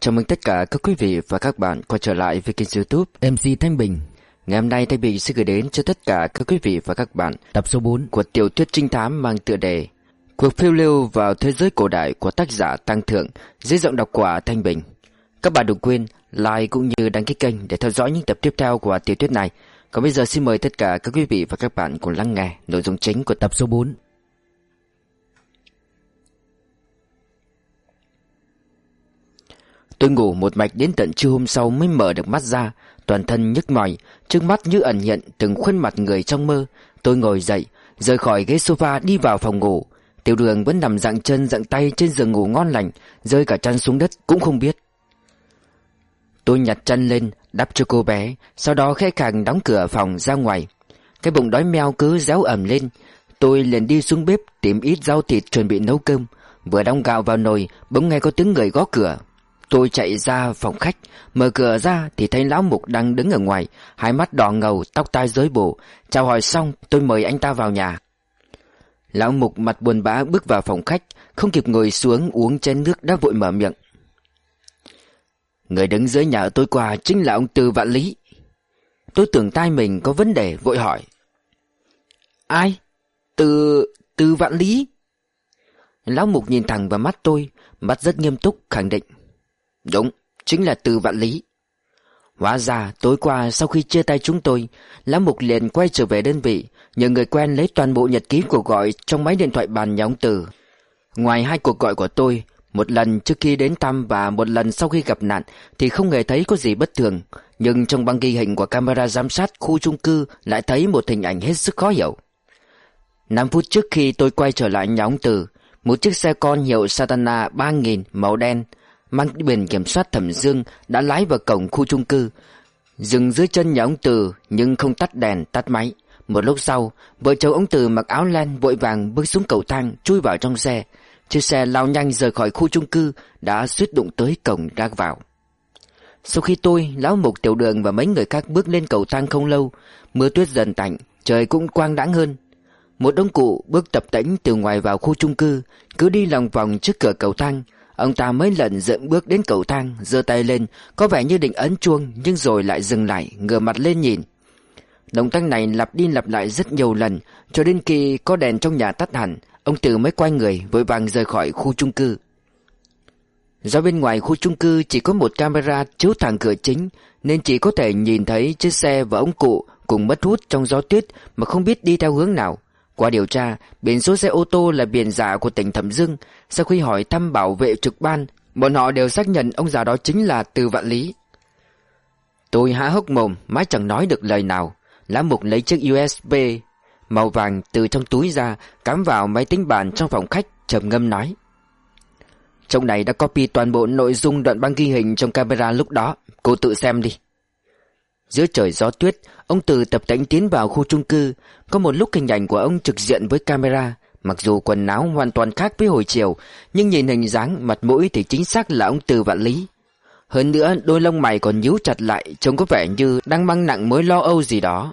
Chào mừng tất cả các quý vị và các bạn quay trở lại với kênh youtube MC Thanh Bình. Ngày hôm nay Thanh Bình sẽ gửi đến cho tất cả các quý vị và các bạn Tập số 4 của tiểu thuyết trinh thám mang tựa đề Cuộc phiêu lưu vào thế giới cổ đại của tác giả Tăng Thượng dưới giọng đọc của Thanh Bình. Các bạn đừng quên like cũng như đăng ký kênh để theo dõi những tập tiếp theo của tiểu thuyết này còn bây giờ xin mời tất cả các quý vị và các bạn cùng lắng nghe nội dung chính của tập số 4 Tôi ngủ một mạch đến tận trưa hôm sau mới mở được mắt ra, Toàn thân nhức mỏi Trước mắt như ẩn hiện từng khuôn mặt người trong mơ. Tôi ngồi dậy, Rời khỏi ghế sofa đi vào phòng ngủ. Tiểu đường vẫn nằm dạng chân, dạng tay trên giường ngủ ngon lành, Rơi cả chăn xuống đất cũng không biết. Tôi nhặt chân lên Đắp cho cô bé, Sau đó khẽ khàng đóng cửa phòng ra ngoài. Cái bụng đói meo cứ réo ẩm lên. Tôi liền đi xuống bếp Tìm ít rau thịt chuẩn bị nấu cơm. Vừa đong gạo vào nồi, Bỗng nghe có tiếng người gõ cửa. Tôi chạy ra phòng khách, Mở cửa ra thì thấy lão mục đang đứng ở ngoài, Hai mắt đỏ ngầu, Tóc tai rối bù. Chào hỏi xong, tôi mời anh ta vào nhà. Lão mục mặt buồn bã bước vào phòng khách, Không kịp ngồi xuống uống chén nước đã vội mở miệng. Người đứng dưới nhà tôi qua chính là ông Từ Vạn Lý Tôi tưởng tai mình có vấn đề vội hỏi Ai? Từ... Từ Vạn Lý? Lão mục nhìn thẳng vào mắt tôi Mắt rất nghiêm túc khẳng định Đúng, chính là từ vạn lý. Hóa ra tối qua sau khi chia tay chúng tôi, Lão Mục liền quay trở về đơn vị, nhờ người quen lấy toàn bộ nhật ký cuộc gọi trong máy điện thoại bàn nhà ông Từ. Ngoài hai cuộc gọi của tôi, một lần trước khi đến thăm và một lần sau khi gặp nạn thì không hề thấy có gì bất thường. Nhưng trong băng ghi hình của camera giám sát khu chung cư lại thấy một hình ảnh hết sức khó hiểu. 5 phút trước khi tôi quay trở lại nhà ông Từ, một chiếc xe con hiệu Satana 3000 màu đen mang biển kiểm soát thẩm dương đã lái vào cổng khu chung cư. Dừng dưới chân nhà ông Từ nhưng không tắt đèn, tắt máy. Một lúc sau, vợ chồng ông Từ mặc áo len vội vàng bước xuống cầu thang, chui vào trong xe. Chiếc xe lao nhanh rời khỏi khu chung cư đã suýt đụng tới cổng ra vào. Sau khi tôi, Lão Mục Tiểu Đường và mấy người khác bước lên cầu thang không lâu, mưa tuyết dần tạnh, trời cũng quang đãng hơn. Một ông cụ bước tập tễnh từ ngoài vào khu chung cư, cứ đi lòng vòng trước cửa cầu thang, Ông ta mấy lần dựng bước đến cầu thang giơ tay lên Có vẻ như định ấn chuông Nhưng rồi lại dừng lại ngửa mặt lên nhìn Động tác này lặp đi lặp lại rất nhiều lần Cho đến khi có đèn trong nhà tắt hẳn Ông Từ mới quay người vội vàng rời khỏi khu chung cư Do bên ngoài khu chung cư chỉ có một camera chiếu thẳng cửa chính Nên chỉ có thể nhìn thấy chiếc xe và ông cụ cùng mất hút trong gió tuyết Mà không biết đi theo hướng nào qua điều tra, biển số xe ô tô là biển giả của tỉnh Thẩm Dương. Sau khi hỏi thăm bảo vệ trực ban, bọn họ đều xác nhận ông già đó chính là Từ Vạn Lý. Tôi há hốc mồm, mãi chẳng nói được lời nào. Lá mục lấy chiếc USB màu vàng từ trong túi ra, cắm vào máy tính bàn trong phòng khách, trầm ngâm nói. Trong này đã copy toàn bộ nội dung đoạn băng ghi hình trong camera lúc đó, cô tự xem đi. Giữa trời gió tuyết, ông Từ tập tễnh tiến vào khu chung cư. Có một lúc hình ảnh của ông trực diện với camera. Mặc dù quần áo hoàn toàn khác với hồi chiều, nhưng nhìn hình dáng, mặt mũi thì chính xác là ông Từ vạn lý. Hơn nữa, đôi lông mày còn nhíu chặt lại, trông có vẻ như đang mang nặng mối lo âu gì đó.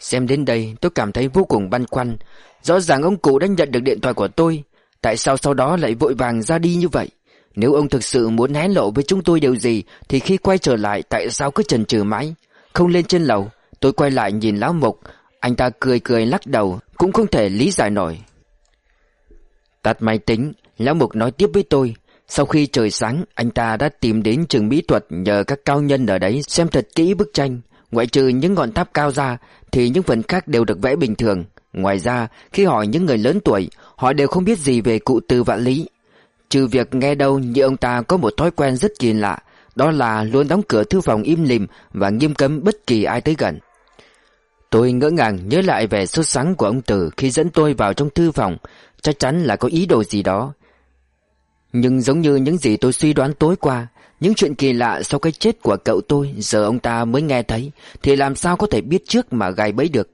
Xem đến đây, tôi cảm thấy vô cùng băn khoăn. Rõ ràng ông cụ đã nhận được điện thoại của tôi. Tại sao sau đó lại vội vàng ra đi như vậy? Nếu ông thực sự muốn hé lộ với chúng tôi điều gì Thì khi quay trở lại tại sao cứ chần chừ mãi Không lên trên lầu Tôi quay lại nhìn lão mục Anh ta cười cười lắc đầu Cũng không thể lý giải nổi Tắt máy tính Lão mục nói tiếp với tôi Sau khi trời sáng Anh ta đã tìm đến trường mỹ thuật Nhờ các cao nhân ở đấy xem thật kỹ bức tranh Ngoại trừ những ngọn tháp cao ra, Thì những phần khác đều được vẽ bình thường. Ngoài ra, khi hỏi những người lớn tuổi, Họ đều không biết gì về cụ từ vạn lý. Trừ việc nghe đâu như ông ta có một thói quen rất kỳ lạ, Đó là luôn đóng cửa thư phòng im lìm Và nghiêm cấm bất kỳ ai tới gần. Tôi ngỡ ngàng nhớ lại về sốt sáng của ông Tử Khi dẫn tôi vào trong thư phòng, Chắc chắn là có ý đồ gì đó. Nhưng giống như những gì tôi suy đoán tối qua những chuyện kỳ lạ sau cái chết của cậu tôi, Giờ ông ta mới nghe thấy, Thì làm sao có thể biết trước mà gài bẫy được?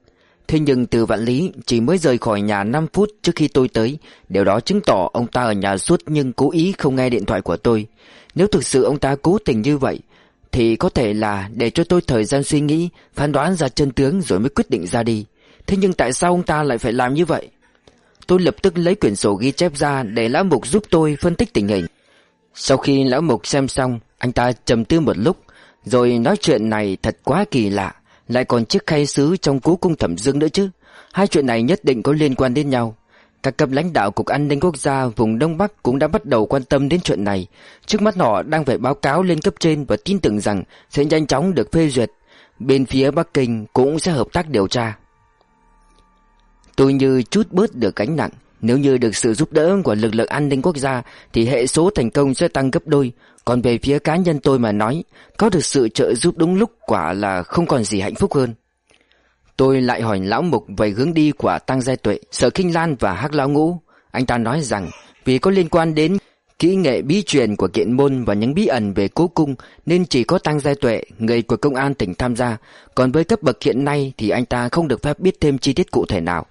Thế nhưng từ vạn lý chỉ mới rời khỏi nhà 5 phút trước khi tôi tới. Điều đó chứng tỏ ông ta ở nhà suốt nhưng cố ý không nghe điện thoại của tôi. Nếu thực sự ông ta cố tình như vậy, Thì có thể là để cho tôi thời gian suy nghĩ, Phán đoán ra chân tướng rồi mới quyết định ra đi. Thế nhưng tại sao ông ta lại phải làm như vậy? Tôi lập tức lấy quyển sổ ghi chép ra Để lão mục giúp tôi phân tích tình hình. Sau khi lão mục xem xong, Anh ta trầm tư một lúc, Rồi nói chuyện này thật quá kỳ lạ, Lại còn chiếc khay sứ trong cố cung thẩm dương nữa chứ Hai chuyện này nhất định có liên quan đến nhau các cấp lãnh đạo Cục An ninh Quốc gia vùng Đông Bắc cũng đã bắt đầu quan tâm đến chuyện này. Trước mắt họ đang phải báo cáo lên cấp trên và tin tưởng rằng sẽ nhanh chóng được phê duyệt. Bên phía Bắc Kinh cũng sẽ hợp tác điều tra. Tôi như chút bớt được gánh nặng. Nếu như được sự giúp đỡ của lực lượng an ninh quốc gia thì hệ số thành công sẽ tăng gấp đôi. Còn về phía cá nhân tôi mà nói, có được sự trợ giúp đúng lúc quả là không còn gì hạnh phúc hơn. Tôi lại hỏi lão mục về hướng đi của Tăng Giai Tuệ, Sở Kinh Lan và Hắc Lão Ngũ. Anh ta nói rằng vì có liên quan đến kỹ nghệ bí truyền của kiện môn và những bí ẩn về cố cung nên chỉ có Tăng Giai Tuệ, người của công an tỉnh tham gia. Còn với cấp bậc hiện nay thì anh ta không được phép biết thêm chi tiết cụ thể nào.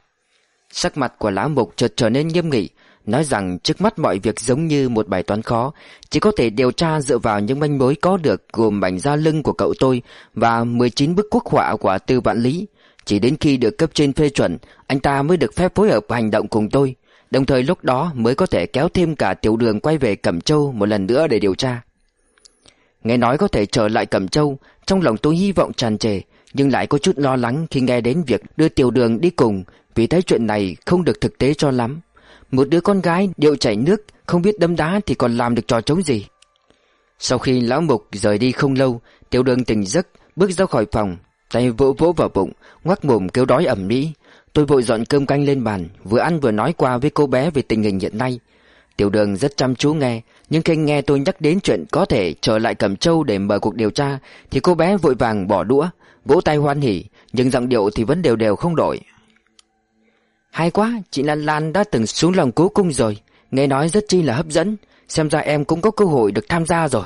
Sắc mặt của lão mục chợt trở nên nghiêm nghị, nói rằng trước mắt mọi việc giống như một bài toán khó, chỉ có thể điều tra dựa vào những manh mối có được gồm mảnh da lưng của cậu tôi và 19 bức quốc họa của Tư Vạn Lý. Chỉ đến khi được cấp trên phê chuẩn, anh ta mới được phép phối hợp hành động cùng tôi. Đồng thời lúc đó mới có thể kéo thêm cả tiểu đường quay về Cẩm Châu một lần nữa để điều tra. Nghe nói có thể trở lại Cẩm Châu, trong lòng tôi hy vọng tràn trề, nhưng lại có chút lo lắng khi nghe đến việc đưa tiểu đường đi cùng, vì thấy chuyện này không được thực tế cho lắm. Một đứa con gái điệu chảy nước, không biết đâm đá thì còn làm được trò trống gì. Sau khi lão mục rời đi không lâu, tiểu đường tỉnh giấc, bước ra khỏi phòng, Tay vỗ vỗ vào bụng ngoắc mồm kêu đói ẩm mỹ Tôi vội dọn cơm canh lên bàn Vừa ăn vừa nói qua với cô bé về tình hình hiện nay Tiểu đường rất chăm chú nghe Nhưng khi nghe tôi nhắc đến chuyện có thể trở lại Cẩm Châu để mở cuộc điều tra Thì cô bé vội vàng bỏ đũa Vỗ tay hoan hỉ Nhưng giọng điệu thì vẫn đều đều không đổi. Hay quá Chị Lan Lan đã từng xuống lòng cố cung rồi. Nghe nói rất chi là hấp dẫn Xem ra em cũng có cơ hội được tham gia rồi.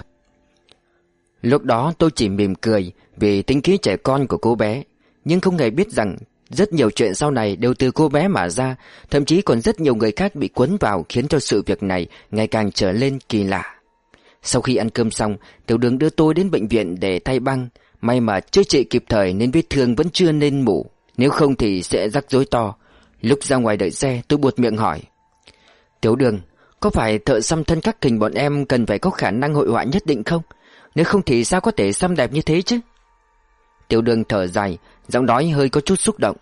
Lúc đó tôi chỉ mỉm cười vì tính khí trẻ con của cô bé, nhưng không hề biết rằng rất nhiều chuyện sau này đều từ cô bé mà ra, thậm chí còn rất nhiều người khác bị cuốn vào khiến cho sự việc này ngày càng trở lên kỳ lạ. Sau khi ăn cơm xong, tiểu đường đưa tôi đến bệnh viện để thay băng, may mà chữa trị kịp thời nên vết thương vẫn chưa nên mủ, nếu không thì sẽ rắc rối to. Lúc ra ngoài đợi xe, tôi buột miệng hỏi. Tiểu đường, có phải thợ xăm thân các kình bọn em cần phải có khả năng hội họa nhất định không? Nếu không thì sao có thể xăm đẹp như thế chứ? Tiểu đường thở dài, giọng nói hơi có chút xúc động.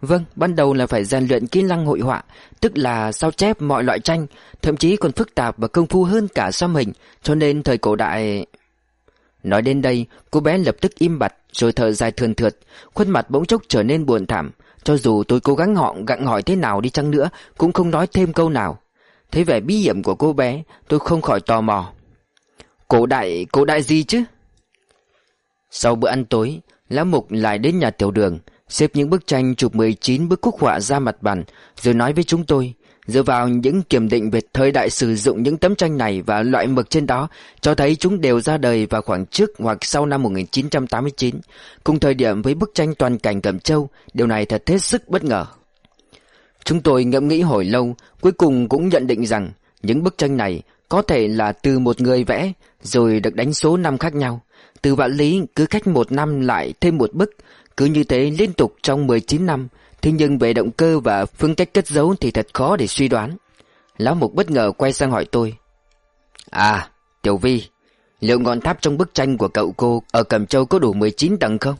Vâng, ban đầu là phải rèn luyện kỹ năng hội họa, tức là sao chép mọi loại tranh, thậm chí còn phức tạp và công phu hơn cả xăm hình, cho nên thời cổ đại... Nói đến đây, cô bé lập tức im bặt, rồi thở dài thườn thượt, khuôn mặt bỗng chốc trở nên buồn thảm. Cho dù tôi cố gắng họ gặng hỏi thế nào đi chăng nữa, cũng không nói thêm câu nào. Thấy vẻ bí hiểm của cô bé, tôi không khỏi tò mò. Cổ đại, cổ đại gì chứ? Sau bữa ăn tối, Lão Mục lại đến nhà tiểu đường, xếp những bức tranh chụp 19 bức quốc họa ra mặt bàn, rồi nói với chúng tôi, dựa vào những kiểm định về thời đại sử dụng những tấm tranh này và loại mực trên đó, cho thấy chúng đều ra đời vào khoảng trước hoặc sau năm 1989, cùng thời điểm với bức tranh toàn cảnh Cẩm Châu, điều này thật hết sức bất ngờ. Chúng tôi ngẫm nghĩ hồi lâu, cuối cùng cũng nhận định rằng những bức tranh này có thể là từ một người vẽ rồi được đánh số năm khác nhau. Từ vạn lý cứ cách một năm lại thêm một bức, cứ như thế liên tục trong 19 năm. Thế nhưng về động cơ và phương cách cất giấu thì thật khó để suy đoán. Lão Mục bất ngờ quay sang hỏi tôi. À, Tiểu Vi, liệu ngọn tháp trong bức tranh của cậu cô ở Cẩm Châu có đủ 19 tầng không?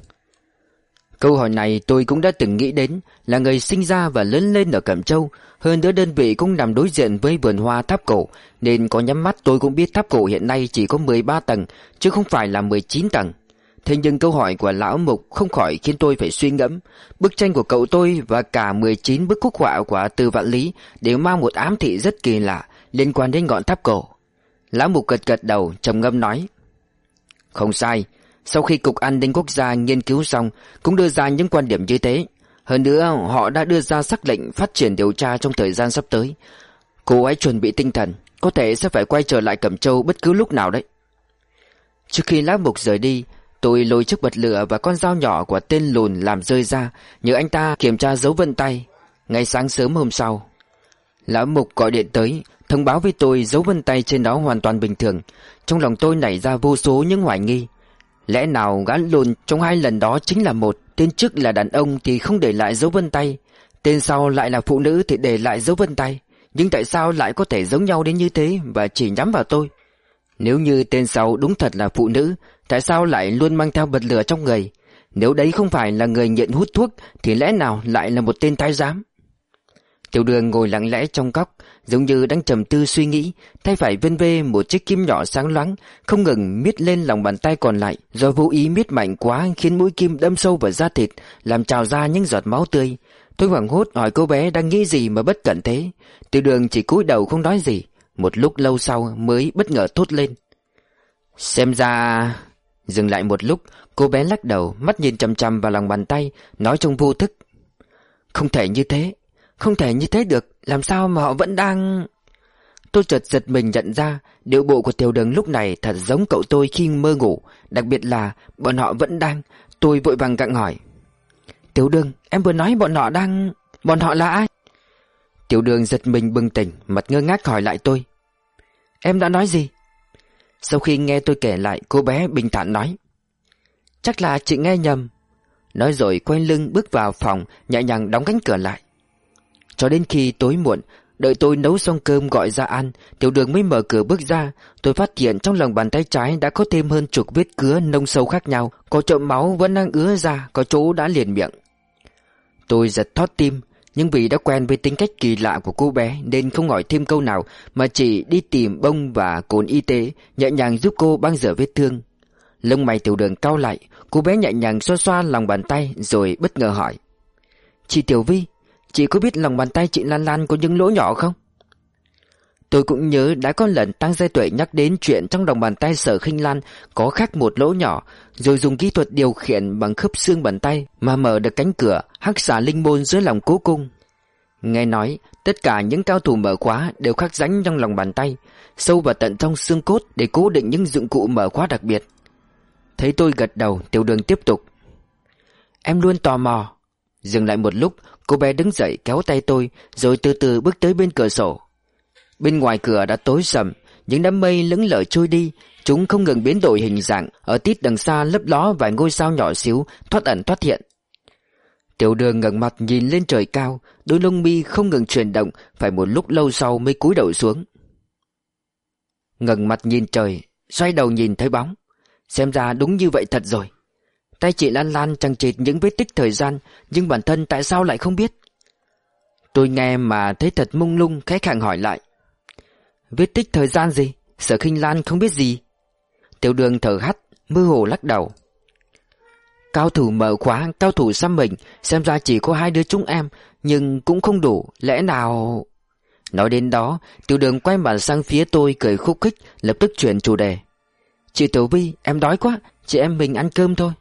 Câu hỏi này tôi cũng đã từng nghĩ đến là người sinh ra và lớn lên ở Cẩm Châu, hơn nữa đơn vị cũng nằm đối diện với vườn hoa tháp cổ, nên có nhắm mắt tôi cũng biết tháp cổ hiện nay chỉ có 13 tầng, chứ không phải là 19 tầng. Thế nhưng câu hỏi của lão mục không khỏi khiến tôi phải suy ngẫm. Bức tranh của cậu tôi và cả 19 bức quốc họa của Từ Vạn Lý đều mang một ám thị rất kỳ lạ liên quan đến ngọn tháp cổ. Lão mục gật gật đầu, trầm ngâm nói. Không sai, sau khi Cục An ninh Quốc gia nghiên cứu xong cũng đưa ra những quan điểm như thế. Hơn nữa họ đã đưa ra sắc lệnh phát triển điều tra trong thời gian sắp tới. Cô ấy chuẩn bị tinh thần, có thể sẽ phải quay trở lại Cẩm Châu bất cứ lúc nào đấy. Trước khi lão Mục rời đi, tôi lôi chiếc bật lửa và con dao nhỏ của tên lùn làm rơi ra, nhờ anh ta kiểm tra dấu vân tay. Ngay sáng sớm hôm sau, Lão Mục gọi điện tới, thông báo với tôi dấu vân tay trên đó hoàn toàn bình thường. Trong lòng tôi nảy ra vô số những hoài nghi. Lẽ nào gã lùn trong hai lần đó chính là một Tên trước là đàn ông thì không để lại dấu vân tay Tên sau lại là phụ nữ thì để lại dấu vân tay Nhưng tại sao lại có thể giống nhau đến như thế Và chỉ nhắm vào tôi nếu như tên sau đúng thật là phụ nữ, Tại sao lại luôn mang theo bật lửa trong người? Nếu đấy không phải là người nghiện hút thuốc, Thì lẽ nào lại là một tên thái giám? Tiểu đường ngồi lặng lẽ trong góc, Giống như đang trầm tư suy nghĩ, Tay phải vân vê một chiếc kim nhỏ sáng loáng, Không ngừng miết lên lòng bàn tay còn lại. Do vô ý miết mạnh quá Khiến mũi kim đâm sâu vào da thịt, Làm trào ra những giọt máu tươi. Tôi hoảng hốt hỏi cô bé đang nghĩ gì mà bất cẩn thế. Tiểu đường chỉ cúi đầu không nói gì. Một lúc lâu sau mới bất ngờ thốt lên. Xem ra... Dừng lại một lúc, Cô bé lắc đầu, Mắt nhìn chầm chầm vào lòng bàn tay, Nói trong vô thức. Không thể như thế, Không thể như thế được, Làm sao mà họ vẫn đang... Tôi chợt giật mình nhận ra, Điệu bộ của tiểu đường lúc này thật giống cậu tôi khi mơ ngủ, Đặc biệt là bọn họ vẫn đang, Tôi vội vàng gặng hỏi. Tiểu đường, em vừa nói bọn họ đang, Bọn họ là ai? Tiểu đường giật mình bừng tỉnh, Mặt ngơ ngác hỏi lại tôi. Em đã nói gì? Sau khi nghe tôi kể lại, cô bé bình thản nói. Chắc là chị nghe nhầm. Nói rồi quay lưng bước vào phòng, Nhẹ nhàng đóng cánh cửa lại. Cho đến khi tối muộn, Đợi tôi nấu xong cơm gọi ra ăn, Tiểu đường mới mở cửa bước ra. Tôi phát hiện trong lòng bàn tay trái Đã có thêm hơn chục vết cứa nông sâu khác nhau. Có chỗ máu vẫn đang ứa ra, Có chỗ đã liền miệng. Tôi giật thót tim nhưng vì đã quen với tính cách kỳ lạ của cô bé, Nên không hỏi thêm câu nào, Mà chỉ đi tìm bông và cồn y tế, Nhẹ nhàng giúp cô băng rửa vết thương Lông mày tiểu đường cao lại, Cô bé nhẹ nhàng xoa xoa lòng bàn tay Rồi bất ngờ hỏi Chị Tiểu Vi, Chị có biết lòng bàn tay chị Lan Lan có những lỗ nhỏ không? Tôi cũng nhớ đã có lần Tăng Giai Tuệ nhắc đến chuyện trong lòng bàn tay sở khinh lan có khác một lỗ nhỏ, rồi dùng kỹ thuật điều khiển bằng khớp xương bàn tay mà mở được cánh cửa hắc xả linh môn dưới lòng cố cung. Nghe nói, tất cả những cao thủ mở khóa đều khắc rãnh trong lòng bàn tay, sâu vào tận trong xương cốt để cố định những dụng cụ mở khóa đặc biệt. Thấy tôi gật đầu, tiểu đường tiếp tục. Em luôn tò mò. Dừng lại một lúc, cô bé đứng dậy kéo tay tôi, rồi từ từ bước tới bên cửa sổ. Bên ngoài cửa đã tối sầm, những đám mây lững lờ trôi đi, chúng không ngừng biến đổi hình dạng, ở tít đằng xa lấp ló vài ngôi sao nhỏ xíu, thoát ẩn thoát hiện. Tiểu đường ngẩng mặt nhìn lên trời cao, đôi lông mi không ngừng chuyển động, phải một lúc lâu sau mới cúi đầu xuống. ngẩng mặt nhìn trời, xoay đầu nhìn thấy bóng. Xem ra đúng như vậy thật rồi. Tay chị Lan Lan chẳng chịt những vết tích thời gian, nhưng bản thân tại sao lại không biết? Tôi nghe mà thấy thật mông lung, khẽ khàng hỏi lại. Vết tích thời gian gì? Sở khinh Lan không biết gì. Tiểu đường thở hắt, mơ hồ lắc đầu. Cao thủ mở khóa, cao thủ xăm mình, xem ra chỉ có hai đứa chúng em, nhưng cũng không đủ, lẽ nào... Nói đến đó, tiểu đường quay mặt sang phía tôi cười khúc khích, lập tức chuyển chủ đề. Chị Tiểu Vi, em đói quá, chị em mình ăn cơm thôi.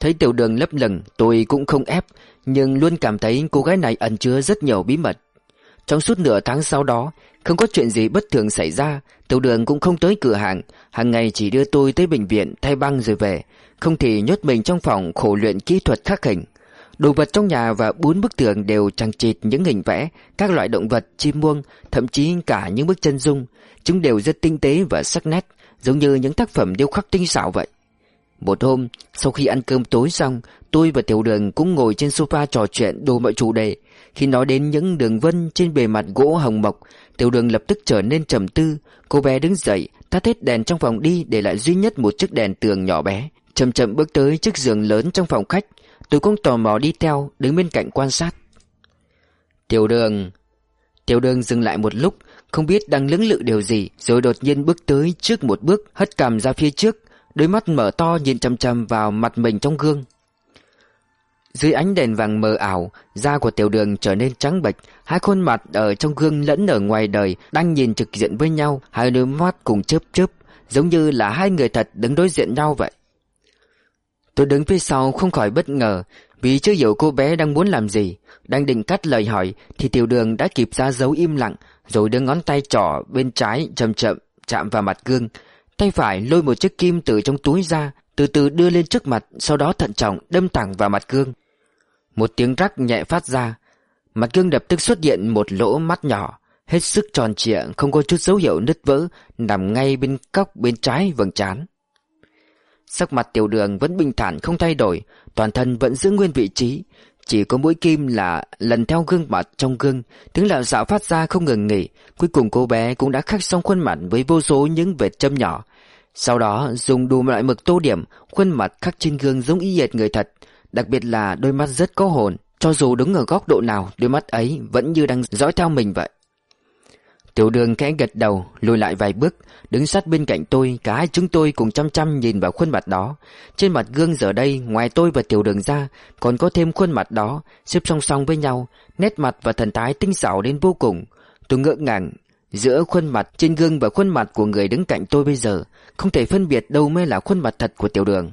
Thấy tiểu đường lấp lửng, tôi cũng không ép, nhưng luôn cảm thấy cô gái này ẩn chứa rất nhiều bí mật. Trong suốt nửa tháng sau đó, không có chuyện gì bất thường xảy ra, tiểu đường cũng không tới cửa hàng, hàng ngày chỉ đưa tôi tới bệnh viện thay băng rồi về, không thì nhốt mình trong phòng khổ luyện kỹ thuật khắc hình. Đồ vật trong nhà và bốn bức tường đều trang chịt những hình vẽ, các loại động vật, chim muông, thậm chí cả những bức chân dung. Chúng đều rất tinh tế và sắc nét, giống như những tác phẩm điêu khắc tinh xảo vậy. Một hôm, sau khi ăn cơm tối xong, tôi và Tiểu Đường cũng ngồi trên sofa trò chuyện đồ mọi chủ đề. Khi nói đến những đường vân trên bề mặt gỗ hồng mộc, Tiểu Đường lập tức trở nên trầm tư. Cô bé đứng dậy, tắt hết đèn trong phòng đi để lại duy nhất một chiếc đèn tường nhỏ bé. Chậm chậm bước tới chiếc giường lớn trong phòng khách. Tôi cũng tò mò đi theo, đứng bên cạnh quan sát. Tiểu Đường... Tiểu Đường dừng lại một lúc, không biết đang lưỡng lự điều gì, rồi đột nhiên bước tới trước một bước, hất cằm ra phía trước, đôi mắt mở to nhìn chăm chăm vào mặt mình trong gương. Dưới ánh đèn vàng mờ ảo, da của tiểu đường trở nên trắng bệch, hai khuôn mặt ở trong gương lẫn ở ngoài đời đang nhìn trực diện với nhau, hai đôi mắt cùng chớp chớp, giống như là hai người thật đứng đối diện nhau vậy. Tôi đứng phía sau không khỏi bất ngờ, vì chưa hiểu cô bé đang muốn làm gì, đang định cắt lời hỏi thì tiểu đường đã kịp ra dấu im lặng, rồi đưa ngón tay trỏ bên trái chậm chậm chạm vào mặt gương, tay phải lôi một chiếc kim từ trong túi ra, từ từ đưa lên trước mặt, sau đó thận trọng đâm thẳng vào mặt gương. Một tiếng rắc nhẹ phát ra, mặt gương lập tức xuất hiện một lỗ mắt nhỏ, hết sức tròn trịa, không có chút dấu hiệu nứt vỡ, nằm ngay bên góc bên trái vầng trán. Sắc mặt tiểu đường vẫn bình thản không thay đổi Toàn thân vẫn giữ nguyên vị trí Chỉ có mũi kim là lần theo gương mặt trong gương Tiếng lạo xạo phát ra không ngừng nghỉ Cuối cùng cô bé cũng đã khắc xong khuôn mặt Với vô số những vệt châm nhỏ sau đó, dùng đủ loại mực tô điểm, Khuôn mặt khắc trên gương giống y hệt người thật. Đặc biệt là đôi mắt rất có hồn, Cho dù đứng ở góc độ nào, Đôi mắt ấy vẫn như đang dõi theo mình vậy. Tiểu đường khẽ gật đầu, Lùi lại vài bước, Đứng sát bên cạnh tôi, Cả hai chúng tôi cùng chăm chăm nhìn vào khuôn mặt đó. Trên mặt gương giờ đây, Ngoài tôi và tiểu đường ra, Còn có thêm khuôn mặt đó, Xếp song song với nhau, Nét mặt và thần thái tinh xảo đến vô cùng. Tôi ngỡ ngàng Giữa khuôn mặt trên gương và khuôn mặt của người đứng cạnh tôi bây giờ, Không thể phân biệt đâu mới là khuôn mặt thật của tiểu đường.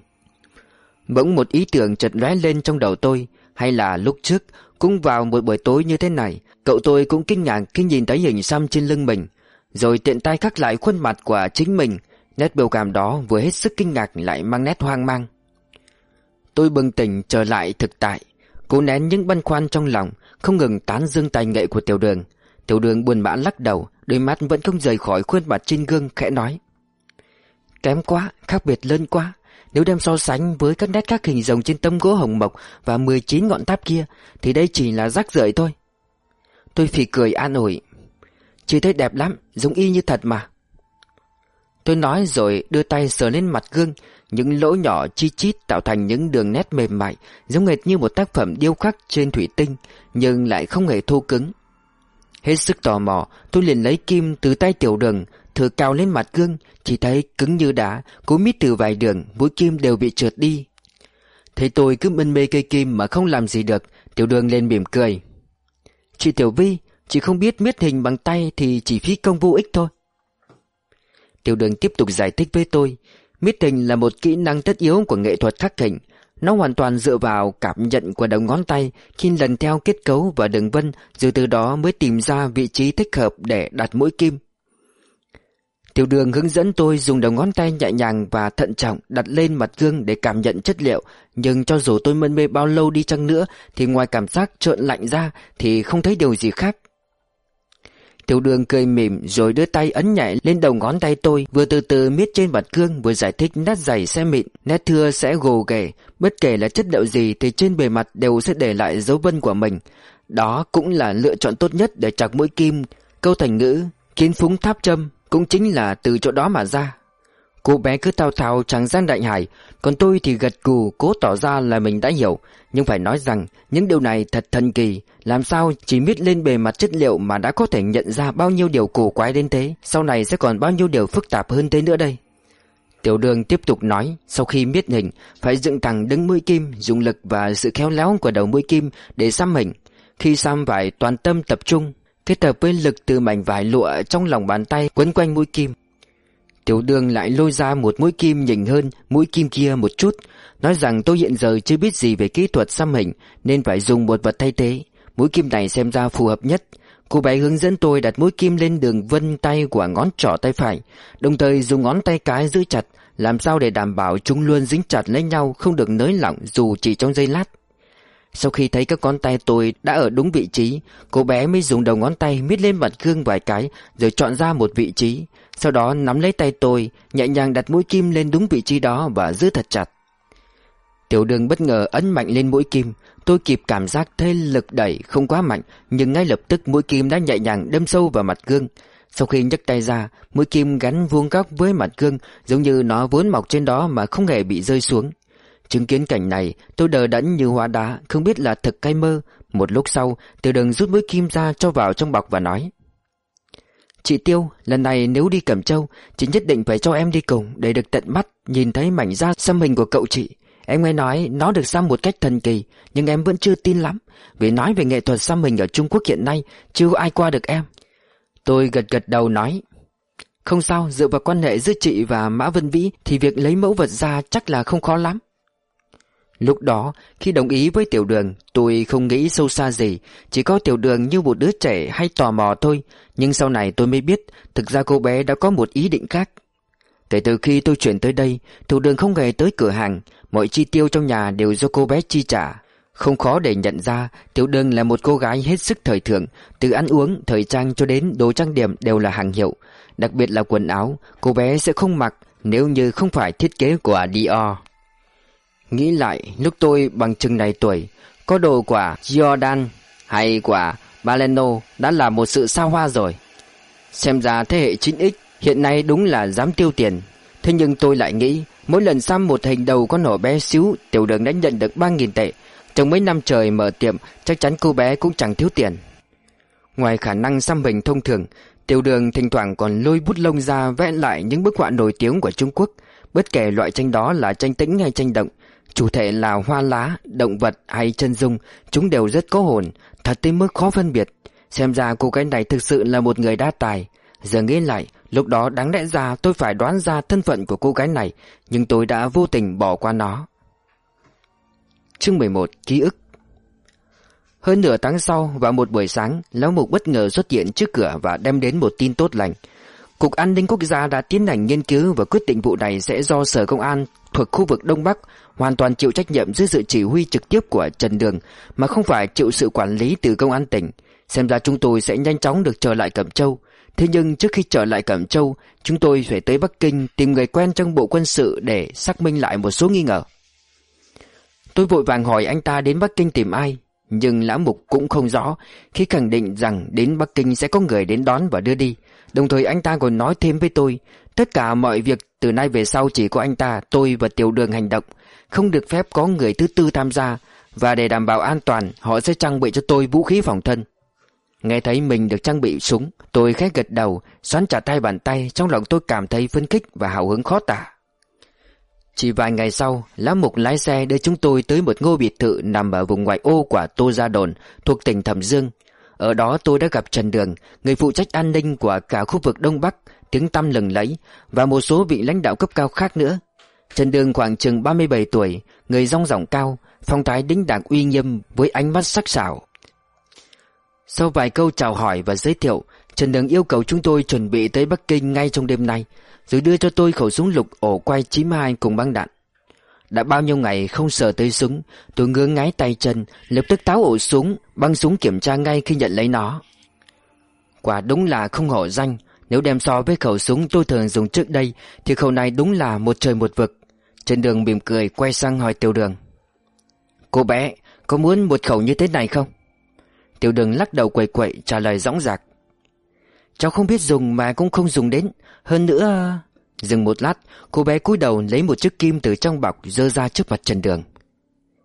Bỗng một ý tưởng chợt lóe lên trong đầu tôi, Hay là lúc trước, Cũng vào một buổi tối như thế này, Cậu tôi cũng kinh ngạc khi nhìn thấy hình xăm trên lưng mình, Rồi tiện tay khắc lại khuôn mặt của chính mình. Nét biểu cảm đó vừa hết sức kinh ngạc lại mang nét hoang mang. Tôi bừng tỉnh trở lại thực tại, Cố nén những băn khoăn trong lòng, Không ngừng tán dương tài nghệ của tiểu đường. Tiểu đường buồn bã lắc đầu Đôi mắt vẫn không rời khỏi khuôn mặt trên gương khẽ nói Kém quá, khác biệt lớn quá nếu đem so sánh với các nét các hình rồng trên tấm gỗ hồng mộc và 19 ngọn tháp kia thì đây chỉ là rác rưởi thôi. Tôi phì cười an ủi. Chỉ thấy đẹp lắm, giống y như thật mà. Tôi nói rồi đưa tay sờ lên mặt gương, những lỗ nhỏ chi chít tạo thành những đường nét mềm mại, giống hệt như một tác phẩm điêu khắc trên thủy tinh, nhưng lại không hề thô cứng. Hết sức tò mò, tôi liền lấy kim từ tay tiểu đường, thử cao lên mặt gương, chỉ thấy cứng như đá, cú mít từ vài đường, mũi kim đều bị trượt đi. Thấy tôi cứ mân mê cây kim mà không làm gì được, tiểu đường lên mỉm cười. Chị Tiểu Vi, chị không biết miết hình bằng tay thì chỉ phí công vô ích thôi. Tiểu đường tiếp tục giải thích với tôi, miết hình là một kỹ năng tất yếu của nghệ thuật khắc hình. Nó hoàn toàn dựa vào cảm nhận của đầu ngón tay khi lần theo kết cấu và đường vân, rồi từ đó mới tìm ra vị trí thích hợp để đặt mũi kim. Tiểu đường hướng dẫn tôi dùng đầu ngón tay nhẹ nhàng và thận trọng đặt lên mặt gương để cảm nhận chất liệu. Nhưng cho dù tôi mân mê bao lâu đi chăng nữa, thì ngoài cảm giác trợn lạnh ra, thì không thấy điều gì khác. Tiểu đường cười mỉm rồi đưa tay ấn nhẹ lên đầu ngón tay tôi vừa từ từ miết trên mặt gương vừa giải thích nét dày sẽ mịn, nét thưa sẽ gồ ghề. Bất kể là chất liệu gì thì trên bề mặt đều sẽ để lại dấu vân của mình. Đó cũng là lựa chọn tốt nhất để chặt mũi kim. Câu thành ngữ kiến phúng tháp châm cũng chính là từ chỗ đó mà ra Cô bé cứ thao thao chẳng gian đại hải. Còn tôi thì gật cù cố tỏ ra là mình đã hiểu. Nhưng phải nói rằng, những điều này thật thần kỳ. Làm sao chỉ biết lên bề mặt chất liệu mà đã có thể nhận ra bao nhiêu điều cổ quái đến thế? Sau này sẽ còn bao nhiêu điều phức tạp hơn thế nữa đây? Tiểu đường tiếp tục nói, Sau khi miết hình, Phải dựng thẳng đứng mũi kim, Dùng lực và sự khéo léo của đầu mũi kim Để xăm hình. Khi xăm phải toàn tâm tập trung, kết hợp với lực từ mảnh vải lụa trong lòng bàn tay quấn quanh mũi kim. Tiểu đường lại lôi ra một mũi kim nhỉnh hơn mũi kim kia một chút, nói rằng tôi hiện giờ chưa biết gì về kỹ thuật xăm hình nên phải dùng một vật thay thế. Mũi kim này xem ra phù hợp nhất. Cô bé hướng dẫn tôi đặt mũi kim lên đường vân tay của ngón trỏ tay phải, đồng thời dùng ngón tay cái giữ chặt, làm sao để đảm bảo chúng luôn dính chặt lấy nhau không được nới lỏng dù chỉ trong giây lát. Sau khi thấy các ngón tay tôi đã ở đúng vị trí, cô bé mới dùng đầu ngón tay miết lên mặt gương vài cái rồi chọn ra một vị trí. Sau đó nắm lấy tay tôi, nhẹ nhàng đặt mũi kim lên đúng vị trí đó và giữ thật chặt. Tiểu đường bất ngờ ấn mạnh lên mũi kim, tôi kịp cảm giác thế lực đẩy không quá mạnh, nhưng ngay lập tức mũi kim đã nhẹ nhàng đâm sâu vào mặt gương. Sau khi nhấc tay ra, mũi kim gắn vuông góc với mặt gương, giống như nó vốn mọc trên đó mà không hề bị rơi xuống. Chứng kiến cảnh này tôi đờ đẫn như hóa đá Không biết là thật hay mơ Một lúc sau tiểu đường rút mũi kim ra cho vào trong bọc và nói Chị Tiêu, lần này nếu đi Cẩm Châu, Chị nhất định phải cho em đi cùng Để được tận mắt nhìn thấy mảnh da xăm hình của cậu chị. Em nghe nói nó được xăm một cách thần kỳ, Nhưng em vẫn chưa tin lắm, Vì nói về nghệ thuật xăm hình ở Trung Quốc hiện nay Chưa ai qua được em. Tôi gật gật đầu nói, Không sao, dựa vào quan hệ giữa chị và Mã Vân Vĩ Thì việc lấy mẫu vật ra chắc là không khó lắm. Lúc đó, khi đồng ý với tiểu đường, tôi không nghĩ sâu xa gì, chỉ có tiểu đường như một đứa trẻ hay tò mò thôi, nhưng sau này tôi mới biết, thực ra cô bé đã có một ý định khác. Kể từ khi tôi chuyển tới đây, tiểu đường không hề tới cửa hàng, mọi chi tiêu trong nhà đều do cô bé chi trả. Không khó để nhận ra, tiểu đường là một cô gái hết sức thời thượng, từ ăn uống, thời trang cho đến đồ trang điểm đều là hàng hiệu. Đặc biệt là quần áo, cô bé sẽ không mặc Nếu như không phải thiết kế của Dior Nghĩ lại, lúc tôi bằng chừng này tuổi, Có đồ quả Jordan hay quả Baleno đã là một sự xa hoa rồi. Xem ra thế hệ 9X hiện nay đúng là dám tiêu tiền. Thế nhưng tôi lại nghĩ, Mỗi lần xăm một hình đầu con hổ bé xíu, Tiểu đường đã nhận được 3.000 tệ. Trong mấy năm trời mở tiệm, Chắc chắn cô bé cũng chẳng thiếu tiền. Ngoài khả năng xăm hình thông thường, Tiểu đường thỉnh thoảng còn lôi bút lông ra vẽ lại những bức họa nổi tiếng của Trung Quốc. Bất kể loại tranh đó là tranh tĩnh hay tranh động Chủ thể là hoa lá, động vật hay chân dung Chúng đều rất có hồn Thật tới mức khó phân biệt. Xem ra cô gái này thực sự là một người đa tài. Giờ nghĩ lại Lúc đó đáng lẽ ra tôi phải đoán ra thân phận của cô gái này Nhưng tôi đã vô tình bỏ qua nó. Chương 11 Ký ức. Hơn nửa tháng sau vào một buổi sáng Lão Mục bất ngờ xuất hiện trước cửa Và đem đến một tin tốt lành. Cục An ninh Quốc gia đã tiến hành nghiên cứu Và quyết định vụ này sẽ do Sở Công an Thuộc khu vực Đông Bắc, Hoàn toàn chịu trách nhiệm dưới sự chỉ huy trực tiếp của Trần Đường, Mà không phải chịu sự quản lý từ Công an tỉnh. Xem ra chúng tôi sẽ nhanh chóng được trở lại Cẩm Châu. Thế nhưng trước khi trở lại Cẩm Châu, Chúng tôi phải tới Bắc Kinh Tìm người quen trong bộ quân sự Để xác minh lại một số nghi ngờ. Tôi vội vàng hỏi anh ta đến Bắc Kinh tìm ai, Nhưng Lã Mục cũng không rõ, Khi khẳng định rằng đến Bắc Kinh sẽ có người đến đón và đưa đi. Đồng thời anh ta còn nói thêm với tôi Tất cả mọi việc từ nay về sau chỉ có anh ta, tôi và tiểu đường hành động. Không được phép có người thứ tư tham gia Và để đảm bảo an toàn Họ sẽ trang bị cho tôi vũ khí phòng thân. Nghe thấy mình được trang bị súng Tôi khẽ gật đầu Xoắn chặt tay bàn tay Trong lòng tôi cảm thấy phấn khích và hào hứng khó tả. Chỉ vài ngày sau Lá mục lái xe đưa chúng tôi tới một ngôi biệt thự Nằm ở vùng ngoại ô của Tô Gia Đồn Thuộc tỉnh Thẩm Dương. Ở đó tôi đã gặp Trần Đường Người phụ trách an ninh của cả khu vực Đông Bắc Tiếng tăm lừng lẫy Và một số vị lãnh đạo cấp cao khác nữa Trần Đường khoảng chừng 37 tuổi Người rong ròng cao Phong thái đính đạc uy nghiêm Với ánh mắt sắc sảo sau vài câu chào hỏi và giới thiệu, Trần Đường yêu cầu chúng tôi chuẩn bị tới Bắc Kinh ngay trong đêm nay, rồi đưa cho tôi khẩu súng lục ổ quay 92 cùng băng đạn. Đã bao nhiêu ngày không sờ tới súng, tôi ngứa ngáy tay chân, lập tức táo ổ súng, băng súng kiểm tra ngay khi nhận lấy nó. Quả đúng là không hổ danh, nếu đem so với khẩu súng tôi thường dùng trước đây, thì khẩu này đúng là một trời một vực. trên Đường mỉm cười quay sang hỏi Tiểu Đường. Cô bé, có muốn một khẩu như thế này không? Tiểu đường lắc đầu quậy quậy trả lời dõng dạc Cháu không biết dùng mà cũng không dùng đến Hơn nữa Dừng một lát Cô bé cúi đầu lấy một chiếc kim từ trong bọc Dơ ra trước mặt Trần Đường.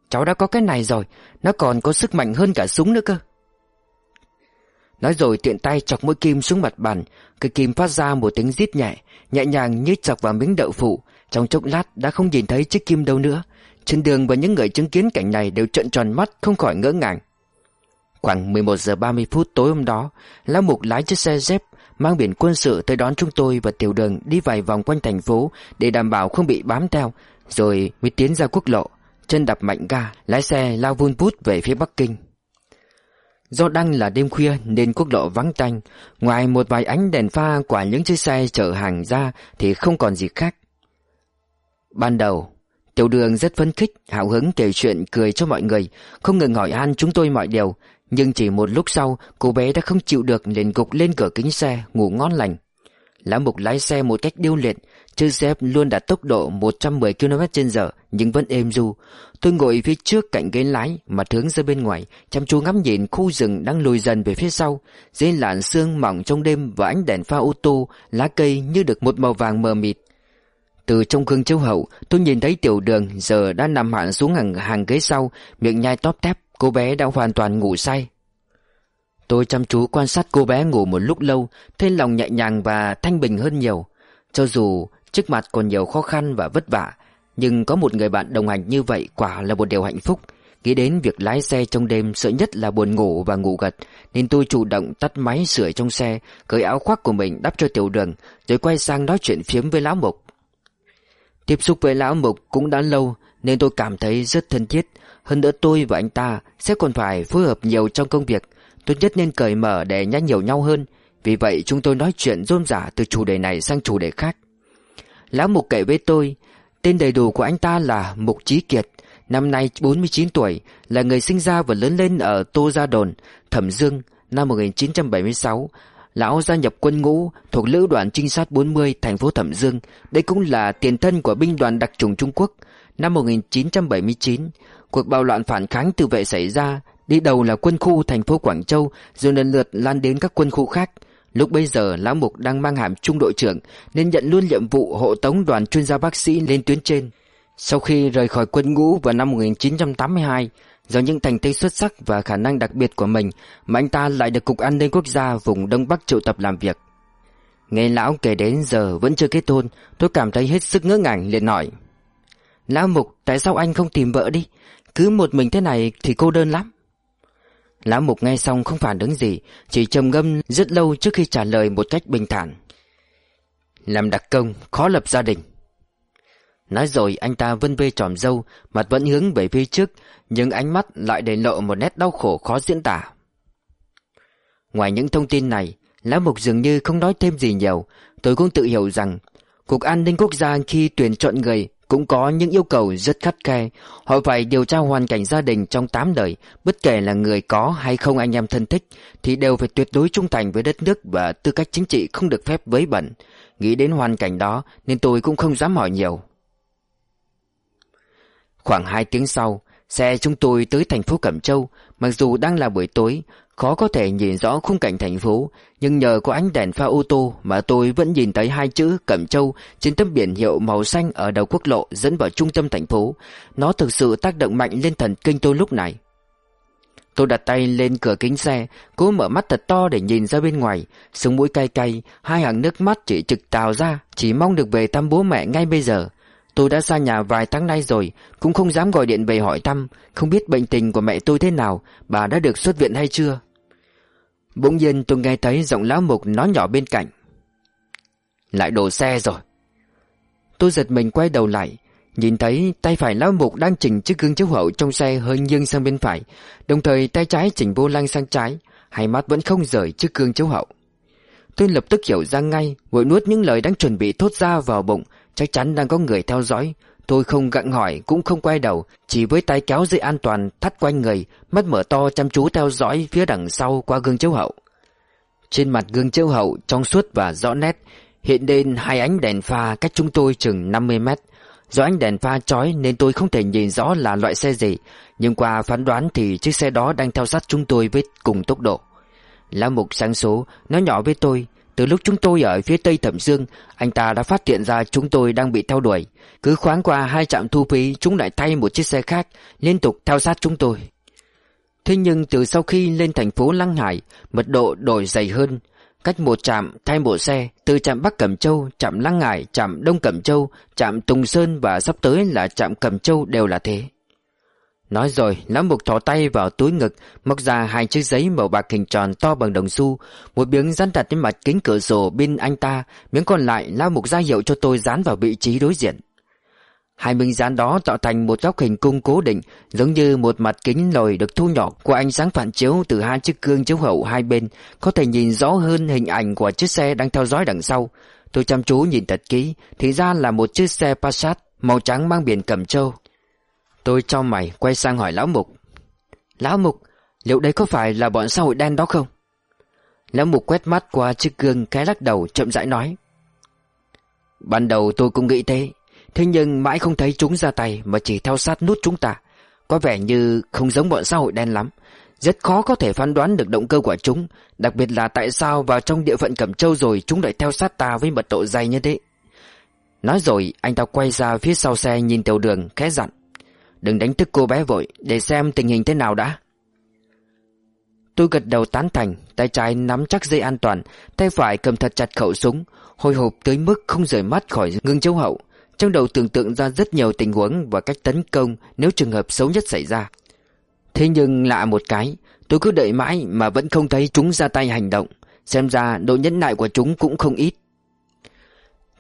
Cháu đã có cái này rồi Nó còn có sức mạnh hơn cả súng nữa cơ. Nói rồi tiện tay chọc mũi kim xuống mặt bàn Cái kim phát ra một tiếng rít nhẹ Nhẹ nhàng như chọc vào miếng đậu phụ. Trong chốc lát đã không nhìn thấy chiếc kim đâu nữa. Trên đường và những người chứng kiến cảnh này Đều trợn tròn mắt không khỏi ngỡ ngàng. Khoảng 11 giờ 30 phút tối hôm đó, Lão Mục lái chiếc xe dép mang biển quân sự tới đón chúng tôi và tiểu đường đi vài vòng quanh thành phố để đảm bảo không bị bám theo, rồi mới tiến ra quốc lộ, chân đạp mạnh ga, lái xe lao vun vút về phía Bắc Kinh. Do đang là đêm khuya nên quốc lộ vắng tanh, ngoài một vài ánh đèn pha của những chiếc xe chở hàng ra thì không còn gì khác. Ban đầu, Tiểu đường rất phấn khích, hào hứng kể chuyện cười cho mọi người, không ngừng hỏi han chúng tôi mọi điều, nhưng chỉ một lúc sau Cô bé đã không chịu được liền gục lên cửa kính xe Ngủ ngon lành. Lão Mục lái xe một cách điêu luyện Chiếc xe luôn đạt tốc độ 110 km h Nhưng vẫn êm du. Tôi ngồi phía trước cạnh ghế lái Mà hướng ra bên ngoài Chăm chú ngắm nhìn khu rừng đang lùi dần về phía sau. Dưới làn sương mỏng trong đêm Và ánh đèn pha ô tô Lá cây như được một màu vàng mờ mịt. Từ trong gương chiếu hậu Tôi nhìn thấy tiểu đường giờ đã nằm hẳn xuống hàng, hàng ghế sau Miệng nhai tóp tép. Cô bé đã hoàn toàn ngủ say. Tôi chăm chú quan sát cô bé ngủ một lúc lâu, Thấy lòng nhẹ nhàng và thanh bình hơn nhiều. Cho dù trước mặt còn nhiều khó khăn và vất vả, Nhưng có một người bạn đồng hành như vậy quả là một điều hạnh phúc. Nghĩ đến việc lái xe trong đêm sợ nhất là buồn ngủ và ngủ gật, Nên tôi chủ động tắt máy sửa trong xe, Cởi áo khoác của mình đắp cho tiểu đường, Rồi quay sang nói chuyện phiếm với lão mục. Tiếp xúc với lão mục cũng đã lâu, Nên tôi cảm thấy rất thân thiết hơn nữa tôi và anh ta sẽ còn phải phối hợp nhiều trong công việc. Tốt nhất nên cởi mở để nhắc nhiều nhau hơn. Vì vậy chúng tôi nói chuyện rôm rả từ chủ đề này sang chủ đề khác. Lão Mục kể với tôi Tên đầy đủ của anh ta là Mục Trí Kiệt. Năm nay 49 tuổi Là người sinh ra và lớn lên ở Tô Gia Đồn Thẩm Dương Năm 1976 Lão gia nhập quân ngũ thuộc lữ đoàn trinh sát 40 thành phố Thẩm Dương. Đây cũng là tiền thân của binh đoàn đặc trùng Trung Quốc. Năm 1979, cuộc bạo loạn phản kháng tự vệ xảy ra. Đi đầu là quân khu thành phố Quảng Châu, rồi lần lượt lan đến các quân khu khác. Lúc bây giờ Lão Mục đang mang hàm trung đội trưởng nên nhận luôn nhiệm vụ hộ tống đoàn chuyên gia bác sĩ lên tuyến trên. Sau khi rời khỏi quân ngũ vào năm 1982, do những thành tích xuất sắc và khả năng đặc biệt của mình mà anh ta lại được Cục An ninh Quốc gia vùng Đông Bắc triệu tập làm việc. Nghe lão kể đến giờ vẫn chưa kết hôn, tôi cảm thấy hết sức ngỡ ngàng liền hỏi. Lão Mục, tại sao anh không tìm vợ đi? Cứ một mình thế này thì cô đơn lắm. Lão Mục nghe xong không phản ứng gì, chỉ trầm ngâm rất lâu trước khi trả lời một cách bình thản. Làm đặc công, khó lập gia đình. Nói rồi anh ta vân vê tròm dâu, mặt vẫn hướng về phía trước, nhưng ánh mắt lại để lộ một nét đau khổ khó diễn tả. Ngoài những thông tin này, Lão Mục dường như không nói thêm gì nhiều, tôi cũng tự hiểu rằng Cục An ninh Quốc gia khi tuyển chọn người cũng có những yêu cầu rất khắt khe. Họ phải điều tra hoàn cảnh gia đình trong 8 đời, bất kể là người có hay không anh em thân thích, thì đều phải tuyệt đối trung thành với đất nước và tư cách chính trị không được phép với bẩn. Nghĩ đến hoàn cảnh đó nên tôi cũng không dám hỏi nhiều. Khoảng 2 tiếng sau, xe chúng tôi tới thành phố Cẩm Châu, mặc dù đang là buổi tối, khó có thể nhìn rõ khung cảnh thành phố, nhưng nhờ có ánh đèn pha ô tô mà tôi vẫn nhìn thấy hai chữ Cẩm Châu trên tấm biển hiệu màu xanh ở đầu quốc lộ dẫn vào trung tâm thành phố. Nó thực sự tác động mạnh lên thần kinh tôi lúc này. Tôi đặt tay lên cửa kính xe, cố mở mắt thật to để nhìn ra bên ngoài, sống mũi cay cay, hai hàng nước mắt chỉ trực trào ra, chỉ mong được về thăm bố mẹ ngay bây giờ. Tôi đã xa nhà vài tháng nay rồi Cũng không dám gọi điện về hỏi thăm Không biết bệnh tình của mẹ tôi thế nào Bà đã được xuất viện hay chưa Bỗng nhiên tôi nghe thấy giọng lão mục nói nhỏ bên cạnh. Lại đổ xe rồi. Tôi giật mình quay đầu lại, Nhìn thấy tay phải lão mục đang chỉnh chiếc gương chiếu hậu trong xe hơi nghiêng sang bên phải, Đồng thời tay trái chỉnh vô lăng sang trái, Hai mắt vẫn không rời chiếc gương chiếu hậu. Tôi lập tức hiểu ra ngay, Vội nuốt những lời đang chuẩn bị thốt ra vào bụng, Chắc chắn đang có người theo dõi Tôi không gặng hỏi, cũng không quay đầu, Chỉ với tay kéo dây an toàn thắt quanh người, Mắt mở to chăm chú theo dõi phía đằng sau qua gương chiếu hậu. Trên mặt gương chiếu hậu, trong suốt và rõ nét, Hiện lên hai ánh đèn pha cách chúng tôi chừng 50 mét. Do ánh đèn pha chói nên tôi không thể nhìn rõ là loại xe gì, Nhưng qua phán đoán thì chiếc xe đó đang theo sát chúng tôi với cùng tốc độ. Lá Mục sáng số nói nhỏ với tôi từ lúc chúng tôi ở phía tây Thẩm Dương, anh ta đã phát hiện ra chúng tôi đang bị theo đuổi. Cứ khoáng qua hai trạm thu phí, chúng lại thay một chiếc xe khác, liên tục theo sát chúng tôi. Thế nhưng từ sau khi lên thành phố Lăng Hải, mật độ đổi dày hơn. Cách một trạm thay một xe, từ trạm Bắc Cẩm Châu, trạm Lăng Hải, trạm Đông Cẩm Châu, trạm Tùng Sơn và sắp tới là trạm Cẩm Châu đều là thế. Nói rồi, lão mục thỏ tay vào túi ngực, móc ra hai chiếc giấy màu bạc hình tròn to bằng đồng xu, một miếng dán đặt trên mặt kính cửa sổ bên anh ta, miếng còn lại lão mục ra hiệu cho tôi dán vào vị trí đối diện. Hai miếng dán đó tạo thành một góc hình cung cố định, giống như một mặt kính lồi được thu nhỏ qua ánh sáng phản chiếu từ hai chiếc gương chiếu hậu hai bên, có thể nhìn rõ hơn hình ảnh của chiếc xe đang theo dõi đằng sau. Tôi chăm chú nhìn thật kỹ, thì ra là một chiếc xe Passat màu trắng mang biển Cẩm Châu. Tôi cho mày quay sang hỏi Lão Mục. Lão Mục, Liệu đây có phải là bọn xã hội đen đó không? Lão Mục quét mắt qua chiếc gương Cái lắc đầu chậm rãi nói. Ban đầu tôi cũng nghĩ thế Thế nhưng mãi không thấy chúng ra tay Mà chỉ theo sát nút chúng ta. Có vẻ như không giống bọn xã hội đen lắm. Rất khó có thể phán đoán được động cơ của chúng, Đặc biệt là tại sao vào trong địa phận Cẩm Châu rồi Chúng lại theo sát ta với mật độ dày như thế. Nói rồi, anh ta quay ra phía sau xe nhìn tiểu đường, khẽ dặn. Đừng đánh thức cô bé vội, Để xem tình hình thế nào đã. Tôi gật đầu tán thành, Tay trái nắm chắc dây an toàn, Tay phải cầm thật chặt khẩu súng, Hồi hộp tới mức không rời mắt khỏi ngưng châu hậu. Trong đầu tưởng tượng ra rất nhiều tình huống Và cách tấn công Nếu trường hợp xấu nhất xảy ra. Thế nhưng lạ một cái, Tôi cứ đợi mãi mà vẫn không thấy chúng ra tay hành động. Xem ra độ nhẫn nại của chúng cũng không ít.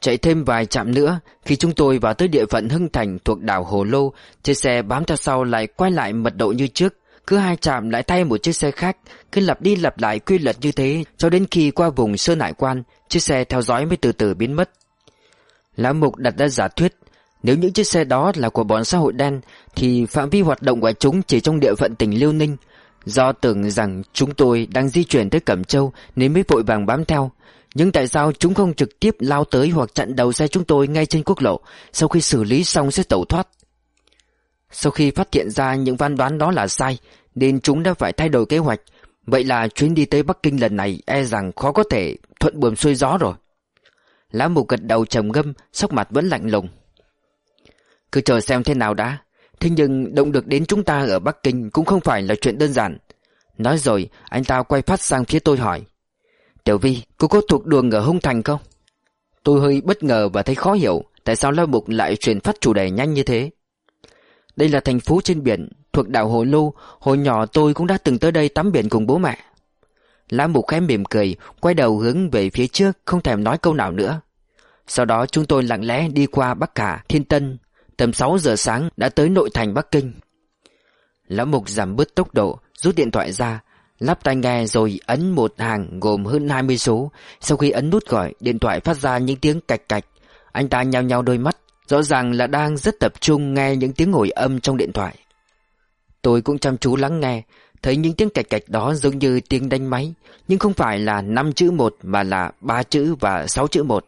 Chạy thêm vài chạm nữa, khi chúng tôi vào tới địa phận Hưng Thành thuộc đảo Hồ Lô, chiếc xe bám theo sau lại quay lại mật độ như trước. Cứ hai chạm lại thay một chiếc xe khác, cứ lặp đi lặp lại quy luật như thế, cho đến khi qua vùng Sơn Hải Quan, chiếc xe theo dõi mới từ từ biến mất. Lão Mục đặt ra giả thuyết, nếu những chiếc xe đó là của bọn xã hội đen, thì phạm vi hoạt động của chúng chỉ trong địa phận tỉnh Liêu Ninh. Do tưởng rằng chúng tôi đang di chuyển tới Cẩm Châu Nên mới vội vàng bám theo nhưng tại sao chúng không trực tiếp lao tới Hoặc chặn đầu xe chúng tôi ngay trên quốc lộ, Sau khi xử lý xong sẽ tẩu thoát? Sau khi phát hiện ra những văn đoán đó là sai, Nên chúng đã phải thay đổi kế hoạch. Vậy là chuyến đi tới Bắc Kinh lần này E rằng khó có thể thuận buồm xuôi gió rồi. Lá mục gật đầu trầm ngâm, Sắc mặt vẫn lạnh lùng. Cứ chờ xem thế nào đã. Thế nhưng động được đến chúng ta ở Bắc Kinh Cũng không phải là chuyện đơn giản. Nói rồi, anh ta quay phát sang phía tôi hỏi. Tiểu Vi Cô có thuộc đường ở Hung Thành không? Tôi hơi bất ngờ và thấy khó hiểu Tại sao Lao Mục lại truyền phát chủ đề nhanh như thế. Đây là thành phố trên biển Thuộc đảo Hồ Lô. Hồi nhỏ tôi cũng đã từng tới đây tắm biển cùng bố mẹ. Lão Mục khẽ mỉm cười Quay đầu hướng về phía trước Không thèm nói câu nào nữa. Sau đó chúng tôi lặng lẽ đi qua Bắc Cả, Thiên Tân. Tầm 6 giờ sáng đã tới nội thành Bắc Kinh. Lão Mục giảm bớt tốc độ Rút điện thoại ra Lắp tai nghe rồi ấn một hàng gồm hơn 20 số. Sau khi ấn nút gọi, Điện thoại phát ra những tiếng cạch cạch. Anh ta nhao nhao đôi mắt, Rõ ràng là đang rất tập trung nghe những tiếng hồi âm trong điện thoại. Tôi cũng chăm chú lắng nghe, Thấy những tiếng cạch cạch đó giống như tiếng đánh máy, Nhưng không phải là 5 chữ một Mà là 3 chữ và 6 chữ một.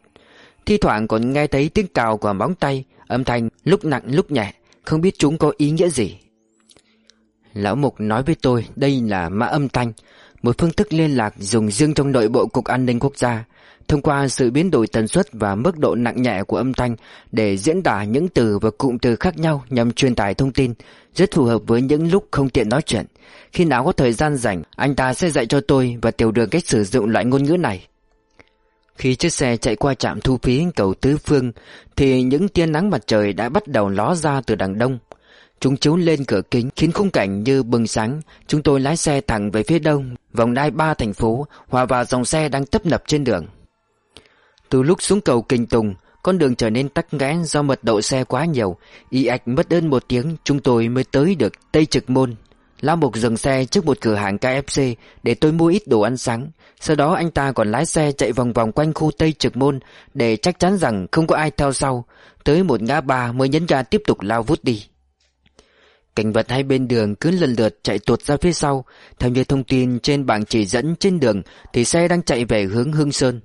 Thi thoảng còn nghe thấy tiếng cào của móng tay, Âm thanh lúc nặng lúc nhẹ, Không biết chúng có ý nghĩa gì. Lão Mục nói với tôi, Đây là mã âm thanh. Một phương thức liên lạc dùng riêng trong nội bộ Cục An ninh Quốc gia, Thông qua sự biến đổi tần suất và mức độ nặng nhẹ của âm thanh Để diễn tả những từ và cụm từ khác nhau Nhằm truyền tải thông tin, Rất phù hợp với những lúc không tiện nói chuyện. Khi nào có thời gian rảnh, Anh ta sẽ dạy cho tôi và tiểu đường cách sử dụng loại ngôn ngữ này. Khi chiếc xe chạy qua trạm thu phí cầu Tứ Phương, Thì những tia nắng mặt trời đã bắt đầu ló ra từ đằng đông. Chúng chiếu lên cửa kính, khiến khung cảnh như bừng sáng Chúng tôi lái xe thẳng về phía đông, Vòng đai ba thành phố, Hòa vào dòng xe đang tấp nập trên đường Từ lúc xuống cầu Kinh Tùng, Con đường trở nên tắc nghẽn do mật độ xe quá nhiều Y ạch mất hơn một tiếng, Chúng tôi mới tới được Tây Trực Môn Lao Mục dừng xe trước một cửa hàng KFC để tôi mua ít đồ ăn sáng. Sau đó anh ta còn lái xe chạy vòng vòng quanh khu Tây Trực Môn để chắc chắn rằng không có ai theo sau. Tới một ngã ba mới nhấn ga tiếp tục lao vút đi. Cảnh vật hai bên đường cứ lần lượt chạy tuột ra phía sau. Theo như thông tin trên bảng chỉ dẫn trên đường, thì xe đang chạy về hướng Hương Sơn.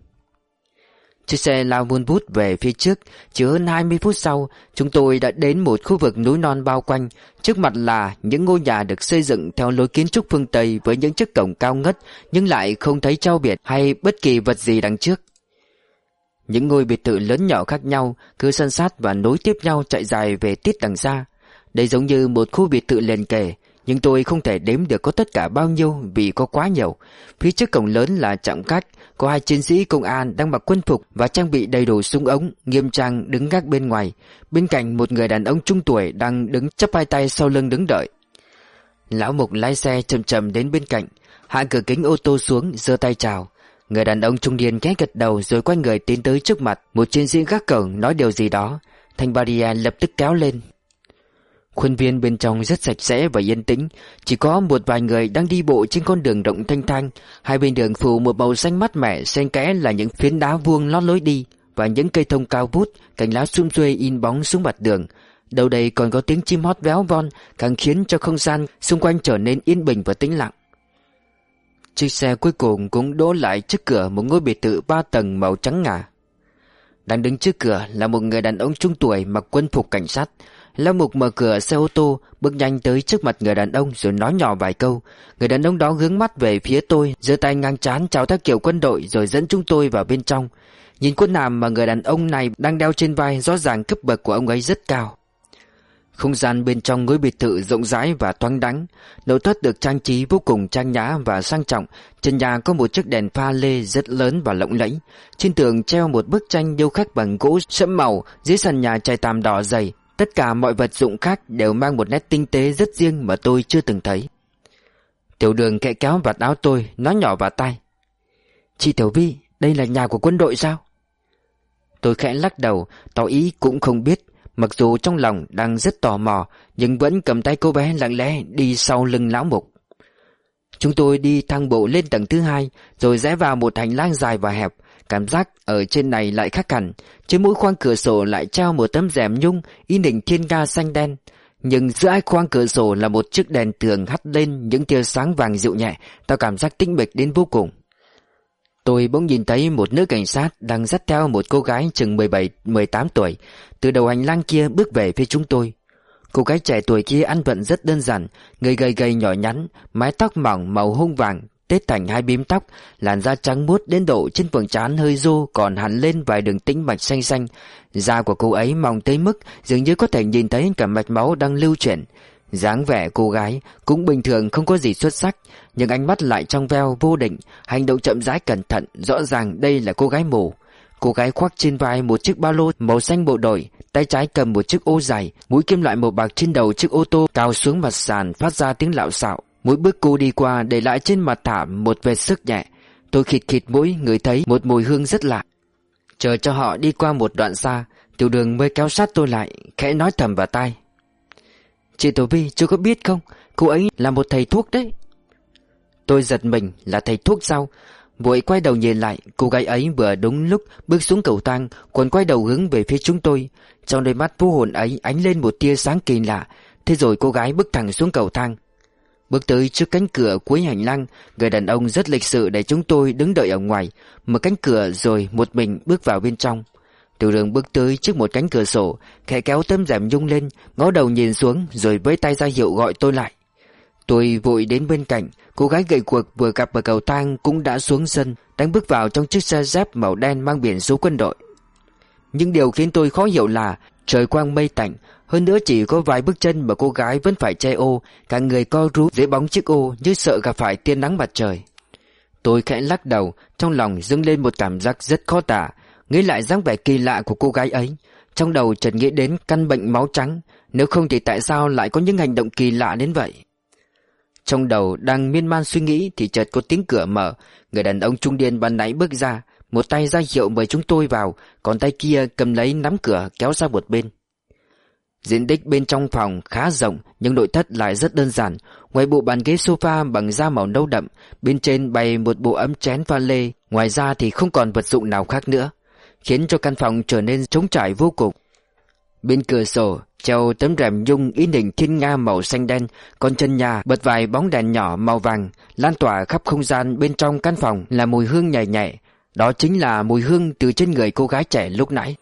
Chiếc xe lao vun vút về phía trước Chỉ hơn 20 phút sau, Chúng tôi đã đến một khu vực núi non bao quanh Trước mặt là những ngôi nhà được xây dựng Theo lối kiến trúc phương Tây Với những chiếc cổng cao ngất, Nhưng lại không thấy trao biệt hay bất kỳ vật gì đằng trước Những ngôi biệt thự lớn nhỏ khác nhau Cứ san sát và nối tiếp nhau chạy dài về tít đằng xa đây giống như một khu biệt thự liền kề nhưng tôi không thể đếm được có tất cả bao nhiêu vì có quá nhiều. Phía trước cổng lớn là trọng cách, có hai chiến sĩ công an đang mặc quân phục và trang bị đầy đủ súng ống, nghiêm trang đứng gác bên ngoài. Bên cạnh một người đàn ông trung tuổi đang đứng chắp hai tay sau lưng đứng đợi. Lão Mục lái xe chậm chậm đến bên cạnh, hạ cửa kính ô tô xuống, giơ tay chào. Người đàn ông trung niên ghé gật đầu rồi quay người tiến tới trước mặt, một chiến sĩ gác cổng nói điều gì đó. Thanh barrier lập tức kéo lên, Khuôn viên bên trong rất sạch sẽ và yên tĩnh. Chỉ có một vài người đang đi bộ trên con đường rộng thanh thanh. Hai bên đường phủ một màu xanh mát mẻ, Xen kẽ là những phiến đá vuông lót lối đi Và những cây thông cao vút, Cành lá sum xuê in bóng xuống mặt đường. Đầu đây còn có tiếng chim hót véo von, Càng khiến cho không gian xung quanh trở nên yên bình và tĩnh lặng. Chiếc xe cuối cùng cũng đỗ lại trước cửa một ngôi biệt thự ba tầng màu trắng ngà. Đang đứng trước cửa là một người đàn ông trung tuổi mặc quân phục cảnh sát. Lão Mục mở cửa xe ô tô, bước nhanh tới trước mặt người đàn ông rồi nói nhỏ vài câu. Người đàn ông đó hướng mắt về phía tôi, giơ tay ngang chán chào theo kiểu quân đội rồi dẫn chúng tôi vào bên trong. Nhìn quân hàm mà người đàn ông này đang đeo trên vai rõ ràng cấp bậc của ông ấy rất cao. Không gian bên trong ngôi biệt thự rộng rãi và thoáng đắng, nội thất được trang trí vô cùng trang nhã và sang trọng. Trên nhà có một chiếc đèn pha lê rất lớn và lộng lẫy. Trên tường treo một bức tranh điêu khắc bằng gỗ sẫm màu, dưới sàn nhà trải tàm đỏ dày, Tất cả mọi vật dụng khác đều mang một nét tinh tế rất riêng mà tôi chưa từng thấy. Tiểu đường kệ kéo vạt áo tôi, nói nhỏ vào tay. Chị Tiểu Vi, đây là nhà của quân đội sao? Tôi khẽ lắc đầu, tỏ ý cũng không biết. Mặc dù trong lòng đang rất tò mò, nhưng vẫn cầm tay cô bé lặng lẽ đi sau lưng lão mục. Chúng tôi đi thang bộ lên tầng thứ hai, rồi rẽ vào một hành lang dài và hẹp, Cảm giác ở trên này lại khác hẳn. Trên mỗi khoang cửa sổ lại treo một tấm rèm nhung In hình thiên ga xanh đen. Nhưng giữa hai khoang cửa sổ là một chiếc đèn tường hắt lên những tia sáng vàng dịu nhẹ, Tạo cảm giác tĩnh mịch đến vô cùng. Tôi bỗng nhìn thấy một nữ cảnh sát đang dắt theo một cô gái chừng 17-18 tuổi. Từ đầu hành lang kia bước về phía chúng tôi. Cô gái trẻ tuổi kia ăn vận rất đơn giản Người gầy gầy nhỏ nhắn, Mái tóc mỏng màu hung vàng Tết thành hai bím tóc, Làn da trắng muốt đến độ trên vầng trán hơi rô Còn hẳn lên vài đường tĩnh mạch xanh xanh. Da của cô ấy mỏng tới mức Dường như có thể nhìn thấy cả mạch máu đang lưu chuyển. Dáng vẻ cô gái cũng bình thường không có gì xuất sắc, Nhưng ánh mắt lại trong veo vô định, Hành động chậm rãi cẩn thận, Rõ ràng đây là cô gái mù. Cô gái khoác trên vai một chiếc ba lô màu xanh bộ đội, Tay trái cầm một chiếc ô dài Mũi kim loại màu bạc trên đầu chiếc ô tô Cao xuống mặt sàn phát ra tiếng lạo xạo. Mỗi bước cô đi qua để lại trên mặt thảm một vệt sức nhẹ. Tôi khịt khịt mũi người thấy một mùi hương rất lạ. Chờ cho họ đi qua một đoạn xa, Tiểu đường mới kéo sát tôi lại, Khẽ nói thầm vào tai. Chị Tổ Vi chưa có biết không? Cô ấy là một thầy thuốc đấy. Tôi giật mình là thầy thuốc sao? Vội quay đầu nhìn lại, Cô gái ấy vừa đúng lúc bước xuống cầu thang Còn quay đầu hướng về phía chúng tôi. Trong đôi mắt vô hồn ấy ánh lên một tia sáng kỳ lạ. Thế rồi cô gái bước thẳng xuống cầu thang. Bước tới trước cánh cửa cuối hành lang, Người đàn ông rất lịch sự để chúng tôi đứng đợi ở ngoài. Mở cánh cửa rồi một mình bước vào bên trong. Tiểu đường bước tới trước một cánh cửa sổ, Khẽ kéo tấm rèm nhung lên, Ngó đầu nhìn xuống rồi với tay ra hiệu gọi tôi lại. Tôi vội đến bên cạnh, Cô gái gầy cuộc vừa gặp ở cầu thang Cũng đã xuống sân Đang bước vào trong chiếc xe dép màu đen mang biển số quân đội. Nhưng điều khiến tôi khó hiểu là Trời quang mây tạnh. Hơn nữa chỉ có vài bước chân mà cô gái vẫn phải che ô Cả người co rú, dưới bóng chiếc ô Như sợ gặp phải tia nắng mặt trời. Tôi khẽ lắc đầu Trong lòng dâng lên một cảm giác rất khó tả. Nghĩ lại dáng vẻ kỳ lạ của cô gái ấy Trong đầu chợt nghĩ đến căn bệnh máu trắng. Nếu không thì tại sao lại có những hành động kỳ lạ đến vậy? Trong đầu đang miên man suy nghĩ Thì chợt có tiếng cửa mở. Người đàn ông trung niên ban nãy bước ra. Một tay ra hiệu mời chúng tôi vào Còn tay kia cầm lấy nắm cửa kéo ra một bên Diện tích bên trong phòng khá rộng nhưng nội thất lại rất đơn giản. Ngoài bộ bàn ghế sofa bằng da màu nâu đậm, bên trên bày một bộ ấm chén pha lê, ngoài ra thì không còn vật dụng nào khác nữa khiến cho căn phòng trở nên trống trải vô cùng. Bên cửa sổ, treo tấm rèm nhung in hình thiên nga màu xanh đen, còn chân nhà bật vài bóng đèn nhỏ màu vàng, lan tỏa khắp không gian bên trong căn phòng là mùi hương nhẹ nhẹ. Đó chính là mùi hương từ trên người cô gái trẻ lúc nãy.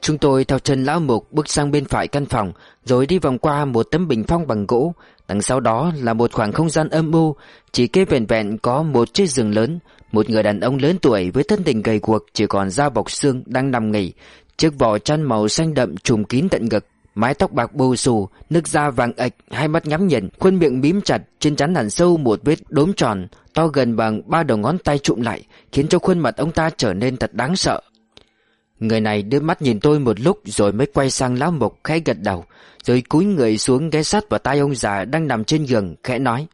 Chúng tôi theo chân lão mục bước sang bên phải căn phòng, rồi đi vòng qua một tấm bình phong bằng gỗ. Đằng sau đó là một khoảng không gian âm u, chỉ kê vẹn vẹn có một chiếc giường lớn, một người đàn ông lớn tuổi với thân hình gầy guộc chỉ còn da bọc xương đang nằm nghỉ. Chiếc vỏ chăn màu xanh đậm trùm kín tận ngực, mái tóc bạc bù xù, nước da vàng ạch, hai mắt nhắm nhìn, khuôn miệng mím chặt, trên trán hẳn sâu một vết đốm tròn, to gần bằng ba đầu ngón tay trụm lại, khiến cho khuôn mặt ông ta trở nên thật đáng sợ. Người này đưa mắt nhìn tôi một lúc rồi mới quay sang lão mục khẽ gật đầu, rồi cúi người xuống ghé sát vào tay ông già đang nằm trên giường khẽ nói.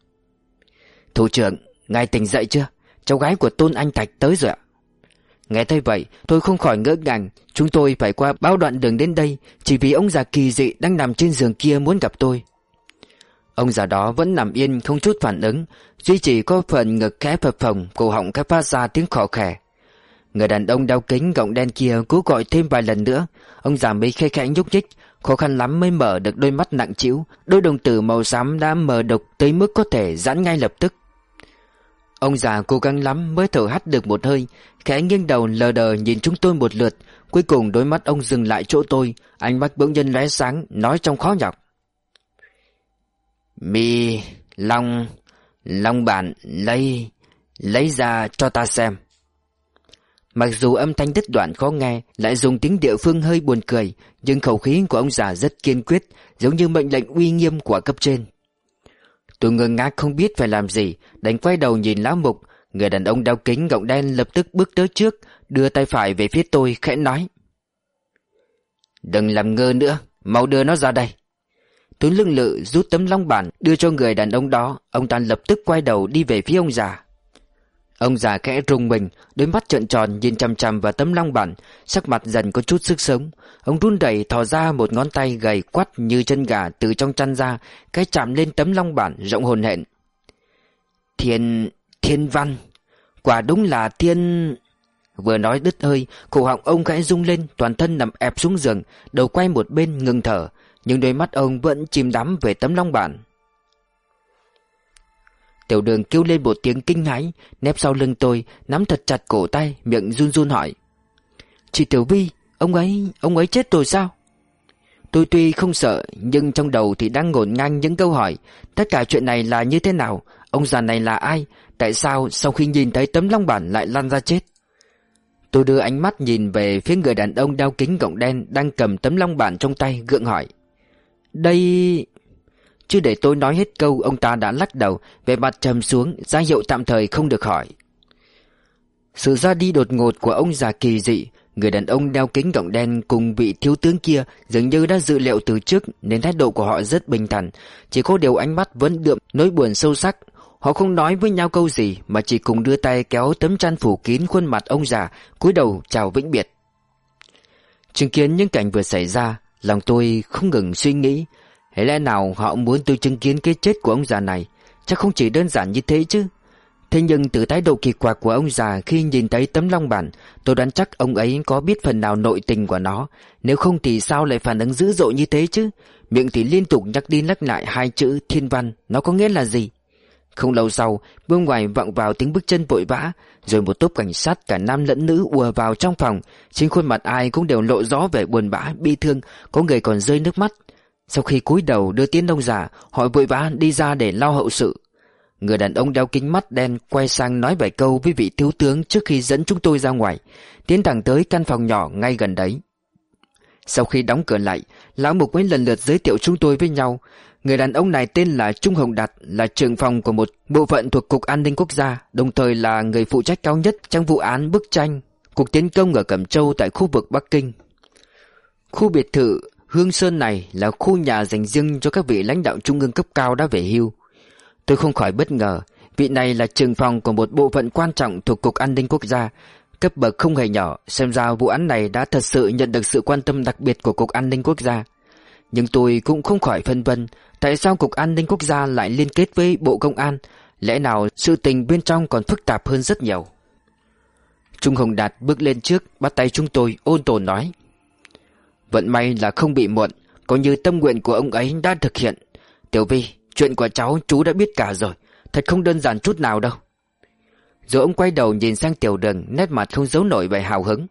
Thủ trưởng, ngài tỉnh dậy chưa? Cháu gái của Tôn Anh Thạch tới rồi ạ Nghe thấy vậy tôi không khỏi ngỡ ngàng Chúng tôi phải qua bao đoạn đường đến đây Chỉ vì ông già kỳ dị đang nằm trên giường kia muốn gặp tôi Ông già đó vẫn nằm yên không chút phản ứng, Duy chỉ có phần ngực khẽ phập phồng, Cổ họng khẽ phát ra tiếng khò khè. Người đàn ông đeo kính gọng đen kia cố gọi thêm vài lần nữa. Ông già mới khẽ khẽ nhúc nhích, Khó khăn lắm mới mở được đôi mắt nặng trĩu. Đôi đồng tử màu xám đã mờ đục tới mức có thể giãn ngay lập tức. Ông già cố gắng lắm mới thở hắt được một hơi, Khẽ nghiêng đầu lờ đờ nhìn chúng tôi một lượt. Cuối cùng đôi mắt ông dừng lại chỗ tôi, Ánh mắt bỗng nhiên lóe sáng, Nói trong khó nhọc. Mi, Long Long bản lấy Lấy ra cho ta xem. Mặc dù âm thanh đứt đoạn khó nghe, Lại dùng tiếng địa phương hơi buồn cười, Nhưng khẩu khí của ông già rất kiên quyết, Giống như mệnh lệnh uy nghiêm của cấp trên. Tôi ngơ ngác không biết phải làm gì đánh quay đầu nhìn lão mục. Người đàn ông đeo kính gọng đen lập tức bước tới trước, Đưa tay phải về phía tôi, khẽ nói. Đừng làm ngơ nữa, Mau đưa nó ra đây. Tôi lưng lự rút tấm long bản Đưa cho người đàn ông đó. Ông ta lập tức quay đầu đi về phía ông già. Ông già khẽ rùng mình, Đôi mắt trợn tròn nhìn chằm chằm vào tấm long bản. Sắc mặt dần có chút sức sống. Ông run đẩy thò ra một ngón tay gầy quắt như chân gà từ trong chăn ra, Cái chạm lên tấm long bản rộng hồn hện. Thiên... thiên văn. Quả đúng là thiên... Vừa nói đứt hơi Cổ họng ông khẽ rung lên, Toàn thân nằm ẹp xuống giường, Đầu quay một bên ngừng thở. Nhưng đôi mắt ông vẫn chìm đắm về tấm long bản Tiểu đường kêu lên một tiếng kinh hãi, Nép sau lưng tôi, Nắm thật chặt cổ tay, Miệng run run hỏi. Chị Tiểu Vi, Ông ấy Ông ấy chết rồi sao? Tôi tuy không sợ, Nhưng trong đầu thì đang ngổn ngang những câu hỏi, Tất cả chuyện này là như thế nào? Ông già này là ai? Tại sao sau khi nhìn thấy tấm long bản lại lăn ra chết? Tôi đưa ánh mắt nhìn về phía người đàn ông đeo kính gọng đen Đang cầm tấm long bản trong tay, gượng hỏi. Đây... Chứ để tôi nói hết câu Ông ta đã lắc đầu Về mặt trầm xuống ra hiệu tạm thời không được hỏi Sự ra đi đột ngột của ông già kỳ dị Người đàn ông đeo kính gọng đen cùng vị thiếu tướng kia dường như đã dự liệu từ trước nên thái độ của họ rất bình thản. Chỉ có điều ánh mắt vẫn đượm nỗi buồn sâu sắc. Họ không nói với nhau câu gì mà chỉ cùng đưa tay kéo tấm chăn phủ kín khuôn mặt ông già, cúi đầu chào vĩnh biệt. Chứng kiến những cảnh vừa xảy ra, lòng tôi không ngừng suy nghĩ. Hay lẽ nào họ muốn tôi chứng kiến cái chết của ông già này? Chắc không chỉ đơn giản như thế chứ. Thế nhưng từ thái độ kỳ quặc của ông già khi nhìn thấy tấm long bản, tôi đoán chắc ông ấy có biết phần nào nội tình của nó. Nếu không thì sao lại phản ứng dữ dội như thế chứ? Miệng thì liên tục nhắc đi nhắc lại hai chữ thiên văn, nó có nghĩa là gì? Không lâu sau, bên ngoài vọng vào tiếng bước chân vội vã, rồi một tốp cảnh sát cả nam lẫn nữ ùa vào trong phòng. Trên khuôn mặt ai cũng đều lộ rõ vẻ buồn bã, bi thương, có người còn rơi nước mắt. Sau khi cúi đầu đưa tiến ông già, họ vội vã đi ra để lo hậu sự. Người đàn ông đeo kính mắt đen quay sang nói vài câu với vị thiếu tướng trước khi dẫn chúng tôi ra ngoài, tiến thẳng tới căn phòng nhỏ ngay gần đấy. Sau khi đóng cửa lại, lão mục mới lần lượt giới thiệu chúng tôi với nhau. Người đàn ông này tên là Trung Hồng Đạt, là trưởng phòng của một bộ phận thuộc Cục An ninh Quốc gia, đồng thời là người phụ trách cao nhất trong vụ án bức tranh cuộc tiến công ở Cẩm Châu tại khu vực Bắc Kinh. Khu biệt thự Hương Sơn này là khu nhà dành riêng cho các vị lãnh đạo trung ương cấp cao đã về hưu. Tôi không khỏi bất ngờ Vị này là trưởng phòng của một bộ phận quan trọng thuộc Cục An ninh Quốc gia Cấp bậc không hề nhỏ Xem ra vụ án này đã thật sự nhận được sự quan tâm đặc biệt của Cục An ninh Quốc gia nhưng tôi cũng không khỏi phân vân Tại sao Cục An ninh Quốc gia lại liên kết với Bộ Công an, Lẽ nào sự tình bên trong còn phức tạp hơn rất nhiều? Trung Hồng Đạt bước lên trước, Bắt tay chúng tôi, ôn tồn nói. Vận may là không bị muộn Có như tâm nguyện của ông ấy đã thực hiện. Tiểu Vi, Chuyện của cháu chú đã biết cả rồi, Thật không đơn giản chút nào đâu. Rồi ông quay đầu nhìn sang tiểu đường, Nét mặt không giấu nổi vẻ hào hứng.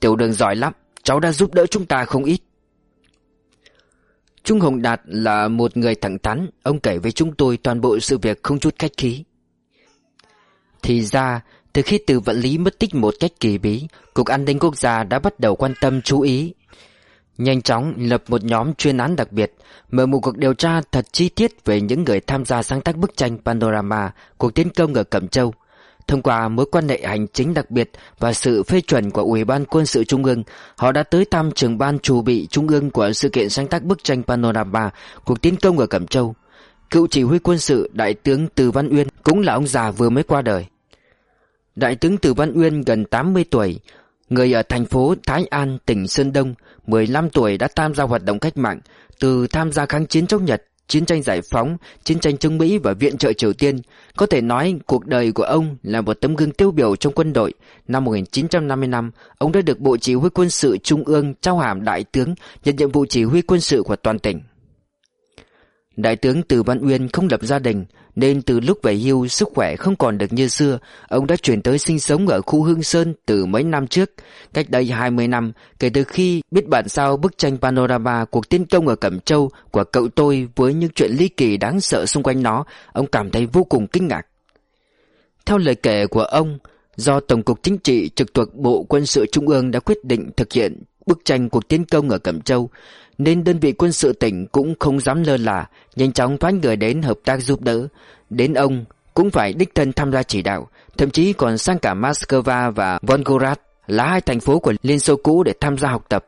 Tiểu đường giỏi lắm, Cháu đã giúp đỡ chúng ta không ít. Trung Hồng Đạt là một người thẳng thắn Ông kể với chúng tôi toàn bộ sự việc không chút khách khí Thì ra Từ khi từ vận lý mất tích một cách kỳ bí Cục An ninh Quốc gia đã bắt đầu quan tâm chú ý Nhanh chóng lập một nhóm chuyên án đặc biệt, mở một cuộc điều tra thật chi tiết về những người tham gia sáng tác bức tranh Panorama cuộc tiến công ở Cẩm Châu. Thông qua mối quan hệ hành chính đặc biệt và sự phê chuẩn của Ủy ban Quân sự Trung ương, họ đã tới thăm trường ban chủ bị Trung ương của sự kiện sáng tác bức tranh Panorama cuộc tiến công ở Cẩm Châu. Cựu chỉ huy quân sự Đại tướng Từ Văn Uyên cũng là ông già vừa mới qua đời. Đại tướng Từ Văn Uyên gần 80 tuổi, Người ở thành phố Thái An, tỉnh Sơn Đông, 15 tuổi đã tham gia hoạt động cách mạng, từ tham gia kháng chiến chống Nhật, chiến tranh giải phóng, chiến tranh chống Mỹ và viện trợ Triều Tiên. Có thể nói cuộc đời của ông là một tấm gương tiêu biểu trong quân đội. Năm 1955, ông đã được Bộ Chỉ huy quân sự Trung ương trao hàm đại tướng, nhận nhiệm vụ chỉ huy quân sự của toàn tỉnh. Đại tướng Từ Văn Uyên không lập gia đình, nên từ lúc về hưu sức khỏe không còn được như xưa, ông đã chuyển tới sinh sống ở khu Hương Sơn từ mấy năm trước. Cách đây 20 năm, kể từ khi biết bản sao bức tranh panorama cuộc tiến công ở Cẩm Châu của cậu tôi với những chuyện ly kỳ đáng sợ xung quanh nó, ông cảm thấy vô cùng kinh ngạc. Theo lời kể của ông, do Tổng cục Chính trị trực thuộc Bộ Quân sự Trung ương đã quyết định thực hiện bức tranh cuộc tiến công ở Cẩm Châu, nên đơn vị quân sự tỉnh cũng không dám lơ là, nhanh chóng phái người đến hợp tác giúp đỡ. Đến ông cũng phải đích thân tham gia chỉ đạo, thậm chí còn sang cả Moscow và Volgograd là hai thành phố của Liên Xô cũ để tham gia học tập.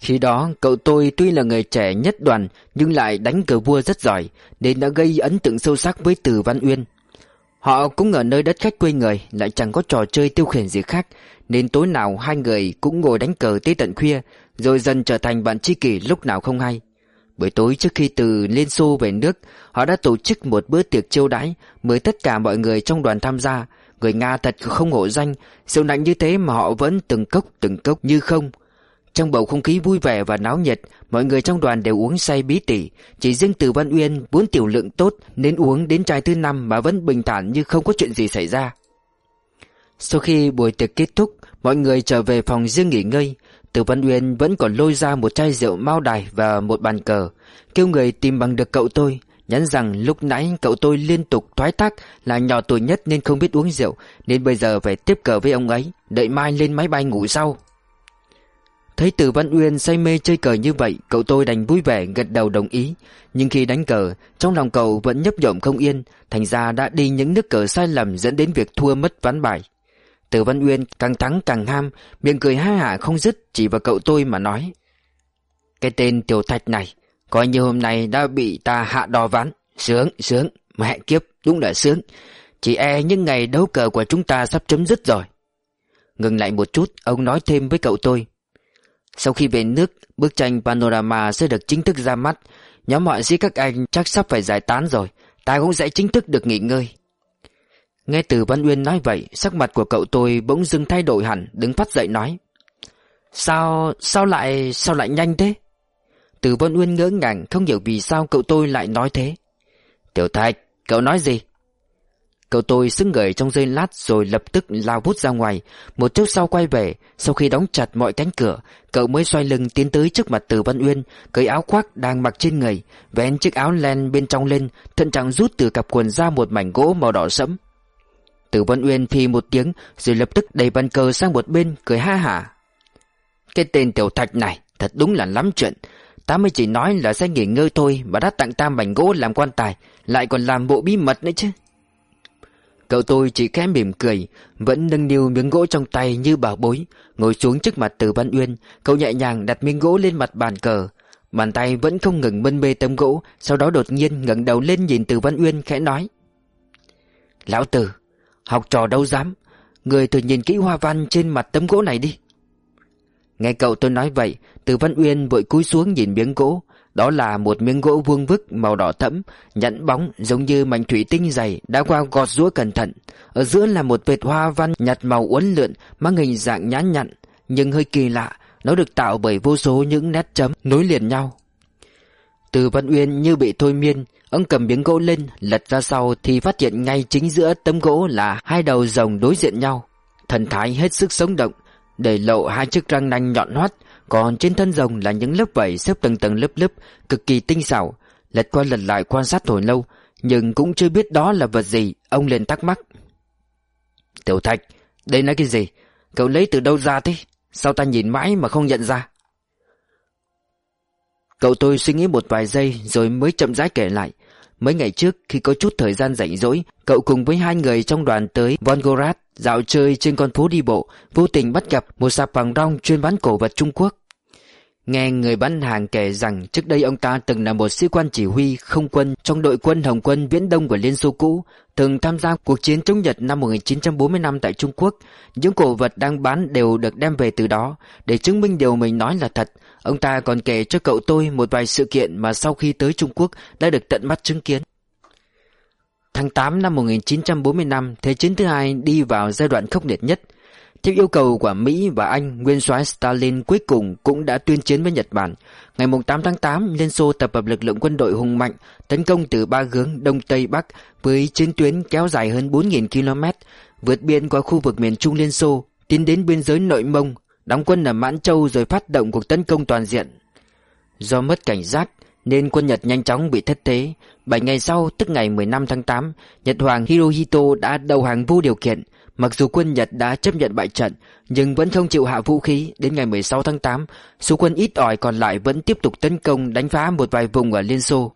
Khi đó, cậu tôi tuy là người trẻ nhất đoàn nhưng lại đánh cờ vua rất giỏi, nên đã gây ấn tượng sâu sắc với Từ Văn Uyên. Họ cũng ở nơi đất khách quê người, lại chẳng có trò chơi tiêu khiển gì khác, nên tối nào hai người cũng ngồi đánh cờ tới tận khuya, rồi dần trở thành bạn tri kỷ lúc nào không hay. Buổi tối trước khi từ Liên Xô về nước, họ đã tổ chức một bữa tiệc chiêu đãi, mời tất cả mọi người trong đoàn tham gia. Người Nga thật không hổ danh, siêu nặng như thế mà họ vẫn từng cốc từng cốc như không. Trong bầu không khí vui vẻ và náo nhiệt Mọi người trong đoàn đều uống say bí tỉ Chỉ riêng từ Văn Uyên vốn tiểu lượng tốt Nên uống đến chai thứ năm Mà vẫn bình thản như không có chuyện gì xảy ra Sau khi buổi tiệc kết thúc Mọi người trở về phòng riêng nghỉ ngơi từ Văn Uyên vẫn còn lôi ra một chai rượu mao đài Và một bàn cờ, Kêu người tìm bằng được cậu tôi, Nhắn rằng lúc nãy cậu tôi liên tục thoái thác, Là nhỏ tuổi nhất nên không biết uống rượu, Nên bây giờ phải tiếp cờ với ông ấy, Đợi mai lên máy bay ngủ sau. Thấy Từ Văn Uyên say mê chơi cờ như vậy, Cậu tôi đành vui vẻ gật đầu đồng ý. Nhưng khi đánh cờ, Trong lòng cậu vẫn nhấp nhộm không yên, Thành ra đã đi những nước cờ sai lầm Dẫn đến việc thua mất ván bài. Từ Văn Uyên càng thắng càng ham Miệng cười ha hả không dứt Chỉ vào cậu tôi mà nói Cái tên tiểu thạch này Coi như hôm nay đã bị ta hạ đò ván Sướng sướng Mẹ kiếp đúng là sướng Chỉ e những ngày đấu cờ của chúng ta sắp chấm dứt rồi Ngừng lại một chút Ông nói thêm với cậu tôi sau khi về nước, bức tranh Panorama sẽ được chính thức ra mắt. Nhóm họa sĩ các anh chắc sắp phải giải tán rồi. Ta cũng sẽ chính thức được nghỉ ngơi. Nghe từ Văn Uyên nói vậy, sắc mặt của cậu tôi bỗng dưng thay đổi hẳn, đứng phát dậy nói. Sao, sao lại, sao lại nhanh thế? Từ Văn Uyên ngỡ ngàng, không hiểu vì sao cậu tôi lại nói thế. Tiểu Thạch, cậu nói gì? Cậu tôi xứng người trong giây lát rồi lập tức lao vút ra ngoài Một chút sau quay về Sau khi đóng chặt mọi cánh cửa Cậu mới xoay lưng tiến tới trước mặt Từ Văn Uyên Cởi áo khoác đang mặc trên người Vén chiếc áo len bên trong lên Thận trọng rút từ cặp quần ra một mảnh gỗ màu đỏ sẫm từ Văn Uyên phi một tiếng, Rồi lập tức đẩy bàn cờ sang một bên, Cười ha hả. Cái tên tiểu thạch này, Thật đúng là lắm chuyện. Ta mới chỉ nói là sẽ nghỉ ngơi thôi, Mà đã tặng ta mảnh gỗ làm quan tài, Lại còn làm bộ bí mật nữa chứ. Cậu tôi chỉ khẽ mỉm cười, Vẫn nâng niu miếng gỗ trong tay như bảo bối, Ngồi xuống trước mặt từ Văn Uyên, Cậu nhẹ nhàng đặt miếng gỗ lên mặt bàn cờ. Bàn tay vẫn không ngừng mân mê tấm gỗ, Sau đó đột nhiên ngẩng đầu lên nhìn từ Văn Uyên khẽ nói. Lão tử Học trò đâu dám Người thử nhìn kỹ hoa văn trên mặt tấm gỗ này đi Nghe cậu tôi nói vậy Từ Văn Uyên vội cúi xuống nhìn miếng gỗ đó là một miếng gỗ vuông vức màu đỏ thẫm, nhẵn bóng giống như mảnh thủy tinh dày đã qua gọt rũa cẩn thận. Ở giữa là một vệt hoa văn nhạt màu uốn lượn mang hình dạng nhán nhặn, nhưng hơi kỳ lạ, nó được tạo bởi vô số những nét chấm nối liền nhau. Từ Văn Uyên như bị thôi miên, ông cầm miếng gỗ lên, lật ra sau thì phát hiện ngay chính giữa tấm gỗ là hai đầu rồng đối diện nhau. Thần thái hết sức sống động, để lộ hai chiếc răng nanh nhọn hoắt, còn trên thân rồng là những lớp vảy xếp tầng tầng lớp lớp, cực kỳ tinh xảo. Lật qua lật lại quan sát hồi lâu, nhưng cũng chưa biết đó là vật gì, ông liền thắc mắc. Tiểu Thạch, đây là cái gì? Cậu lấy từ đâu ra thế? Sao ta nhìn mãi mà không nhận ra? Cậu tôi suy nghĩ một vài giây rồi mới chậm rãi kể lại. Mấy ngày trước khi có chút thời gian rảnh rỗi, cậu cùng với hai người trong đoàn tới Volgograd dạo chơi trên con phố đi bộ, vô tình bắt gặp một sạp vàng rong chuyên bán cổ vật Trung Quốc. Nghe người bán hàng kể rằng trước đây ông ta từng là một sĩ quan chỉ huy không quân trong đội quân Hồng quân Viễn Đông của Liên Xô cũ, từng tham gia cuộc chiến chống Nhật năm 1945 tại Trung Quốc. Những cổ vật đang bán đều được đem về từ đó. Để chứng minh điều mình nói là thật, ông ta còn kể cho cậu tôi một vài sự kiện mà sau khi tới Trung Quốc đã được tận mắt chứng kiến. Tháng 8 năm 1945, Thế chiến thứ hai đi vào giai đoạn khốc liệt nhất – theo yêu cầu của Mỹ và Anh, nguyên soái Stalin cuối cùng cũng đã tuyên chiến với Nhật Bản. Ngày 8 tháng 8, Liên Xô tập hợp lực lượng quân đội hùng mạnh, tấn công từ ba hướng Đông Tây Bắc với chiến tuyến kéo dài hơn 4.000 km, vượt biên qua khu vực miền Trung Liên Xô, tiến đến biên giới nội Mông, đóng quân ở Mãn Châu rồi phát động cuộc tấn công toàn diện. Do mất cảnh giác, nên quân Nhật nhanh chóng bị thất thế. Bảy ngày sau, tức ngày 15 tháng 8, Nhật Hoàng Hirohito đã đầu hàng vô điều kiện, Mặc dù quân Nhật đã chấp nhận bại trận, nhưng vẫn không chịu hạ vũ khí. Đến ngày 16 tháng 8, số quân ít ỏi còn lại vẫn tiếp tục tấn công đánh phá một vài vùng ở Liên Xô.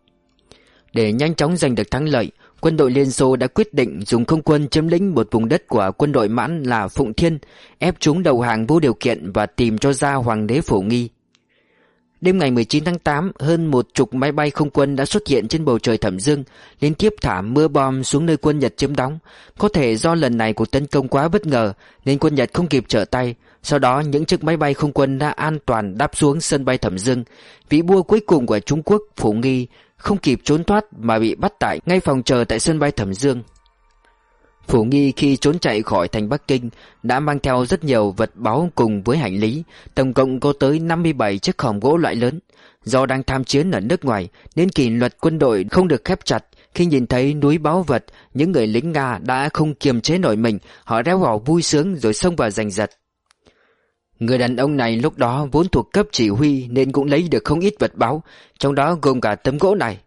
Để nhanh chóng giành được thắng lợi, quân đội Liên Xô đã quyết định dùng không quân chiếm lĩnh một vùng đất của quân đội mãn là Phụng Thiên, ép chúng đầu hàng vô điều kiện và tìm cho ra Hoàng đế Phổ Nghi. Đêm ngày 19 tháng 8, hơn một chục máy bay không quân đã xuất hiện trên bầu trời Thẩm Dương, liên tiếp thả mưa bom xuống nơi quân Nhật chiếm đóng. Có thể do lần này cuộc tấn công quá bất ngờ nên quân Nhật không kịp trở tay. Sau đó những chiếc máy bay không quân đã an toàn đáp xuống sân bay Thẩm Dương. Vị vua cuối cùng của Trung Quốc, Phổ Nghi, không kịp trốn thoát mà bị bắt tại ngay phòng chờ tại sân bay Thẩm Dương. Phủ Nghi khi trốn chạy khỏi thành Bắc Kinh đã mang theo rất nhiều vật báu cùng với hành lý, tổng cộng có tới 57 chiếc hòm gỗ loại lớn. Do đang tham chiến ở nước ngoài nên kỷ luật quân đội không được khép chặt. Khi nhìn thấy núi báu vật, những người lính Nga đã không kiềm chế nổi mình, họ reo hò vui sướng rồi xông vào giành giật. Người đàn ông này lúc đó vốn thuộc cấp chỉ huy nên cũng lấy được không ít vật báu, trong đó gồm cả tấm gỗ này.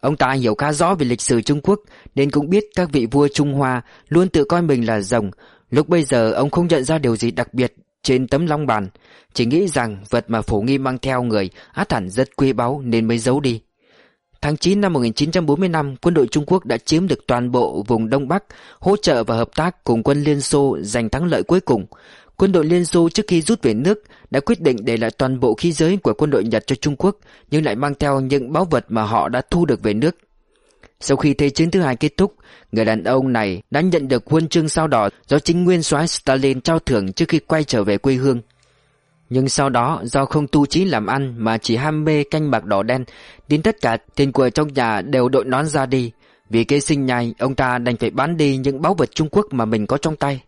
Ông ta hiểu khá rõ về lịch sử Trung Quốc nên cũng biết các vị vua Trung Hoa luôn tự coi mình là rồng. Lúc bây giờ ông không nhận ra điều gì đặc biệt trên tấm long bàn, chỉ nghĩ rằng vật mà phổ nghi mang theo người át hẳn rất quý báu nên mới giấu đi. Tháng 9 năm 1945, quân đội Trung Quốc đã chiếm được toàn bộ vùng Đông Bắc, hỗ trợ và hợp tác cùng quân Liên Xô giành thắng lợi cuối cùng. Quân đội Liên Xô trước khi rút về nước đã quyết định để lại toàn bộ khí giới của quân đội Nhật cho Trung Quốc, nhưng lại mang theo những báu vật mà họ đã thu được về nước. Sau khi Thế chiến thứ hai kết thúc, người đàn ông này đã nhận được huân chương sao đỏ do chính nguyên soái Stalin trao thưởng trước khi quay trở về quê hương. Nhưng sau đó do không tu trí làm ăn mà chỉ ham mê canh bạc đỏ đen, đến tất cả tiền của trong nhà đều đội nón ra đi. Vì kế sinh nhai, ông ta đành phải bán đi những báu vật Trung Quốc mà mình có trong tay.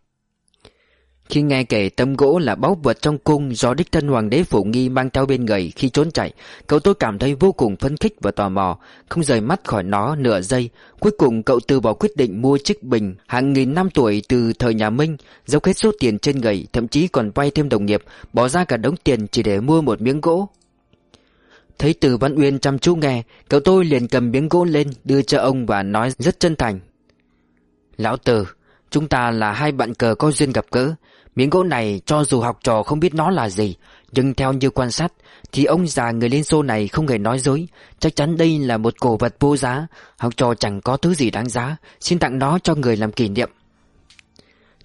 Khi nghe kể tấm gỗ là báu vật trong cung do đích thân hoàng đế phủ nghi mang theo bên người khi trốn chạy, cậu tôi cảm thấy vô cùng phấn khích và tò mò, không rời mắt khỏi nó nửa giây. Cuối cùng cậu từ bỏ quyết định mua chiếc bình hàng nghìn năm tuổi từ thời nhà Minh, dốc hết số tiền trên người, thậm chí còn vay thêm đồng nghiệp, bỏ ra cả đống tiền chỉ để mua một miếng gỗ. Thấy từ Văn Uyên chăm chú nghe, cậu tôi liền cầm miếng gỗ lên đưa cho ông và nói rất chân thành. Lão Từ, chúng ta là hai bạn cờ có duyên gặp gỡ, Miếng gỗ này cho dù học trò không biết nó là gì Nhưng theo như quan sát Thì ông già người Liên Xô này không hề nói dối. Chắc chắn đây là một cổ vật vô giá. Học trò chẳng có thứ gì đáng giá. Xin tặng nó cho người làm kỷ niệm.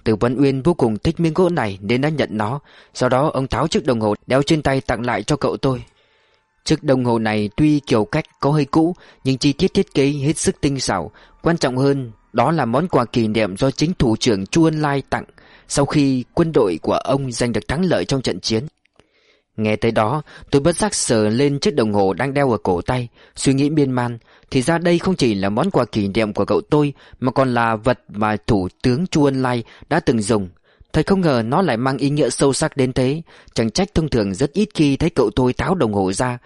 Từ Vân Uyên vô cùng thích miếng gỗ này Nên đã nhận nó. Sau đó ông tháo chiếc đồng hồ đeo trên tay tặng lại cho cậu tôi. Chiếc đồng hồ này tuy kiểu cách có hơi cũ Nhưng chi tiết thiết kế hết sức tinh xảo. Quan trọng hơn đó là món quà kỷ niệm do chính thủ trưởng Chu Ân Lai tặng sau khi quân đội của ông giành được thắng lợi trong trận chiến. Nghe tới đó, tôi bất giác sờ lên chiếc đồng hồ đang đeo ở cổ tay, suy nghĩ miên man, thì ra đây không chỉ là món quà kỷ niệm của cậu tôi, mà còn là vật mà Thủ tướng Chu Ân Lai đã từng dùng. Thật không ngờ nó lại mang ý nghĩa sâu sắc đến thế, chẳng trách thông thường rất ít khi thấy cậu tôi tháo đồng hồ ra.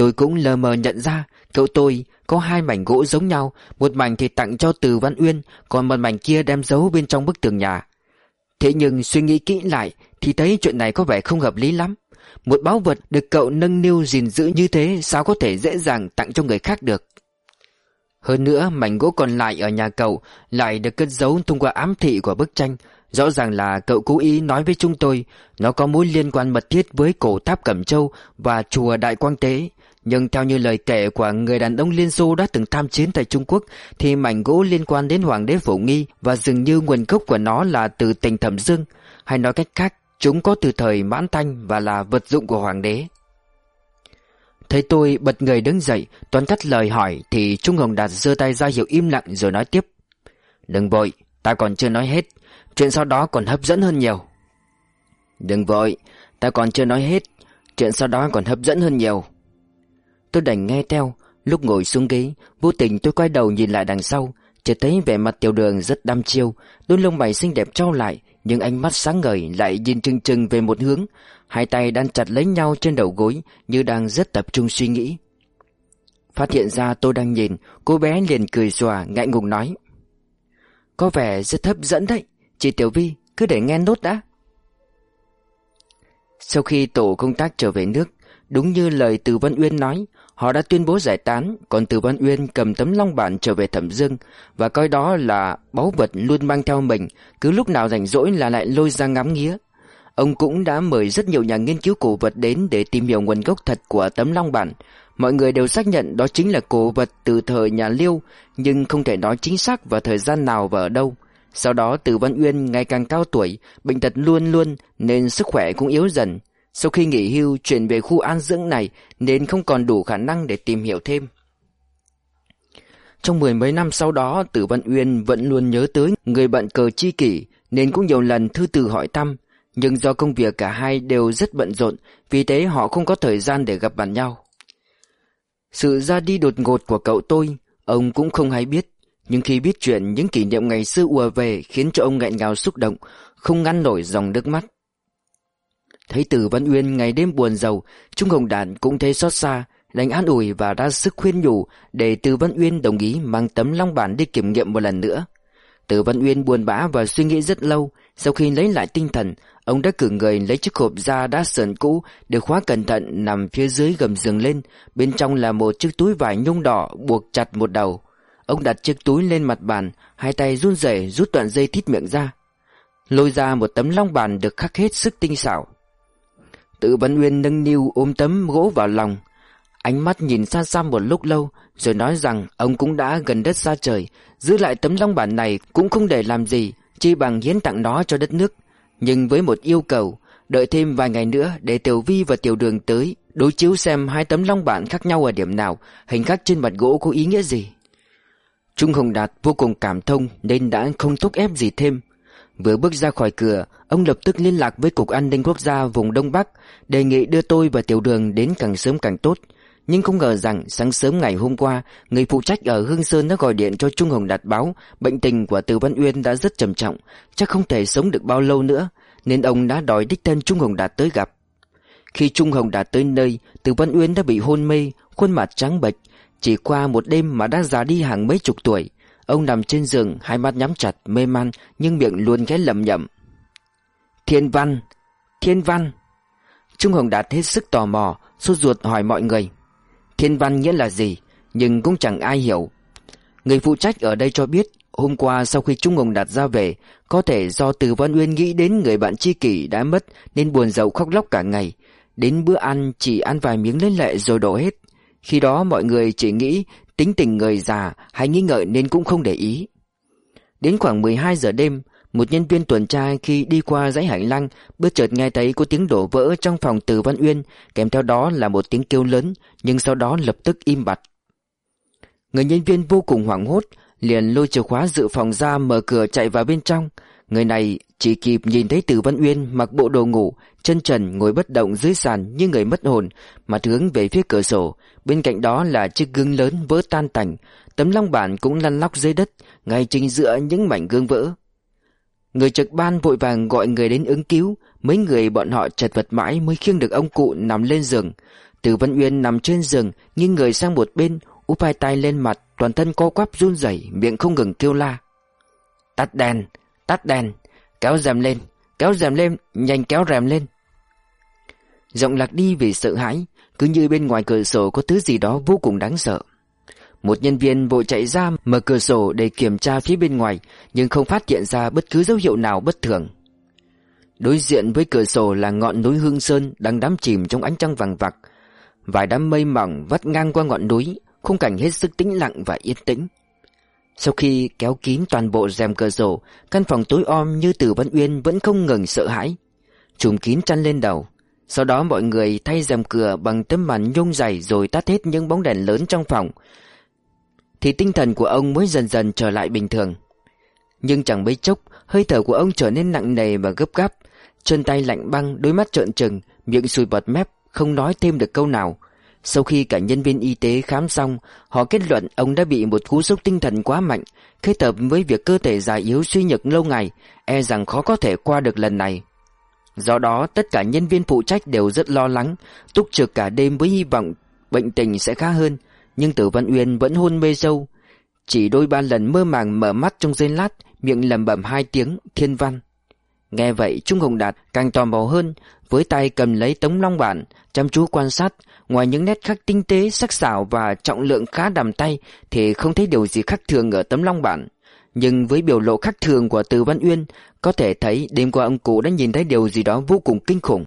Tôi cũng lờ mờ nhận ra, cậu tôi có hai mảnh gỗ giống nhau, một mảnh thì tặng cho Từ Văn Uyên, còn một mảnh kia đem giấu bên trong bức tường nhà. Thế nhưng suy nghĩ kỹ lại thì thấy chuyện này có vẻ không hợp lý lắm. Một báu vật được cậu nâng niu gìn giữ như thế sao có thể dễ dàng tặng cho người khác được. Hơn nữa mảnh gỗ còn lại ở nhà cậu lại được cất giấu thông qua ám thị của bức tranh. Rõ ràng là cậu cố ý nói với chúng tôi nó có mối liên quan mật thiết với cổ tháp Cẩm Châu và chùa Đại Quang Tế. Nhưng theo như lời kể của người đàn ông Liên Xô đã từng tham chiến tại Trung Quốc thì mảnh gỗ liên quan đến Hoàng đế Phổ Nghi và dường như nguồn gốc của nó là từ tỉnh Thẩm Dương. Hay nói cách khác, chúng có từ thời Mãn Thanh và là vật dụng của Hoàng đế. Thấy tôi bật người đứng dậy, toán cắt lời hỏi thì Trung Hồng Đạt giơ tay ra hiệu im lặng rồi nói tiếp. Đừng vội, ta còn chưa nói hết, chuyện sau đó còn hấp dẫn hơn nhiều. Đừng vội, ta còn chưa nói hết, chuyện sau đó còn hấp dẫn hơn nhiều. Tôi đành nghe theo. Lúc ngồi xuống ghế, Vô tình tôi quay đầu nhìn lại đằng sau Chỉ thấy vẻ mặt tiểu đường rất đăm chiêu. Đôi lông mày xinh đẹp trao lại, Nhưng ánh mắt sáng ngời lại nhìn trừng trừng về một hướng. Hai tay đang chặt lấy nhau trên đầu gối, Như đang rất tập trung suy nghĩ. Phát hiện ra tôi đang nhìn, Cô bé liền cười xòa, ngại ngùng nói. Có vẻ rất hấp dẫn đấy, Chị Tiểu Vi, cứ để nghe nốt đã. Sau khi tổ công tác trở về nước, Đúng như lời Từ Văn Uyên nói Họ đã tuyên bố giải tán, Còn Từ Văn Uyên cầm tấm long bản trở về Thẩm Dương, Và coi đó là báu vật luôn mang theo mình, Cứ lúc nào rảnh rỗi là lại lôi ra ngắm nghía. Ông cũng đã mời rất nhiều nhà nghiên cứu cổ vật đến Để tìm hiểu nguồn gốc thật của tấm long bản. Mọi người đều xác nhận đó chính là cổ vật từ thời nhà Liêu, Nhưng không thể nói chính xác vào thời gian nào và ở đâu. Sau đó, Từ Văn Uyên, ngày càng cao tuổi, Bệnh tật luôn luôn, Nên sức khỏe cũng yếu dần sau khi nghỉ hưu chuyển về khu an dưỡng này nên không còn đủ khả năng để tìm hiểu thêm. Trong mười mấy năm sau đó, Tử Văn Uyên vẫn luôn nhớ tới người bạn cờ chi kỷ nên cũng nhiều lần thư từ hỏi thăm. Nhưng do công việc cả hai đều rất bận rộn, vì thế họ không có thời gian để gặp mặt nhau. Sự ra đi đột ngột của cậu tôi, ông cũng không hay biết. Nhưng khi biết chuyện những kỷ niệm ngày xưa ùa về Khiến cho ông nghẹn ngào xúc động Không ngăn nổi dòng nước mắt Thấy Từ Văn Uyên ngày đêm buồn giàu Trung Hồng Đàn cũng thấy xót xa, Đành an ủi và ra sức khuyên nhủ Để Từ Văn Uyên đồng ý mang tấm long bản đi kiểm nghiệm một lần nữa. Từ Văn Uyên buồn bã và suy nghĩ rất lâu, Sau khi lấy lại tinh thần, Ông đã cử người lấy chiếc hộp da đã sờn cũ Được khóa cẩn thận nằm phía dưới gầm giường lên, Bên trong là một chiếc túi vải nhung đỏ buộc chặt một đầu. Ông đặt chiếc túi lên mặt bàn, Hai tay run rẩy rút đoạn dây thít miệng ra. Lôi ra một tấm long bàn được khắc hết sức tinh xảo. Tự Văn Uyên nâng niu ôm tấm gỗ vào lòng. Ánh mắt nhìn xa xa một lúc lâu, Rồi nói rằng ông cũng đã gần đất xa trời, Giữ lại tấm long bản này cũng không để làm gì Chỉ bằng hiến tặng nó cho đất nước. Nhưng với một yêu cầu, Đợi thêm vài ngày nữa để Tiểu Vi và Tiểu Đường tới, Đối chiếu xem hai tấm long bản khác nhau ở điểm nào, Hình khắc trên mặt gỗ có ý nghĩa gì. Trung Hồng Đạt vô cùng cảm thông Nên đã không thúc ép gì thêm. Vừa bước ra khỏi cửa, Ông lập tức liên lạc với Cục An ninh Quốc gia vùng Đông Bắc, Đề nghị đưa tôi và Tiểu Đường đến càng sớm càng tốt. Nhưng không ngờ rằng sáng sớm ngày hôm qua, Người phụ trách ở Hương Sơn đã gọi điện cho Trung Hồng Đạt báo, Bệnh tình của Từ Văn Uyên đã rất trầm trọng, Chắc không thể sống được bao lâu nữa, Nên ông đã đòi đích thân Trung Hồng Đạt tới gặp. Khi Trung Hồng Đạt tới nơi, Từ Văn Uyên đã bị hôn mê, Khuôn mặt trắng bệch, Chỉ qua một đêm mà đã già đi hàng mấy chục tuổi. Ông nằm trên giường, Hai mắt nhắm chặt, mê man, Nhưng miệng luôn khẽ lẩm nhẩm Thiên văn! Thiên văn! Trung Hồng Đạt hết sức tò mò, Sốt ruột hỏi mọi người. Thiên văn nghĩa là gì? Nhưng cũng chẳng ai hiểu. Người phụ trách ở đây cho biết, Hôm qua sau khi Trung Hồng Đạt ra về, Có thể do Từ Văn Uyên nghĩ đến người bạn tri kỷ đã mất Nên buồn rầu khóc lóc cả ngày. Đến bữa ăn, chỉ ăn vài miếng lên lệ rồi đổ hết. Khi đó mọi người chỉ nghĩ tính tình người già hay nghi ngợi nên cũng không để ý. Đến khoảng 12 giờ đêm, một nhân viên tuần tra khi đi qua dãy hành lang bất chợt nghe thấy có tiếng đổ vỡ trong phòng Từ Văn Uyên, kèm theo đó là một tiếng kêu lớn, nhưng sau đó lập tức im bặt. Người nhân viên vô cùng hoảng hốt, liền lôi chìa khóa dự phòng ra mở cửa chạy vào bên trong. Người này chỉ kịp nhìn thấy Từ Văn Uyên mặc bộ đồ ngủ, chân trần ngồi bất động dưới sàn như người mất hồn, mặt hướng về phía cửa sổ. Bên cạnh đó là chiếc gương lớn vỡ tan tành, tấm long bản cũng lăn lóc dưới đất, ngay chính giữa những mảnh gương vỡ. Người trực ban vội vàng gọi người đến ứng cứu, mấy người bọn họ chật vật mãi mới khiêng được ông cụ nằm lên giường. Từ Văn Uyên nằm trên giường, nghiêng người sang một bên, úp hai tay lên mặt, toàn thân co quắp run rẩy, miệng không ngừng kêu la. Tắt đèn, tắt đèn, kéo rèm lên, kéo rèm lên, nhanh kéo rèm lên. Giọng lạc đi vì sợ hãi, cứ như bên ngoài cửa sổ có thứ gì đó vô cùng đáng sợ. Một nhân viên vội chạy ra mở cửa sổ để kiểm tra phía bên ngoài, nhưng không phát hiện ra bất cứ dấu hiệu nào bất thường. Đối diện với cửa sổ là ngọn núi Hương Sơn đang đắm chìm trong ánh trăng vàng vặc. Vài đám mây mỏng vắt ngang qua ngọn núi, khung cảnh hết sức tĩnh lặng và yên tĩnh. Sau khi kéo kín toàn bộ rèm cửa sổ, căn phòng tối om như từ Văn Uyên vẫn không ngừng sợ hãi. Trùm kín chăn lên đầu. Sau đó mọi người thay rèm cửa bằng tấm màn nhung dày rồi tắt hết những bóng đèn lớn trong phòng. Thì tinh thần của ông mới dần dần trở lại bình thường. Nhưng chẳng mấy chốc, hơi thở của ông trở nên nặng nề và gấp gáp. Chân tay lạnh băng, đôi mắt trợn trừng, miệng sùi bọt mép, không nói thêm được câu nào. Sau khi cả nhân viên y tế khám xong, họ kết luận ông đã bị một cú sốc tinh thần quá mạnh, kết hợp với việc cơ thể già yếu suy nhược lâu ngày, e rằng khó có thể qua được lần này. Do đó, tất cả nhân viên phụ trách đều rất lo lắng, túc trực cả đêm với hy vọng bệnh tình sẽ khá hơn, nhưng Tử Văn Uyên vẫn hôn mê sâu. Chỉ đôi ba lần mơ màng mở mắt trong giây lát, miệng lẩm bẩm hai tiếng thiên văn. Nghe vậy Trung Hồng Đạt càng tò mò hơn, với tay cầm lấy tống long bản, chăm chú quan sát, ngoài những nét khắc tinh tế, sắc sảo và trọng lượng khá đầm tay thì không thấy điều gì khác thường ở tấm long bản. Nhưng với biểu lộ khác thường của Từ Văn Uyên, có thể thấy đêm qua ông cụ đã nhìn thấy điều gì đó vô cùng kinh khủng.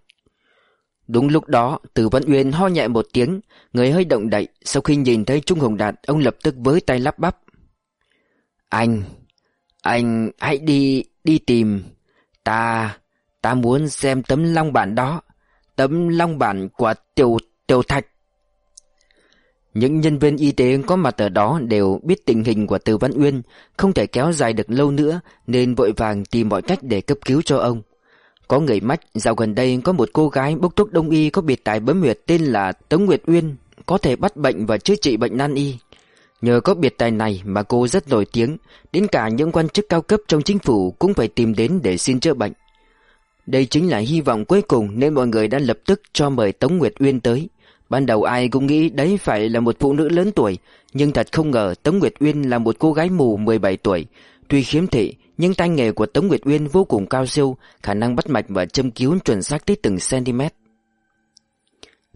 Đúng lúc đó, Từ Văn Uyên ho nhẹ một tiếng, người hơi động đậy, sau khi nhìn thấy Trung Hồng Đạt, ông lập tức với tay lắp bắp. Anh, anh hãy đi, đi tìm, ta, ta muốn xem tấm long bản đó, tấm long bản của tiểu, tiểu thạch. Những nhân viên y tế có mặt ở đó đều biết tình hình của Từ Văn Uyên không thể kéo dài được lâu nữa nên vội vàng tìm mọi cách để cấp cứu cho ông. Có người mách dạo gần đây có một cô gái bốc thuốc đông y có biệt tài bấm huyệt tên là Tống Nguyệt Uyên có thể bắt bệnh và chữa trị bệnh nan y. Nhờ có biệt tài này mà cô rất nổi tiếng, đến cả những quan chức cao cấp trong chính phủ cũng phải tìm đến để xin chữa bệnh. Đây chính là hy vọng cuối cùng nên mọi người đã lập tức cho mời Tống Nguyệt Uyên tới. Ban đầu ai cũng nghĩ đấy phải là một phụ nữ lớn tuổi, nhưng thật không ngờ Tống Nguyệt Uyên là một cô gái mù 17 tuổi. Tuy khiếm thị, nhưng tay nghề của Tống Nguyệt Uyên vô cùng cao siêu, khả năng bắt mạch và châm cứu chuẩn xác tới từng cm.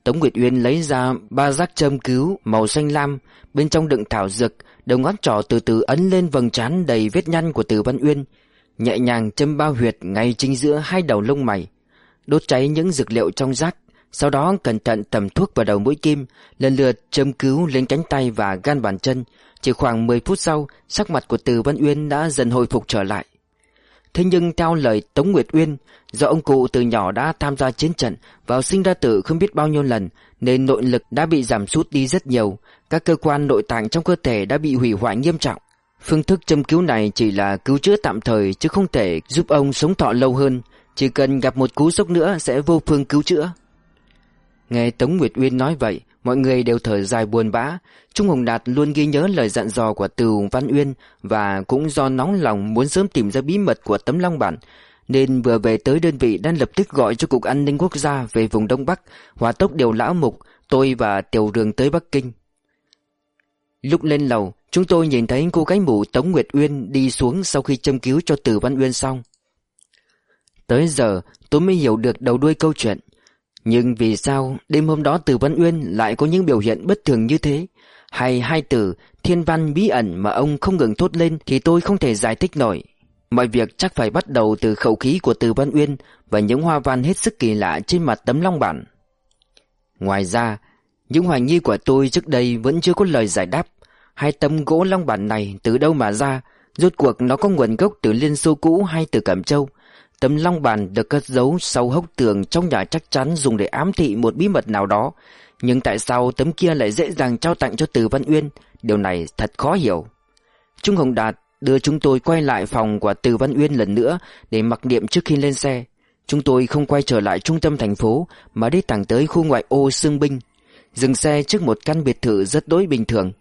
Tống Nguyệt Uyên lấy ra ba rác châm cứu màu xanh lam, bên trong đựng thảo dược, đầu ngón trỏ từ từ ấn lên vầng trán đầy vết nhăn của Từ Văn Uyên, nhẹ nhàng châm bao huyệt ngay chính giữa hai đầu lông mày, đốt cháy những dược liệu trong rác, sau đó cẩn thận tầm thuốc vào đầu mũi kim, lần lượt châm cứu lên cánh tay và gan bàn chân. Chỉ khoảng 10 phút sau, sắc mặt của Từ Văn Uyên đã dần hồi phục trở lại. Thế nhưng theo lời Tống Nguyệt Uyên, do ông cụ từ nhỏ đã tham gia chiến trận, vào sinh ra tử không biết bao nhiêu lần, nên nội lực đã bị giảm sút đi rất nhiều, các cơ quan nội tạng trong cơ thể đã bị hủy hoại nghiêm trọng. Phương thức châm cứu này chỉ là cứu chữa tạm thời chứ không thể giúp ông sống thọ lâu hơn, chỉ cần gặp một cú sốc nữa sẽ vô phương cứu chữa. Nghe Tống Nguyệt Uyên nói vậy, mọi người đều thở dài buồn bã. Trung Hồng Đạt luôn ghi nhớ lời dặn dò của Từ Văn Uyên và cũng do nóng lòng muốn sớm tìm ra bí mật của tấm long bản, nên vừa về tới đơn vị đang lập tức gọi cho Cục An ninh Quốc gia về vùng Đông Bắc, hòa tốc điều lão mục, tôi và Tiểu Đường tới Bắc Kinh. Lúc lên lầu, chúng tôi nhìn thấy cô gái mù Tống Nguyệt Uyên đi xuống sau khi châm cứu cho Từ Văn Uyên xong. Tới giờ, tôi mới hiểu được đầu đuôi câu chuyện. Nhưng vì sao đêm hôm đó Từ Văn Uyên lại có những biểu hiện bất thường như thế? Hay hai từ thiên văn bí ẩn mà ông không ngừng thốt lên thì tôi không thể giải thích nổi. Mọi việc chắc phải bắt đầu từ khẩu khí của Từ Văn Uyên và những hoa văn hết sức kỳ lạ trên mặt tấm long bản. Ngoài ra, những hoài nghi của tôi trước đây vẫn chưa có lời giải đáp. Hai tấm gỗ long bản này từ đâu mà ra? Rốt cuộc nó có nguồn gốc từ Liên Xô cũ hay từ Cẩm Châu? Tấm long bàn được cất giấu sau hốc tường trong nhà chắc chắn dùng để ám thị một bí mật nào đó. Nhưng tại sao tấm kia lại dễ dàng trao tặng cho Từ Văn Uyên? Điều này thật khó hiểu. Trung Hồng Đạt đưa chúng tôi quay lại phòng của Từ Văn Uyên lần nữa để mặc niệm trước khi lên xe. Chúng tôi không quay trở lại trung tâm thành phố mà đi thẳng tới khu ngoại ô Sương Binh. Dừng xe trước một căn biệt thự rất đối bình thường.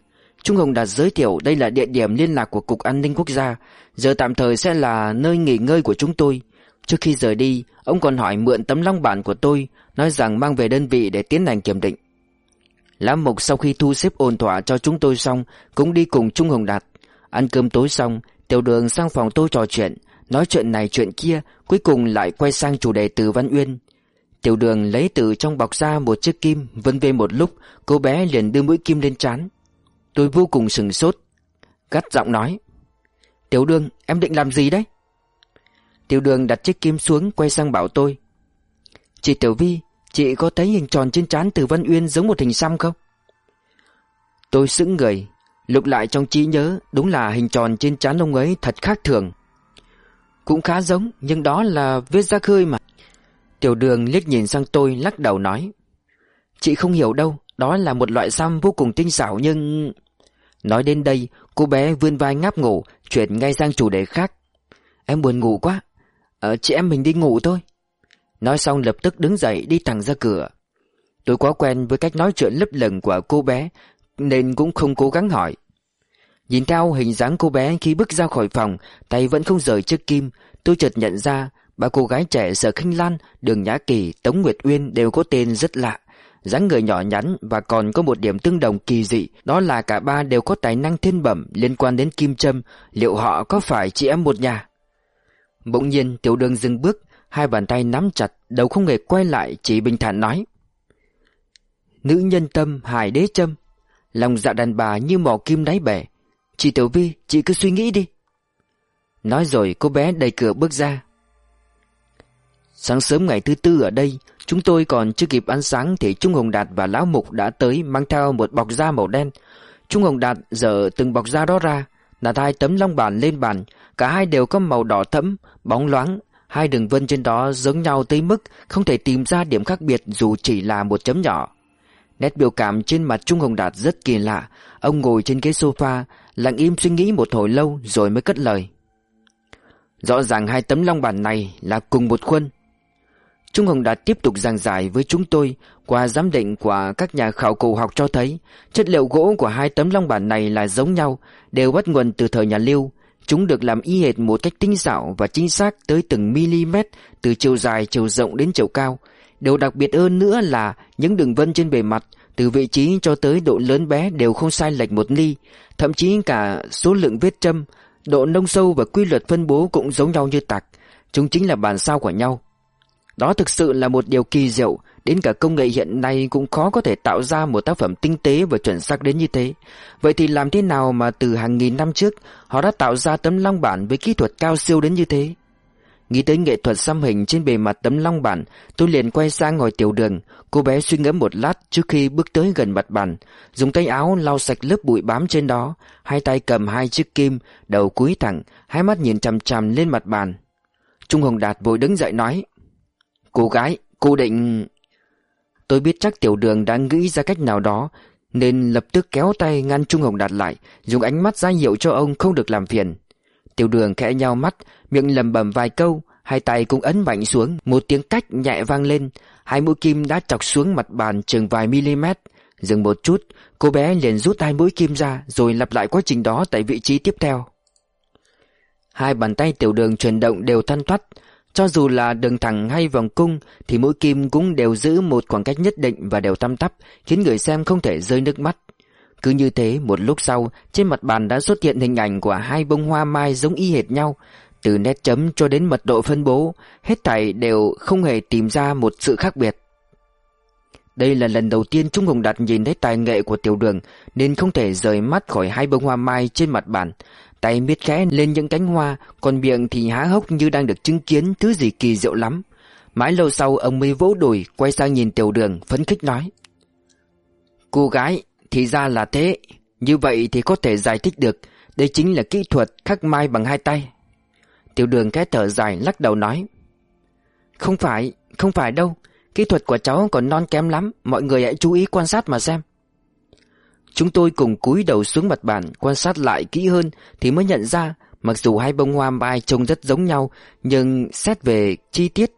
Trung Hồng Đạt giới thiệu đây là địa điểm liên lạc của Cục An ninh Quốc gia, giờ tạm thời sẽ là nơi nghỉ ngơi của chúng tôi. Trước khi rời đi, ông còn hỏi mượn tấm long bản của tôi, nói rằng mang về đơn vị để tiến hành kiểm định. Lãm Mục sau khi thu xếp ổn thỏa cho chúng tôi xong, cũng đi cùng Trung Hồng Đạt. Ăn cơm tối xong, Tiểu Đường sang phòng tôi trò chuyện, nói chuyện này chuyện kia, cuối cùng lại quay sang chủ đề từ Văn Uyên. Tiểu Đường lấy từ trong bọc ra một chiếc kim, vân về một lúc, cô bé liền đưa mũi kim lên trán. Tôi vô cùng sừng sốt, gắt giọng nói: "Tiểu Đường, em định làm gì đấy?" Tiểu đường đặt chiếc kim xuống, quay sang bảo tôi. Chị Tiểu Vi, Chị có thấy hình tròn trên trán từ Văn Uyên giống một hình xăm không? Tôi sững người, Lục lại trong trí nhớ, Đúng là hình tròn trên trán ông ấy thật khác thường. Cũng khá giống, Nhưng đó là vết da khơi mà. Tiểu đường liếc nhìn sang tôi, lắc đầu nói, Chị không hiểu đâu, Đó là một loại xăm vô cùng tinh xảo nhưng... Nói đến đây, Cô bé vươn vai ngáp ngủ, Chuyển ngay sang chủ đề khác. Em buồn ngủ quá Ờ, chị em mình đi ngủ thôi. Nói xong lập tức đứng dậy đi thẳng ra cửa. Tôi quá quen với cách nói chuyện lấp lửng của cô bé, nên cũng không cố gắng hỏi. Nhìn theo hình dáng cô bé khi bước ra khỏi phòng, tay vẫn không rời chiếc kim, tôi chợt nhận ra ba cô gái trẻ Sở Khinh Lan, Đường Nhã Kỳ, Tống Nguyệt Uyên đều có tên rất lạ. dáng người nhỏ nhắn và còn có một điểm tương đồng kỳ dị, đó là cả ba đều có tài năng thiên bẩm liên quan đến kim châm, liệu họ có phải chị em một nhà? Bỗng nhiên, tiểu đường dừng bước, Hai bàn tay nắm chặt, Đầu không hề quay lại, chỉ bình thản nói. Nữ nhân tâm hài đế châm Lòng dạ đàn bà như mỏ kim đáy bể. Chị Tiểu Vi, chị cứ suy nghĩ đi. Nói rồi, cô bé đẩy cửa bước ra. Sáng sớm ngày thứ tư ở đây, Chúng tôi còn chưa kịp ăn sáng Thì Trung Hồng Đạt và Lão Mục đã tới Mang theo một bọc da màu đen. Trung Hồng Đạt dở từng bọc da đó ra Đặt hai tấm long bàn lên bàn Cả hai đều có màu đỏ thẫm, bóng loáng, hai đường vân trên đó giống nhau tới mức không thể tìm ra điểm khác biệt dù chỉ là một chấm nhỏ. Nét biểu cảm trên mặt Trung Hồng Đạt rất kỳ lạ, ông ngồi trên ghế sofa, lặng im suy nghĩ một hồi lâu rồi mới cất lời. Rõ ràng hai tấm long bản này là cùng một khuôn. Trung Hồng Đạt tiếp tục giảng giải với chúng tôi qua giám định của các nhà khảo cổ học cho thấy chất liệu gỗ của hai tấm long bản này là giống nhau, đều bắt nguồn từ thời nhà Lưu. Chúng được làm y hệt một cách tinh xảo và chính xác tới từng mm từ chiều dài, chiều rộng đến chiều cao. Điều đặc biệt hơn nữa là những đường vân trên bề mặt từ vị trí cho tới độ lớn bé đều không sai lệch một ly, thậm chí cả số lượng vết châm, độ nông sâu và quy luật phân bố cũng giống nhau như tạc. Chúng chính là bản sao của nhau. Đó thực sự là một điều kỳ diệu, đến cả công nghệ hiện nay cũng khó có thể tạo ra một tác phẩm tinh tế và chuẩn xác đến như thế. Vậy thì làm thế nào mà từ hàng nghìn năm trước họ đã tạo ra tấm long bản với kỹ thuật cao siêu đến như thế? Nghĩ tới nghệ thuật xăm hình trên bề mặt tấm long bản, tôi liền quay sang ngồi tiểu đường. Cô bé suy ngẫm một lát trước khi bước tới gần mặt bàn, dùng tay áo lau sạch lớp bụi bám trên đó, hai tay cầm hai chiếc kim, đầu cúi thẳng, hai mắt nhìn chằm chằm lên mặt bàn. Trung Hồng Đạt vội đứng dậy nói, Cô gái, cô định... Tôi biết chắc tiểu đường đã nghĩ ra cách nào đó, nên lập tức kéo tay ngăn Trung Hồng Đạt lại, dùng ánh mắt ra hiệu cho ông không được làm phiền. Tiểu đường khẽ nhau mắt, miệng lầm bầm vài câu, hai tay cũng ấn mạnh xuống, một tiếng cách nhẹ vang lên, hai mũi kim đã chọc xuống mặt bàn chừng vài mm. Dừng một chút, cô bé liền rút hai mũi kim ra rồi lặp lại quá trình đó tại vị trí tiếp theo. Hai bàn tay tiểu đường chuyển động đều thanh thoát, cho dù là đường thẳng hay vòng cung thì mỗi kim cũng đều giữ một khoảng cách nhất định và đều tăm tắp, khiến người xem không thể rơi nước mắt. Cứ như thế một lúc sau Trên mặt bàn đã xuất hiện hình ảnh của hai bông hoa mai giống y hệt nhau. Từ nét chấm cho đến mật độ phân bố Hết thảy đều không hề tìm ra một sự khác biệt. Đây là lần đầu tiên Trung Hồng Đạt nhìn thấy tài nghệ của tiểu đường Nên không thể rời mắt khỏi hai bông hoa mai trên mặt bàn. Tay miết khẽ lên những cánh hoa Còn miệng thì há hốc như đang được chứng kiến thứ gì kỳ diệu lắm. Mãi lâu sau ông mới vỗ đùi Quay sang nhìn tiểu đường phấn khích nói. Cô gái thì ra là thế. Như vậy thì có thể giải thích được. Đây chính là kỹ thuật khắc mai bằng hai tay. Tiểu đường cái thở dài lắc đầu nói. Không phải, không phải đâu. Kỹ thuật của cháu còn non kém lắm. Mọi người hãy chú ý quan sát mà xem. Chúng tôi cùng cúi đầu xuống mặt bàn Quan sát lại kỹ hơn Thì mới nhận ra Mặc dù hai bông hoa mai trông rất giống nhau Nhưng xét về chi tiết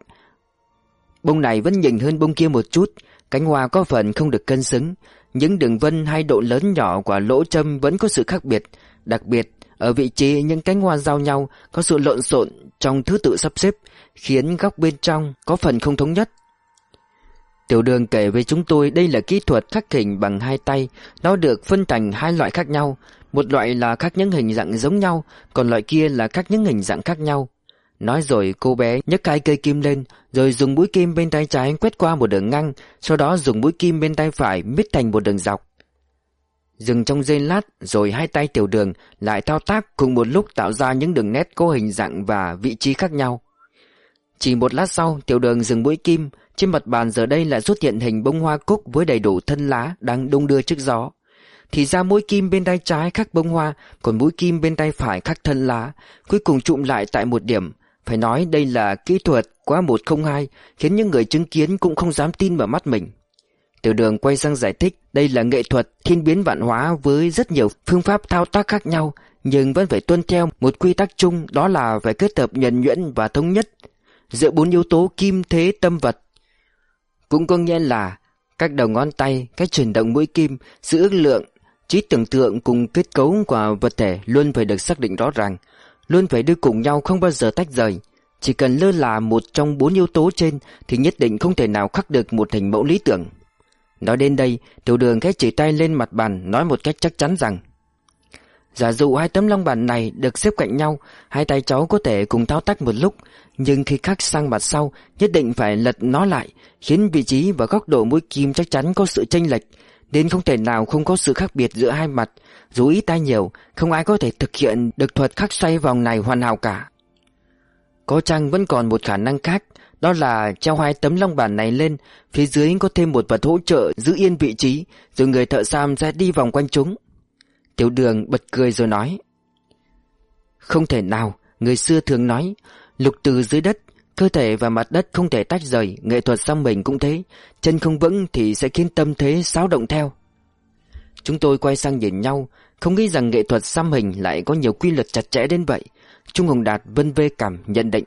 Bông này vẫn nhìn hơn bông kia một chút. Cánh hoa có phần không được cân xứng. Những đường vân hay độ lớn nhỏ của lỗ châm vẫn có sự khác biệt, đặc biệt ở vị trí những cánh hoa giao nhau có sự lộn xộn trong thứ tự sắp xếp, khiến góc bên trong có phần không thống nhất. Tiểu đường kể với chúng tôi đây là kỹ thuật khắc hình bằng hai tay, nó được phân thành hai loại khác nhau, một loại là khắc những hình dạng giống nhau, còn loại kia là khắc những hình dạng khác nhau. Nói rồi cô bé nhấc cái cây kim lên Rồi dùng mũi kim bên tay trái quét qua một đường ngang Sau đó dùng mũi kim bên tay phải mít thành một đường dọc. Dừng trong giây lát Rồi hai tay tiểu đường lại thao tác cùng một lúc tạo ra những đường nét có hình dạng và vị trí khác nhau. Chỉ một lát sau tiểu đường dừng mũi kim trên mặt bàn giờ đây lại xuất hiện hình bông hoa cúc với đầy đủ thân lá đang đung đưa trước gió. Thì ra mũi kim bên tay trái khắc bông hoa, còn mũi kim bên tay phải khắc thân lá, cuối cùng trụm lại tại một điểm, phải nói đây là kỹ thuật quá một không hai Khiến những người chứng kiến cũng không dám tin vào mắt mình. Tiểu đường quay sang giải thích Đây là nghệ thuật thiên biến vạn hóa Với rất nhiều phương pháp thao tác khác nhau Nhưng vẫn phải tuân theo một quy tắc chung Đó là phải kết hợp nhuần nhuyễn và thống nhất. Giữa bốn yếu tố kim thế tâm vật cũng có nghĩa là Các đầu ngón tay, cách chuyển động mũi kim Sự ước lượng, trí tưởng tượng cùng kết cấu của vật thể Luôn phải được xác định rõ ràng luôn phải đưa cùng nhau không bao giờ tách rời. Chỉ cần lơ là một trong bốn yếu tố trên thì nhất định không thể nào khắc được một hình mẫu lý tưởng. Nói đến đây, tiểu đường cái chỉ tay lên mặt bàn nói một cách chắc chắn rằng Giả dụ hai tấm long bàn này được xếp cạnh nhau, hai tay cháu có thể cùng thao tác một lúc, nhưng khi khắc sang mặt sau, nhất định phải lật nó lại, khiến vị trí và góc độ mũi kim chắc chắn có sự chênh lệch, nên không thể nào không có sự khác biệt giữa hai mặt, dù ít tay nhiều, không ai có thể thực hiện được thuật khắc xoay vòng này hoàn hảo cả. Có chăng vẫn còn một khả năng khác, đó là treo hai tấm long bản này lên, phía dưới có thêm một vật hỗ trợ giữ yên vị trí, rồi người thợ sam sẽ đi vòng quanh chúng. Tiểu đường bật cười rồi nói. Không thể nào, người xưa thường nói, lục từ dưới đất, cơ thể và mặt đất không thể tách rời, nghệ thuật xăm mình cũng thế, chân không vững thì sẽ khiến tâm thế xáo động theo. Chúng tôi quay sang nhìn nhau, không nghĩ rằng nghệ thuật xăm hình lại có nhiều quy luật chặt chẽ đến vậy. Trung Hồng Đạt vân vê cảm nhận định.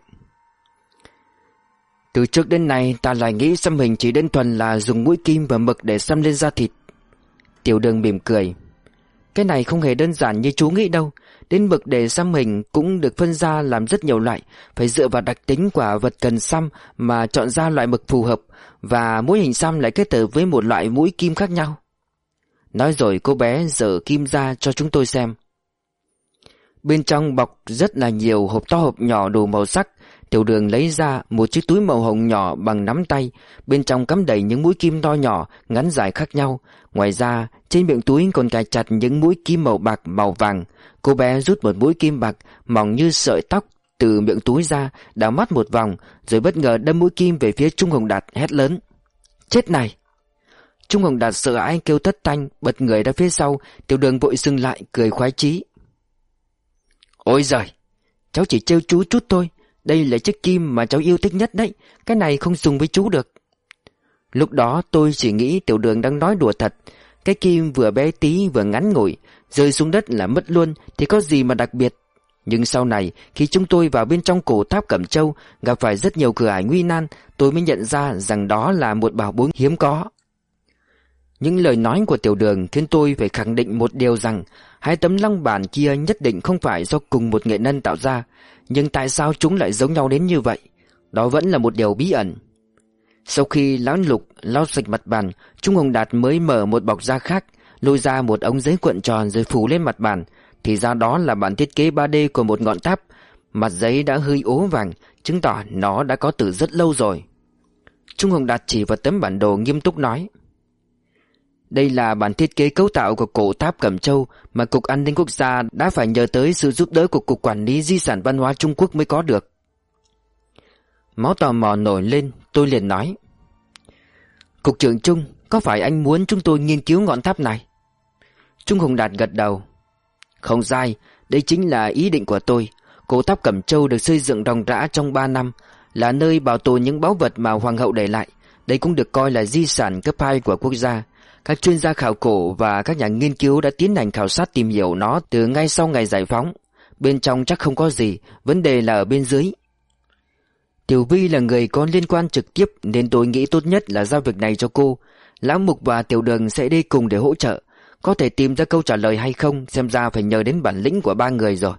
Từ trước đến nay ta lại nghĩ xăm hình chỉ đơn thuần là dùng mũi kim và mực để xăm lên da thịt Tiểu đường mỉm cười cái này không hề đơn giản như chú nghĩ đâu. Đến mực để xăm hình cũng được phân ra làm rất nhiều loại. Phải dựa vào đặc tính của vật cần xăm mà chọn ra loại mực phù hợp, Và mỗi hình xăm lại kết hợp với một loại mũi kim khác nhau. Nói rồi cô bé dở kim ra cho chúng tôi xem. Bên trong bọc rất là nhiều hộp to hộp nhỏ đủ màu sắc Tiểu đường lấy ra một chiếc túi màu hồng nhỏ bằng nắm tay Bên trong cắm đầy những mũi kim to nhỏ, ngắn dài khác nhau. Ngoài ra, trên miệng túi còn cài chặt những mũi kim màu bạc màu vàng. Cô bé rút một mũi kim bạc mỏng như sợi tóc từ miệng túi ra Đảo mắt một vòng Rồi bất ngờ đâm mũi kim về phía Trung Hồng Đạt hét lớn. Chết này! Trung Hồng Đạt sợ ai kêu thất thanh, Bật người ra phía sau. Tiểu đường vội dừng lại cười khoái chí. Ôi giời! Cháu chỉ trêu chú chút thôi. Đây là chiếc kim mà cháu yêu thích nhất đấy. Cái này không dùng với chú được. Lúc đó tôi chỉ nghĩ tiểu đường đang nói đùa thật. Cái kim vừa bé tí vừa ngắn ngủi, Rơi xuống đất là mất luôn, Thì có gì mà đặc biệt? Nhưng sau này, khi chúng tôi vào bên trong cổ tháp Cẩm Châu, Gặp phải rất nhiều cửa ải nguy nan, Tôi mới nhận ra rằng đó là một bảo bối hiếm có. Những lời nói của tiểu đường khiến tôi phải khẳng định một điều rằng, Hai tấm lăng bản kia nhất định không phải do cùng một nghệ nhân tạo ra. Nhưng tại sao chúng lại giống nhau đến như vậy? Đó vẫn là một điều bí ẩn. Sau khi lão lục lau sạch mặt bàn, Trung Hồng Đạt mới mở một bọc da khác, Lôi ra một ống giấy cuộn tròn rồi phủ lên mặt bàn, Thì ra đó là bản thiết kế 3D của một ngọn tháp. Mặt giấy đã hơi ố vàng, Chứng tỏ nó đã có từ rất lâu rồi. Trung Hồng Đạt chỉ vào tấm bản đồ nghiêm túc nói đây là bản thiết kế cấu tạo của cổ tháp Cẩm Châu mà Cục An ninh Quốc gia đã phải nhờ tới sự giúp đỡ của Cục Quản lý Di sản Văn hóa Trung Quốc mới có được. Máu tò mò nổi lên, tôi liền nói. Cục trưởng Trung, có phải anh muốn chúng tôi nghiên cứu ngọn tháp này? Trung Hùng Đạt gật đầu. Không sai, đây chính là ý định của tôi. Cổ tháp Cẩm Châu được xây dựng ròng rã trong 3 năm, là nơi bảo tồn những báu vật mà Hoàng hậu để lại. Đây cũng được coi là di sản cấp 2 của quốc gia. Các chuyên gia khảo cổ và các nhà nghiên cứu đã tiến hành khảo sát tìm hiểu nó từ ngay sau ngày giải phóng. Bên trong chắc không có gì, vấn đề là ở bên dưới. Tiểu Vi là người có liên quan trực tiếp nên tôi nghĩ tốt nhất là giao việc này cho cô. Lão Mục và Tiểu Đường sẽ đi cùng để hỗ trợ. Có thể tìm ra câu trả lời hay không xem ra phải nhờ đến bản lĩnh của ba người rồi.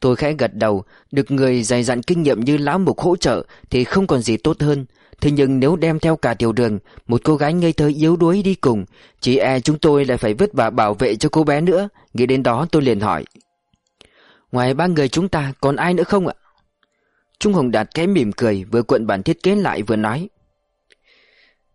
Tôi khẽ gật đầu, được người dày dặn kinh nghiệm như Lão Mục hỗ trợ thì không còn gì tốt hơn. Thế nhưng nếu đem theo cả tiểu đường Một cô gái ngây thơ yếu đuối đi cùng Chỉ e chúng tôi lại phải vất vả bảo vệ cho cô bé nữa. Nghĩ đến đó tôi liền hỏi. Ngoài ba người chúng ta còn ai nữa không ạ? Trung Hồng Đạt kém mỉm cười Vừa cuộn bản thiết kế lại vừa nói.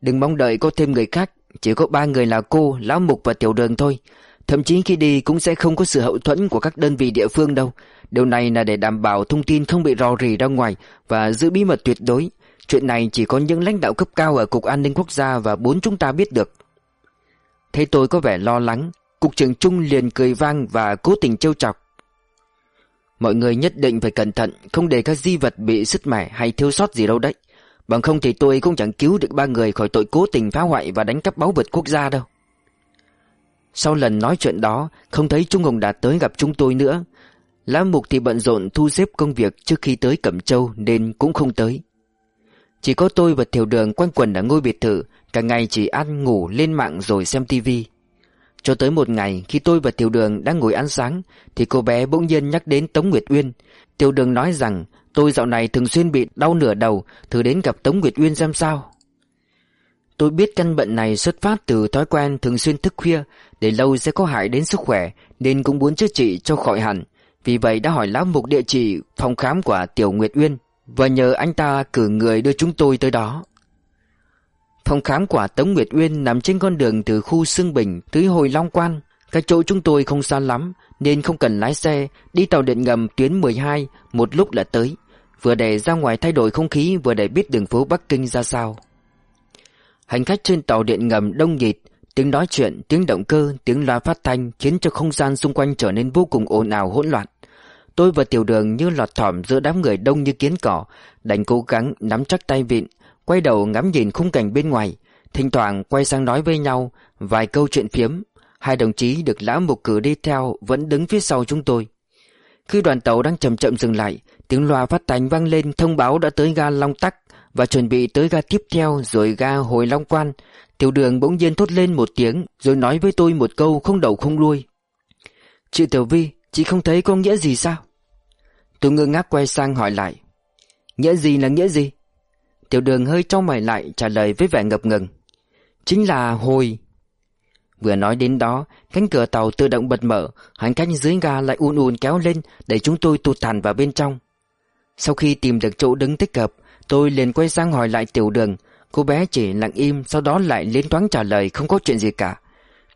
Đừng mong đợi có thêm người khác Chỉ có ba người là cô, Lão Mục và Tiểu Đường thôi. Thậm chí khi đi cũng sẽ không có sự hậu thuẫn của các đơn vị địa phương đâu. Điều này là để đảm bảo thông tin không bị rò rỉ ra ngoài Và giữ bí mật tuyệt đối. Chuyện này chỉ có những lãnh đạo cấp cao ở Cục An ninh Quốc gia và bốn chúng ta biết được. Thấy tôi có vẻ lo lắng, Cục trưởng Trung liền cười vang và cố tình trêu chọc. Mọi người nhất định phải cẩn thận, không để các di vật bị sứt mẻ hay thiếu sót gì đâu đấy. Bằng không thì tôi cũng chẳng cứu được ba người khỏi tội cố tình phá hoại và đánh cắp báu vật quốc gia đâu. Sau lần nói chuyện đó, không thấy Trung Hồng Đạt tới gặp chúng tôi nữa. Lá Mục thì bận rộn thu xếp công việc trước khi tới Cẩm Châu nên cũng không tới. Chỉ có tôi và Thiểu Đường quanh quẩn ở ngôi biệt thự, Cả ngày chỉ ăn, ngủ, lên mạng rồi xem tivi Cho tới một ngày, khi tôi và Tiểu Đường đang ngồi ăn sáng, Thì cô bé bỗng nhiên nhắc đến Tống Nguyệt Uyên. Tiểu Đường nói rằng, tôi dạo này thường xuyên bị đau nửa đầu, Thử đến gặp Tống Nguyệt Uyên xem sao. Tôi biết căn bệnh này xuất phát từ thói quen thường xuyên thức khuya, Để lâu sẽ có hại đến sức khỏe, Nên cũng muốn chữa trị cho khỏi hẳn. Vì vậy đã hỏi lão mục địa chỉ phòng khám của Tiểu Nguyệt Uyên và nhờ anh ta cử người đưa chúng tôi tới đó. Phòng khám của Tống Nguyệt Uyên nằm trên con đường từ khu Sương Bình tới Hồi Long Quan. Cái chỗ chúng tôi không xa lắm Nên không cần lái xe Đi tàu điện ngầm tuyến 12 Một lúc là tới. Vừa để ra ngoài thay đổi không khí Vừa để biết đường phố Bắc Kinh ra sao. Hành khách trên tàu điện ngầm đông nghịt Tiếng nói chuyện, tiếng động cơ, tiếng loa phát thanh Khiến cho không gian xung quanh trở nên vô cùng ồn ào hỗn loạn. Tôi và tiểu đường như lọt thỏm giữa đám người đông như kiến cỏ, đành cố gắng nắm chắc tay vịn, quay đầu ngắm nhìn khung cảnh bên ngoài, thỉnh thoảng quay sang nói với nhau vài câu chuyện phiếm. Hai đồng chí được lão mục cử đi theo vẫn đứng phía sau chúng tôi. Khi đoàn tàu đang chậm chậm dừng lại, tiếng loa phát thanh vang lên thông báo đã tới ga Long Tắc Và chuẩn bị tới ga tiếp theo rồi ga hồi long quan Tiểu đường bỗng nhiên thốt lên một tiếng Rồi nói với tôi một câu không đầu không đuôi Chị Tiểu Vi Chị không thấy có nghĩa gì sao? Tôi ngơ ngác quay sang hỏi lại. Nghĩa gì là nghĩa gì? Tiểu đường hơi trong mày lại trả lời với vẻ ngập ngừng. Chính là hồi. Vừa nói đến đó, Cánh cửa tàu tự động bật mở, Hành khách dưới ga lại un un kéo lên Để chúng tôi tụt thẳng vào bên trong. Sau khi tìm được chỗ đứng thích hợp, Tôi liền quay sang hỏi lại tiểu đường. Cô bé chỉ lặng im, Sau đó lại lên toán trả lời không có chuyện gì cả.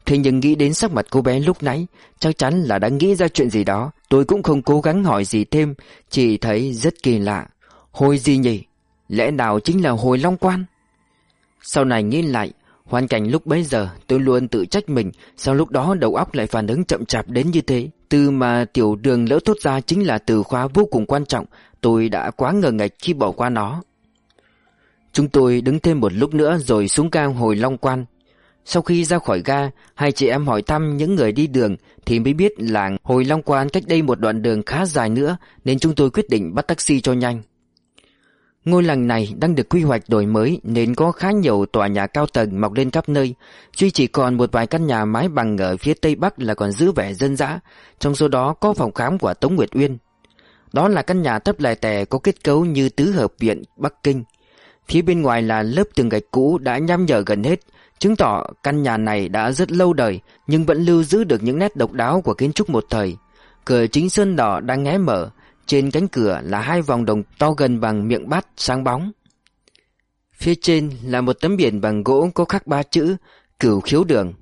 Thế nhưng nghĩ đến sắc mặt cô bé lúc nãy, Chắc chắn là đã nghĩ ra chuyện gì đó. Tôi cũng không cố gắng hỏi gì thêm, Chỉ thấy rất kỳ lạ. Hồi gì nhỉ? Lẽ nào chính là hồi long quan? Sau này nghĩ lại, Hoàn cảnh lúc bấy giờ, tôi luôn tự trách mình, Sao lúc đó đầu óc lại phản ứng chậm chạp đến như thế? Từ mà tiểu đường lỡ thốt ra chính là từ khóa vô cùng quan trọng, Tôi đã quá ngờ ngạch khi bỏ qua nó. Chúng tôi đứng thêm một lúc nữa rồi xuống cao hồi long quan. Sau khi ra khỏi ga Hai chị em hỏi thăm những người đi đường Thì mới biết là hồi long quan cách đây một đoạn đường khá dài nữa Nên chúng tôi quyết định bắt taxi cho nhanh Ngôi làng này đang được quy hoạch đổi mới nên có khá nhiều tòa nhà cao tầng mọc lên khắp nơi. Duy chỉ còn một vài căn nhà mái bằng ở phía tây bắc là còn giữ vẻ dân dã, trong số đó có phòng khám của Tống Nguyệt Uyên. Đó là căn nhà thấp lè tè có kết cấu như tứ hợp viện Bắc Kinh. Phía bên ngoài là lớp tường gạch cũ đã nham nhở gần hết, chứng tỏ căn nhà này đã rất lâu đời nhưng vẫn lưu giữ được những nét độc đáo của kiến trúc một thời. Cửa chính sơn đỏ đang hé mở, trên cánh cửa là hai vòng đồng to gần bằng miệng bát sáng bóng. Phía trên là một tấm biển bằng gỗ có khắc ba chữ Cửu khiếu đường.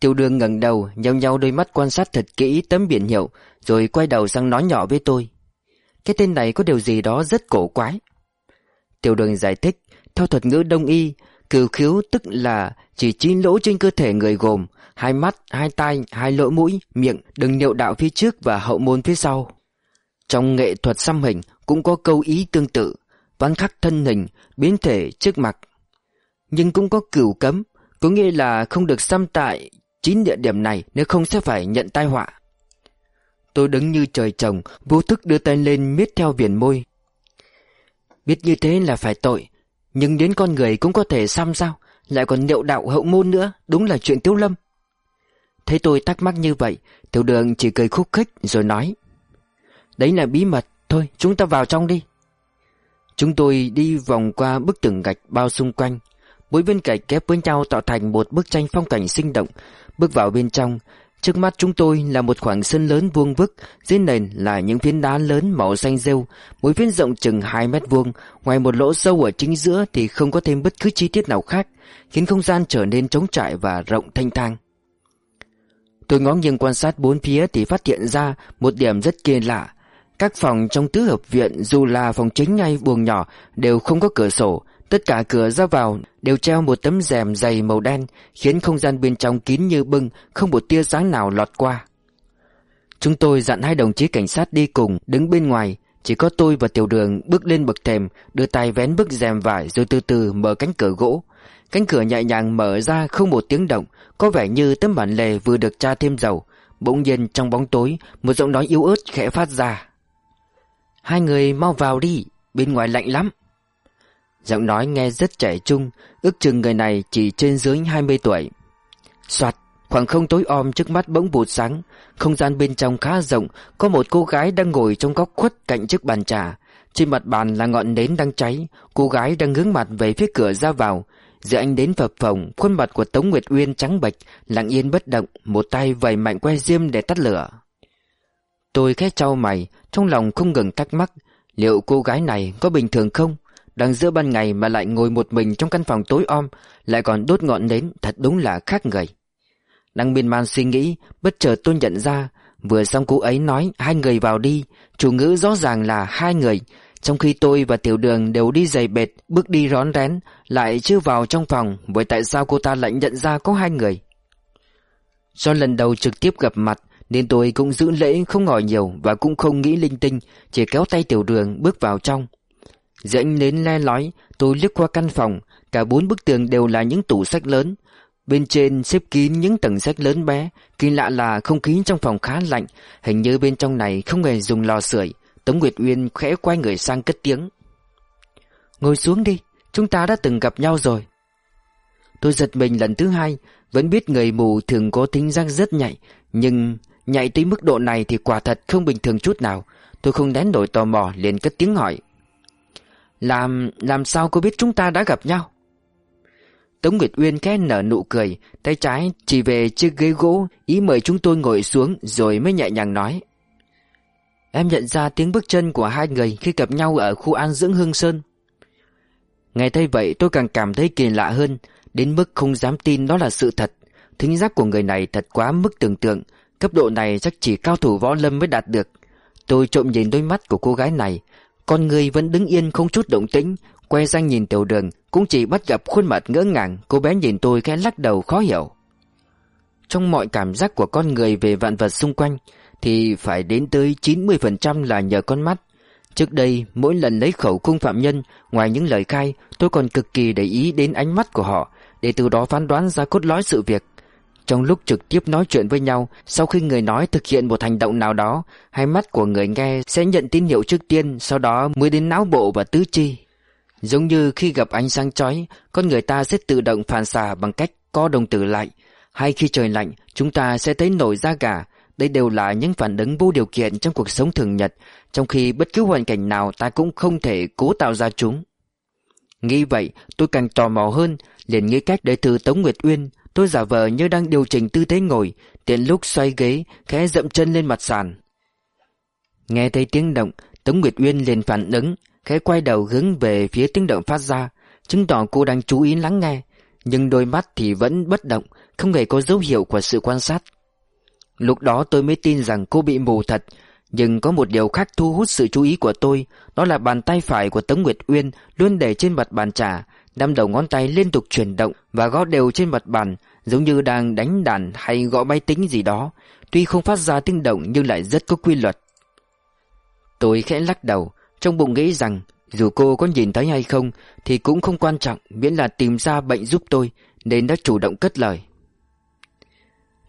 Tiêu đường ngẩng đầu, nhau nhau đôi mắt quan sát thật kỹ tấm biển hiệu, rồi quay đầu sang nói nhỏ với tôi. Cái tên này có điều gì đó rất cổ quái. Tiểu đường giải thích, theo thuật ngữ đông y, cửu khiếu tức là chỉ chín lỗ trên cơ thể người gồm hai mắt, hai tai, hai lỗ mũi, miệng, đừng niệu đạo phía trước và hậu môn phía sau. Trong nghệ thuật xăm hình cũng có câu ý tương tự, văn khắc thân hình, biến thể trước mặt. Nhưng cũng có cửu cấm, có nghĩa là không được xăm tại chín địa điểm này nếu không sẽ phải nhận tai họa. Tôi đứng như trời trồng, vô thức đưa tay lên miết theo viền môi. Biết như thế là phải tội, nhưng đến con người cũng có thể xăm sao, lại còn niệu đạo hậu môn nữa, đúng là chuyện tiêu lâm. Thấy tôi thắc mắc như vậy, tiểu đường chỉ cười khúc khích rồi nói. Đấy là bí mật Thôi chúng ta vào trong đi Chúng tôi đi vòng qua bức tường gạch bao xung quanh Mỗi viên gạch kép với nhau tạo thành một bức tranh phong cảnh sinh động Bước vào bên trong Trước mắt chúng tôi là một khoảng sân lớn vuông vức Dưới nền là những phiến đá lớn màu xanh rêu. Mỗi phiến rộng chừng 2 mét vuông Ngoài một lỗ sâu ở chính giữa thì không có thêm bất cứ chi tiết nào khác Khiến không gian trở nên trống trải và rộng thanh thang. Tôi ngó nghiêng quan sát bốn phía thì phát hiện ra một điểm rất kỳ lạ. Các phòng trong tứ hợp viện dù là phòng chính hay buồng nhỏ đều không có cửa sổ, tất cả cửa ra vào đều treo một tấm rèm dày màu đen, khiến không gian bên trong kín như bưng, không một tia sáng nào lọt qua. Chúng tôi dặn hai đồng chí cảnh sát đi cùng, đứng bên ngoài, chỉ có tôi và tiểu đường bước lên bậc thềm, đưa tay vén bức rèm vải rồi từ từ mở cánh cửa gỗ. Cánh cửa nhẹ nhàng mở ra không một tiếng động, có vẻ như tấm bản lề vừa được tra thêm dầu. Bỗng nhiên trong bóng tối, một giọng nói yếu ớt khẽ phát ra. Hai người mau vào đi Bên ngoài lạnh lắm Giọng nói nghe rất trẻ trung, Ước chừng người này chỉ trên dưới 20 tuổi. Soạt, Khoảng không tối om trước mắt bỗng bụt sáng. Không gian bên trong khá rộng, Có một cô gái đang ngồi trong góc khuất cạnh chiếc bàn trà. Trên mặt bàn là ngọn nến đang cháy, Cô gái đang hướng mặt về phía cửa ra vào. Giữa anh đến phập phồng, Khuôn mặt của Tống Nguyệt Uyên trắng bệch, Lặng yên bất động, Một tay vầy mạnh que diêm để tắt lửa. Tôi khẽ trao mày, trong lòng không ngừng thắc mắc, Liệu cô gái này có bình thường không? Đang giữa ban ngày mà lại ngồi một mình trong căn phòng tối om, Lại còn đốt ngọn nến, Thật đúng là khác người. Đang miên man suy nghĩ, Bất chợt tôi nhận ra, Vừa xong cô ấy nói hai người vào đi, Chủ ngữ rõ ràng là hai người, Trong khi tôi và tiểu đường đều đi giày bệt, Bước đi rón rén, Lại chưa vào trong phòng Vậy tại sao cô ta lại nhận ra có hai người? Do lần đầu trực tiếp gặp mặt, nên tôi cũng giữ lễ không hỏi nhiều Và cũng không nghĩ linh tinh, Chỉ kéo tay tiểu đường bước vào trong. Giữa anh nến le lói, Tôi liếc qua căn phòng, Cả bốn bức tường đều là những tủ sách lớn. Bên trên xếp kín những tầng sách lớn bé Kỳ lạ là không khí trong phòng khá lạnh. Hình như bên trong này không hề dùng lò sưởi. Tống Nguyệt Uyên khẽ quay người sang cất tiếng. Ngồi xuống đi, Chúng ta đã từng gặp nhau rồi. Tôi giật mình lần thứ hai, Vẫn biết người mù thường có tính giác rất nhạy, Nhưng nhạy tới mức độ này thì quả thật không bình thường chút nào. Tôi không nén nổi tò mò liền cất tiếng hỏi. Làm, làm sao cô biết chúng ta đã gặp nhau? Tống Nguyệt Uyên khẽ nở nụ cười Tay trái chỉ về chiếc ghế gỗ Ý mời chúng tôi ngồi xuống Rồi mới nhẹ nhàng nói. Em nhận ra tiếng bước chân của hai người Khi gặp nhau ở khu an dưỡng Hương Sơn. Nghe thấy vậy tôi càng cảm thấy kỳ lạ hơn Đến mức không dám tin đó là sự thật. Thính giác của người này thật quá mức tưởng tượng Cấp độ này chắc chỉ cao thủ võ lâm mới đạt được. Tôi trộm nhìn đôi mắt của cô gái này con người vẫn đứng yên không chút động tĩnh, Quay sang nhìn tiểu đường, Cũng chỉ bắt gặp khuôn mặt ngỡ ngàng, Cô bé nhìn tôi khẽ lắc đầu khó hiểu. Trong mọi cảm giác của con người về vạn vật xung quanh, Thì phải đến tới 90% là nhờ con mắt. Trước đây, mỗi lần lấy khẩu cung phạm nhân, Ngoài những lời khai, Tôi còn cực kỳ để ý đến ánh mắt của họ, Để từ đó phán đoán ra cốt lõi sự việc. Trong lúc trực tiếp nói chuyện với nhau, Sau khi người nói thực hiện một hành động nào đó, Hai mắt của người nghe sẽ nhận tín hiệu trước tiên, Sau đó mới đến não bộ và tứ chi. Giống như khi gặp ánh sáng chói, Con người ta sẽ tự động phản xạ bằng cách co đồng tử lại. Hay khi trời lạnh, Chúng ta sẽ thấy nổi da gà. Đây đều là những phản ứng vô điều kiện trong cuộc sống thường nhật, Trong khi bất cứ hoàn cảnh nào ta cũng không thể cố tạo ra chúng. Nghĩ vậy, tôi càng tò mò hơn, liền nghĩ cách để thử Tống Nguyệt Uyên Tôi giả vờ như đang điều chỉnh tư thế ngồi Tiện lúc xoay ghế Khẽ dậm chân lên mặt sàn Nghe thấy tiếng động Tống Nguyệt Uyên liền phản ứng khẽ quay đầu hướng về phía tiếng động phát ra, chứng tỏ cô đang chú ý lắng nghe, nhưng đôi mắt thì vẫn bất động, không hề có dấu hiệu của sự quan sát. Lúc đó tôi mới tin rằng cô bị mù thật, nhưng có một điều khác thu hút sự chú ý của tôi, đó là bàn tay phải của Tống Nguyệt Uyên luôn để trên mặt bàn trà, năm đầu ngón tay liên tục chuyển động và gõ đều trên mặt bàn, giống như đang đánh đàn hay gõ máy tính gì đó, tuy không phát ra tiếng động nhưng lại rất có quy luật. Tôi khẽ lắc đầu, trong bụng nghĩ rằng dù cô có nhìn thấy hay không thì cũng không quan trọng miễn là tìm ra bệnh giúp tôi nên đã chủ động cất lời.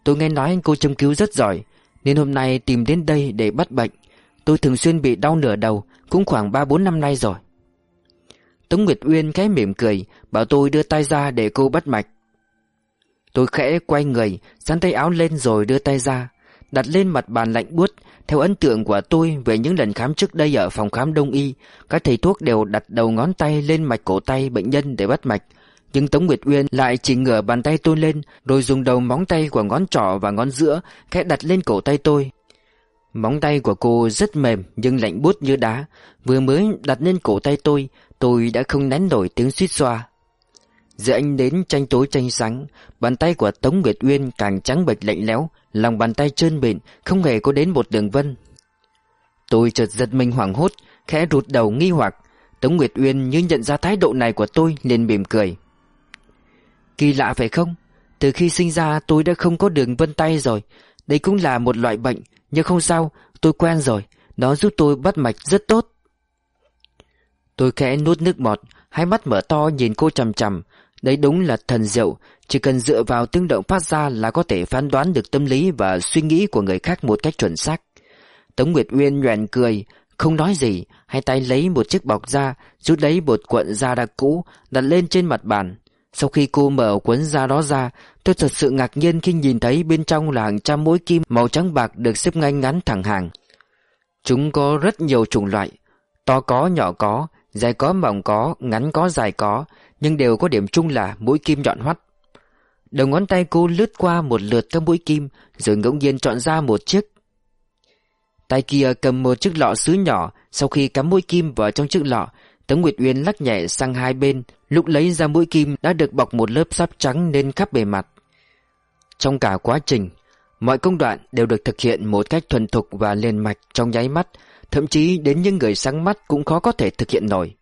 Tôi nghe nói anh cô châm cứu rất giỏi nên hôm nay tìm đến đây để bắt bệnh. Tôi thường xuyên bị đau nửa đầu cũng khoảng 3-4 năm nay rồi. Tống Nguyệt Uyên khẽ mỉm cười bảo tôi đưa tay ra để cô bắt mạch. Tôi khẽ quay người, sắn tay áo lên rồi đưa tay ra đặt lên mặt bàn lạnh buốt. Theo ấn tượng của tôi về những lần khám trước đây ở phòng khám đông y, các thầy thuốc đều đặt đầu ngón tay lên mạch cổ tay bệnh nhân để bắt mạch. Nhưng Tống Nguyệt Uyên lại chỉ ngửa bàn tay tôi lên, rồi dùng đầu móng tay của ngón trỏ và ngón giữa khẽ đặt lên cổ tay tôi. Móng tay của cô rất mềm nhưng lạnh buốt như đá, vừa mới đặt lên cổ tay tôi, tôi đã không nén nổi tiếng suýt xoa. Giữa anh đến tranh tối tranh sáng, bàn tay của Tống Nguyệt Uyên càng trắng bệch lạnh lẽo, lòng bàn tay trơn bện, không hề có đến một đường vân. Tôi chợt giật mình hoảng hốt, khẽ rụt đầu nghi hoặc. Tống Nguyệt Uyên như nhận ra thái độ này của tôi liền mỉm cười. Kỳ lạ phải không? Từ khi sinh ra tôi đã không có đường vân tay rồi. Đây cũng là một loại bệnh, nhưng không sao, tôi quen rồi. Nó giúp tôi bắt mạch rất tốt. Tôi khẽ nuốt nước bọt, hai mắt mở to nhìn cô chằm chằm, Đấy đúng là thần diệu, chỉ cần dựa vào tiếng động phát ra là có thể phán đoán được tâm lý và suy nghĩ của người khác một cách chuẩn xác. Tống Nguyệt Uyên nhoẻn cười, không nói gì, hai tay lấy một chiếc bọc ra, rút lấy một cuộn da đặc cũ, đặt lên trên mặt bàn. Sau khi cô mở cuốn da đó ra, tôi thật sự ngạc nhiên khi nhìn thấy bên trong là hàng trăm mũi kim màu trắng bạc được xếp ngay ngắn thẳng hàng. Chúng có rất nhiều chủng loại, to có, nhỏ có, dài có, mỏng có, ngắn có, dài có, nhưng đều có điểm chung là mũi kim nhọn hoắt. Đầu ngón tay cô lướt qua một lượt các mũi kim, rồi ngẫu nhiên chọn ra một chiếc. Tay kia cầm một chiếc lọ sứ nhỏ, sau khi cắm mũi kim vào trong chiếc lọ, Tống Nguyệt Uyên lắc nhẹ sang hai bên, lúc lấy ra mũi kim đã được bọc một lớp sáp trắng lên khắp bề mặt. Trong cả quá trình, mọi công đoạn đều được thực hiện một cách thuần thục và liền mạch trong nháy mắt, thậm chí đến những người sáng mắt cũng khó có thể thực hiện nổi.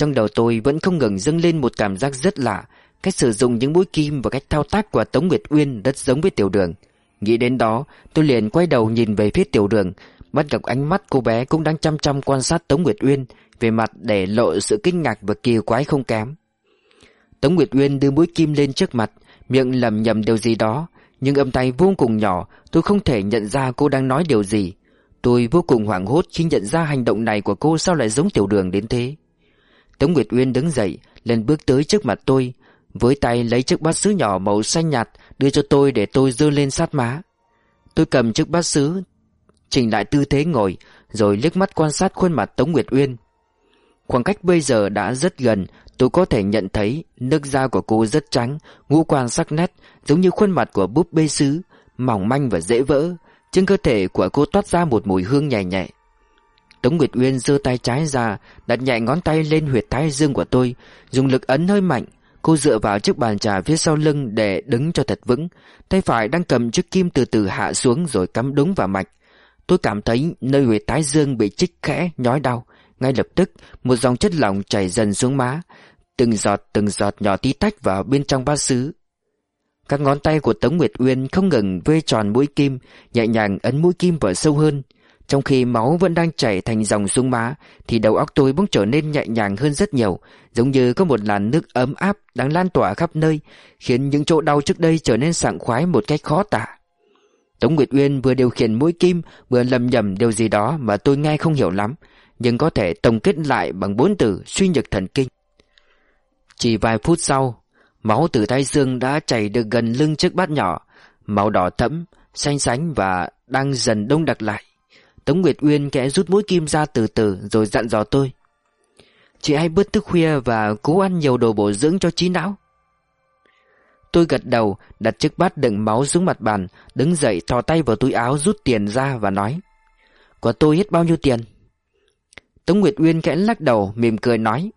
Trong đầu tôi vẫn không ngừng dâng lên một cảm giác rất lạ, Cách sử dụng những mũi kim và cách thao tác của Tống Nguyệt Uyên rất giống với tiểu đường. Nghĩ đến đó, tôi liền quay đầu nhìn về phía tiểu đường, Bắt gặp ánh mắt cô bé cũng đang chăm chăm quan sát Tống Nguyệt Uyên Về mặt để lộ sự kinh ngạc và kỳ quái không kém. Tống Nguyệt Uyên đưa mũi kim lên trước mặt, Miệng lầm nhầm điều gì đó, Nhưng âm tay vô cùng nhỏ, Tôi không thể nhận ra cô đang nói điều gì. Tôi vô cùng hoảng hốt khi nhận ra hành động này của cô sao lại giống tiểu đường đến thế. Tống Nguyệt Uyên đứng dậy Lên bước tới trước mặt tôi, Với tay lấy chiếc bát sứ nhỏ màu xanh nhạt Đưa cho tôi để tôi dơ lên sát má. Tôi cầm chiếc bát sứ, Chỉnh lại tư thế ngồi, Rồi liếc mắt quan sát khuôn mặt Tống Nguyệt Uyên. Khoảng cách bây giờ đã rất gần, Tôi có thể nhận thấy Nước da của cô rất trắng, Ngũ quan sắc nét, Giống như khuôn mặt của búp bê sứ, Mỏng manh và dễ vỡ, Trên cơ thể của cô toát ra một mùi hương nhẹ nhẹ. Tống Nguyệt Uyên giơ tay trái ra, Đặt nhẹ ngón tay lên huyệt thái dương của tôi, Dùng lực ấn hơi mạnh. Cô dựa vào chiếc bàn trà phía sau lưng Để đứng cho thật vững. Tay phải đang cầm chiếc kim từ từ hạ xuống Rồi cắm đúng vào mạch. Tôi cảm thấy nơi huyệt thái dương bị chích khẽ, nhói đau. Ngay lập tức, Một dòng chất lỏng chảy dần xuống má. Từng giọt từng giọt nhỏ tí tách vào bên trong bát sứ Các ngón tay của Tống Nguyệt Uyên không ngừng vê tròn mũi kim, Nhẹ nhàng ấn mũi kim vào sâu hơn trong khi máu vẫn đang chảy thành dòng xuống má Thì đầu óc tôi bỗng trở nên nhẹ nhàng hơn rất nhiều Giống như có một làn nước ấm áp đang lan tỏa khắp nơi Khiến những chỗ đau trước đây trở nên sảng khoái một cách khó tả. Tống Nguyệt Uyên vừa điều khiển mũi kim Vừa lầm nhầm điều gì đó mà tôi nghe không hiểu lắm Nhưng có thể tổng kết lại bằng bốn từ suy nhược thần kinh. Chỉ vài phút sau Máu từ tay xương đã chảy được gần lưng chiếc bát nhỏ Màu đỏ thẫm, xanh sánh và đang dần đông đặc lại. Tống Nguyệt Uyên kẽ rút mũi kim ra từ từ rồi dặn dò tôi. Chị hãy bớt thức khuya và cố ăn nhiều đồ bổ dưỡng cho trí não. Tôi gật đầu, đặt chiếc bát đựng máu xuống mặt bàn, đứng dậy thò tay vào túi áo rút tiền ra và nói. Của tôi hết bao nhiêu tiền? Tống Nguyệt Uyên kẽ lắc đầu, mỉm cười nói.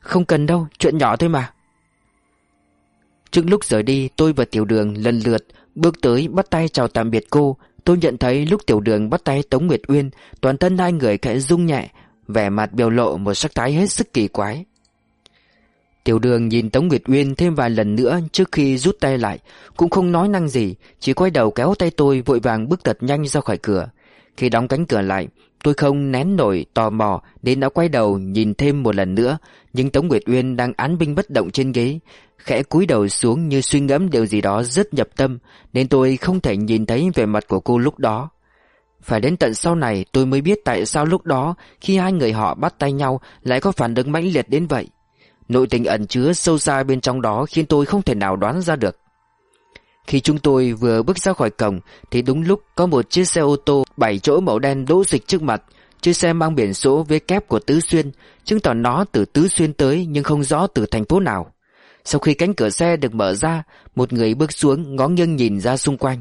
Không cần đâu, chuyện nhỏ thôi mà. Trước lúc rời đi, tôi và Tiểu Đường lần lượt bước tới bắt tay chào tạm biệt cô, Tôi nhận thấy lúc tiểu đường bắt tay Tống Nguyệt Uyên, Toàn thân hai người khẽ rung nhẹ, Vẻ mặt biểu lộ một sắc thái hết sức kỳ quái. Tiểu đường nhìn Tống Nguyệt Uyên thêm vài lần nữa trước khi rút tay lại, Cũng không nói năng gì, Chỉ quay đầu kéo tay tôi vội vàng bước thật nhanh ra khỏi cửa. Khi đóng cánh cửa lại, Tôi không nén nổi tò mò nên đã quay đầu nhìn thêm một lần nữa, Nhưng Tống Nguyệt Uyên đang án binh bất động trên ghế khẽ cúi đầu xuống như suy ngẫm điều gì đó rất nhập tâm, nên tôi không thể nhìn thấy vẻ mặt của cô lúc đó. Phải đến tận sau này tôi mới biết tại sao lúc đó khi hai người họ bắt tay nhau lại có phản ứng mãnh liệt đến vậy. Nội tình ẩn chứa sâu xa bên trong đó khiến tôi không thể nào đoán ra được. Khi chúng tôi vừa bước ra khỏi cổng thì đúng lúc có một chiếc xe ô tô bảy chỗ màu đen đỗ dịch trước mặt. Chiếc xe mang biển số với kép của Tứ Xuyên, chứng tỏ nó từ Tứ Xuyên tới nhưng không rõ từ thành phố nào. Sau khi cánh cửa xe được mở ra, Một người bước xuống ngó nghiêng nhìn ra xung quanh.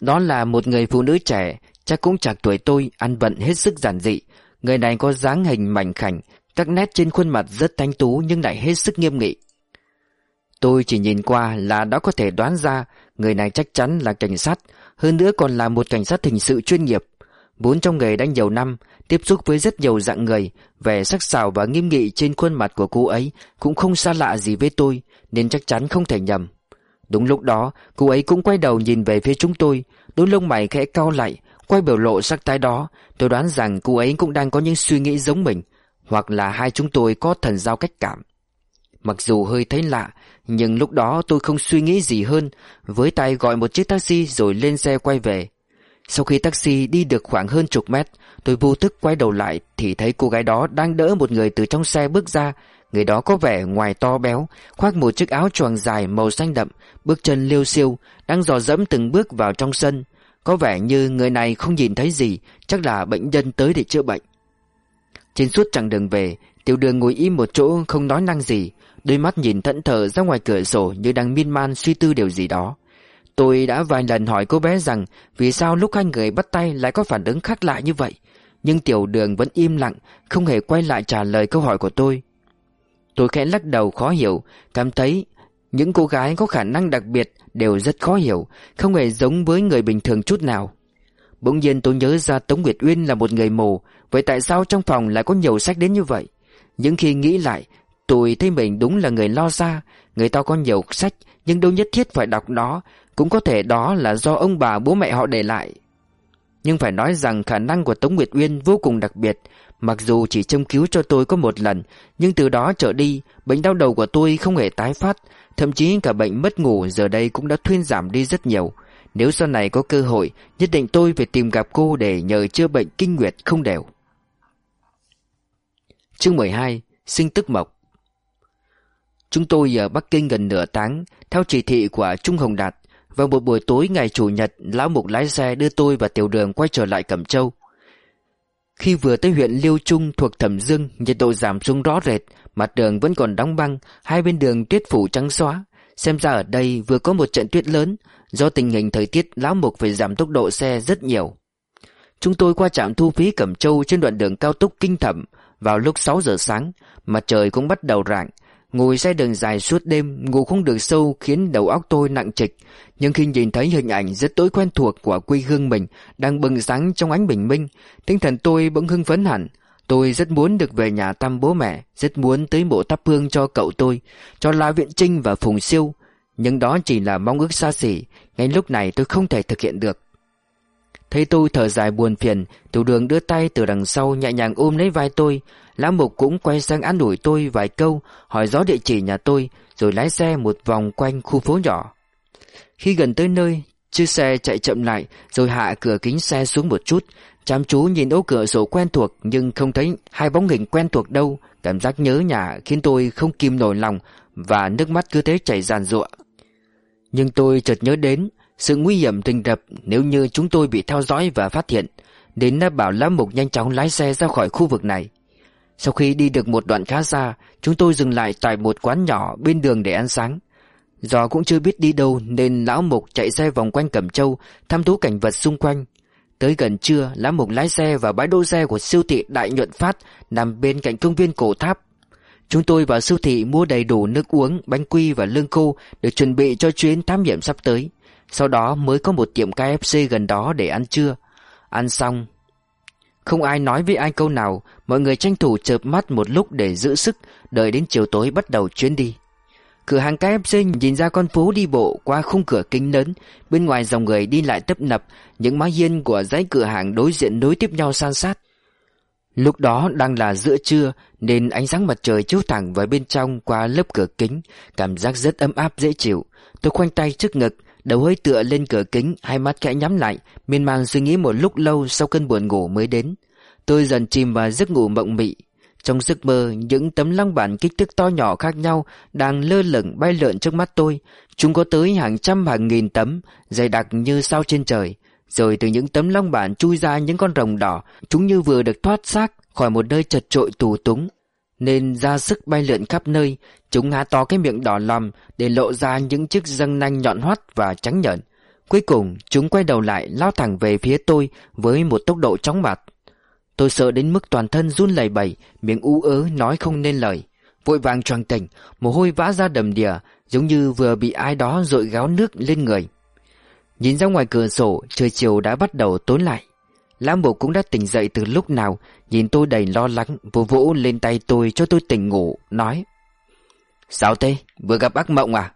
Đó là một người phụ nữ trẻ, Chắc cũng chạc tuổi tôi, Ăn vận hết sức giản dị. Người này có dáng hình mảnh khảnh Các nét trên khuôn mặt rất thanh tú Nhưng lại hết sức nghiêm nghị. Tôi chỉ nhìn qua là đã có thể đoán ra, Người này chắc chắn là cảnh sát, Hơn nữa còn là một cảnh sát hình sự chuyên nghiệp. Vốn trong nghề đã nhiều năm, Tiếp xúc với rất nhiều dạng người, Vẻ sắc sảo và nghiêm nghị trên khuôn mặt của cô ấy Cũng không xa lạ gì với tôi, Nên chắc chắn không thể nhầm. Đúng lúc đó, cô ấy cũng quay đầu nhìn về phía chúng tôi, Đôi lông mày khẽ cau lại, Quay biểu lộ sắc tái đó. Tôi đoán rằng cô ấy cũng đang có những suy nghĩ giống mình, Hoặc là hai chúng tôi có thần giao cách cảm. Mặc dù hơi thấy lạ, Nhưng lúc đó tôi không suy nghĩ gì hơn. Với tay gọi một chiếc taxi rồi lên xe quay về sau khi taxi đi được khoảng hơn chục mét, Tôi vô thức quay đầu lại Thì thấy cô gái đó đang đỡ một người từ trong xe bước ra. Người đó có vẻ ngoài to béo, Khoác một chiếc áo choàng dài màu xanh đậm, Bước chân liêu siêu Đang dò dẫm từng bước vào trong sân. Có vẻ như người này không nhìn thấy gì, Chắc là bệnh nhân tới để chữa bệnh. Trên suốt chặng đường về, Tiểu đường ngồi im một chỗ không nói năng gì, Đôi mắt nhìn thẫn thờ ra ngoài cửa sổ Như đang miên man suy tư điều gì đó. Tôi đã vài lần hỏi cô bé rằng vì sao lúc hai người bắt tay lại có phản ứng khác lạ như vậy. Nhưng tiểu đường vẫn im lặng, không hề quay lại trả lời câu hỏi của tôi. Tôi khẽ lắc đầu khó hiểu, cảm thấy những cô gái có khả năng đặc biệt đều rất khó hiểu, không hề giống với người bình thường chút nào. Bỗng nhiên tôi nhớ ra Tống Nguyệt Uyên là một người mù, vậy tại sao trong phòng lại có nhiều sách đến như vậy? Những khi nghĩ lại, tôi thấy mình đúng là người lo xa, người ta có nhiều sách nhưng đâu nhất thiết phải đọc nó, cũng có thể đó là do ông bà bố mẹ họ để lại. Nhưng phải nói rằng khả năng của Tống Nguyệt Uyên vô cùng đặc biệt. Mặc dù chỉ trông cứu cho tôi có một lần, Nhưng từ đó trở đi, Bệnh đau đầu của tôi không hề tái phát. Thậm chí cả bệnh mất ngủ giờ đây cũng đã thuyên giảm đi rất nhiều. Nếu sau này có cơ hội, Nhất định tôi phải tìm gặp cô để nhờ chữa bệnh kinh nguyệt không đều. Chương 12 sinh tức mộc. Chúng tôi ở Bắc Kinh gần nửa tháng, Theo chỉ thị của Trung Hồng Đạt vào một buổi tối ngày Chủ nhật Lão Mục lái xe đưa tôi và Tiểu Đường quay trở lại Cẩm Châu Khi vừa tới huyện Liêu Trung thuộc Thẩm Dương Nhiệt độ giảm xuống rõ rệt Mặt đường vẫn còn đóng băng Hai bên đường tuyết phủ trắng xóa Xem ra ở đây vừa có một trận tuyết lớn Do tình hình thời tiết Lão Mục phải giảm tốc độ xe rất nhiều Chúng tôi qua trạm thu phí Cẩm Châu trên đoạn đường cao tốc Kinh Thẩm vào lúc 6 giờ sáng, mặt trời cũng bắt đầu rạng. Ngồi xe đường dài suốt đêm, ngủ không được sâu khiến đầu óc tôi nặng trịch. Nhưng khi nhìn thấy hình ảnh rất tối quen thuộc của quê hương mình đang bừng sáng trong ánh bình minh, tinh thần tôi bỗng hưng phấn hẳn. Tôi rất muốn được về nhà thăm bố mẹ, rất muốn tới bộ thắp hương cho cậu tôi, cho La Viện Trinh và Phùng Siêu. Nhưng đó chỉ là mong ước xa xỉ, ngay lúc này tôi không thể thực hiện được. Thấy tôi thở dài buồn phiền, Tiểu đường đưa tay từ đằng sau nhẹ nhàng ôm lấy vai tôi. Lão Mục cũng quay sang an ủi tôi vài câu, Hỏi rõ địa chỉ nhà tôi, Rồi lái xe một vòng quanh khu phố nhỏ. Khi gần tới nơi, Chiếc xe chạy chậm lại, Rồi hạ cửa kính xe xuống một chút. Chăm chú nhìn ô cửa sổ quen thuộc, Nhưng không thấy hai bóng hình quen thuộc đâu. Cảm giác nhớ nhà khiến tôi không kìm nổi lòng, Và nước mắt cứ thế chảy ràn rụa Nhưng tôi chợt nhớ đến sự nguy hiểm tình rập nếu như chúng tôi bị theo dõi và phát hiện Đến đã bảo lá Mục nhanh chóng lái xe ra khỏi khu vực này. Sau khi đi được một đoạn khá xa Chúng tôi dừng lại tại một quán nhỏ bên đường để ăn sáng. Do cũng chưa biết đi đâu Nên Lão Mục chạy xe vòng quanh Cẩm Châu Thăm thú cảnh vật xung quanh. Tới gần trưa Lão Mục lái xe vào bãi đỗ xe của siêu thị Đại Nhuận Phát Nằm bên cạnh công viên cổ tháp. Chúng tôi vào siêu thị mua đầy đủ nước uống, bánh quy và lương khô để chuẩn bị cho chuyến thám hiểm sắp tới. Sau đó mới có một tiệm KFC gần đó để ăn trưa. Ăn xong, Không ai nói với ai câu nào, Mọi người tranh thủ chợp mắt một lúc để giữ sức, Đợi đến chiều tối bắt đầu chuyến đi. Cửa hàng KFC nhìn ra con phố đi bộ qua khung cửa kính lớn, Bên ngoài dòng người đi lại tấp nập, Những mái hiên của dãy cửa hàng đối diện nối tiếp nhau san sát. Lúc đó đang là giữa trưa, Nên ánh sáng mặt trời chiếu thẳng vào bên trong qua lớp cửa kính, Cảm giác rất ấm áp, dễ chịu. Tôi khoanh tay trước ngực Đầu hơi tựa lên cửa kính, Hai mắt khẽ nhắm lại, Miên man suy nghĩ một lúc lâu sau cơn buồn ngủ mới đến. Tôi dần chìm vào giấc ngủ mộng mị. Trong giấc mơ, Những tấm lăng bản kích thước to nhỏ khác nhau Đang lơ lửng bay lượn trước mắt tôi. Chúng có tới hàng trăm hàng nghìn tấm, Dày đặc như sao trên trời. Rồi từ những tấm lăng bản chui ra những con rồng đỏ, Chúng như vừa được thoát xác Khỏi một nơi chật trội tù túng. Nên ra sức bay lượn khắp nơi. Chúng há to cái miệng đỏ lòm để lộ ra những chiếc răng nanh nhọn hoắt và trắng nhợn. Cuối cùng, chúng quay đầu lại lao thẳng về phía tôi với một tốc độ chóng mặt. Tôi sợ đến mức toàn thân run lẩy bẩy, miệng ú ớ nói không nên lời. Vội vàng choàng tỉnh, mồ hôi vã ra đầm đìa, giống như vừa bị ai đó rội gáo nước lên người. Nhìn ra ngoài cửa sổ, trời chiều đã bắt đầu tối lại. Lam Bộ cũng đã tỉnh dậy từ lúc nào Nhìn tôi đầy lo lắng Vỗ vỗ lên tay tôi cho tôi tỉnh ngủ Nói Sao thế? Vừa gặp ác mộng à?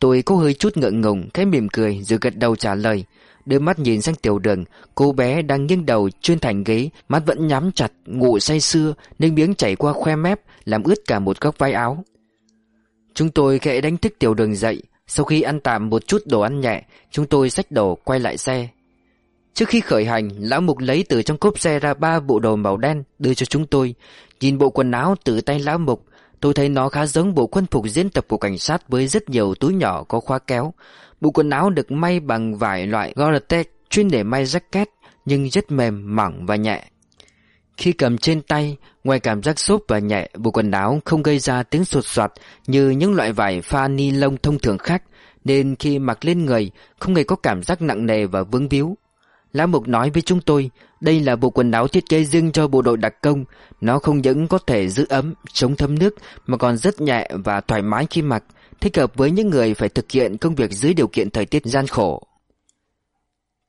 Tôi có hơi chút ngượng ngùng khẽ mỉm cười rồi gật đầu trả lời Đưa mắt nhìn sang tiểu đường Cô bé đang nghiêng đầu chuyên thành ghế Mắt vẫn nhắm chặt Ngủ say sưa Nên miếng chảy qua khoe mép Làm ướt cả một góc vai áo Chúng tôi khẽ đánh thức tiểu đường dậy Sau khi ăn tạm một chút đồ ăn nhẹ Chúng tôi xách đồ quay lại xe Trước khi khởi hành, lão mục lấy từ trong cốp xe ra ba bộ đồ màu đen đưa cho chúng tôi. Nhìn bộ quần áo từ tay lão mục, tôi thấy nó khá giống bộ quân phục diễn tập của cảnh sát với rất nhiều túi nhỏ có khóa kéo. Bộ quần áo được may bằng vải loại Gore-Tex chuyên để may jacket nhưng rất mềm, mỏng và nhẹ. Khi cầm trên tay, ngoài cảm giác xốp và nhẹ, bộ quần áo không gây ra tiếng sột soạt như những loại vải pha ni lông thông thường khác, nên khi mặc lên người không hề có cảm giác nặng nề và vướng víu. Lá Mục nói với chúng tôi, đây là bộ quần áo thiết kế riêng cho bộ đội đặc công. Nó không những có thể giữ ấm, chống thấm nước, mà còn rất nhẹ và thoải mái khi mặc, thích hợp với những người phải thực hiện công việc dưới điều kiện thời tiết gian khổ.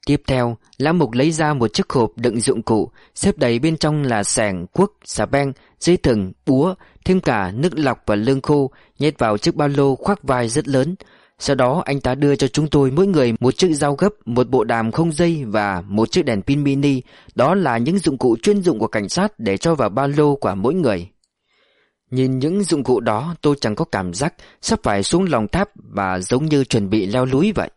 Tiếp theo, Lão Mục lấy ra một chiếc hộp đựng dụng cụ, xếp đầy bên trong là sàng, cuốc, xà beng, dây thừng, búa, thêm cả nước lọc và lương khô, nhét vào chiếc ba lô khoác vai rất lớn. Sau đó anh ta đưa cho chúng tôi mỗi người một chiếc dao gấp, một bộ đàm không dây và một chiếc đèn pin mini. Đó là những dụng cụ chuyên dụng của cảnh sát để cho vào ba lô của mỗi người. Nhìn những dụng cụ đó tôi chẳng có cảm giác sắp phải xuống lòng tháp và giống như chuẩn bị leo núi vậy.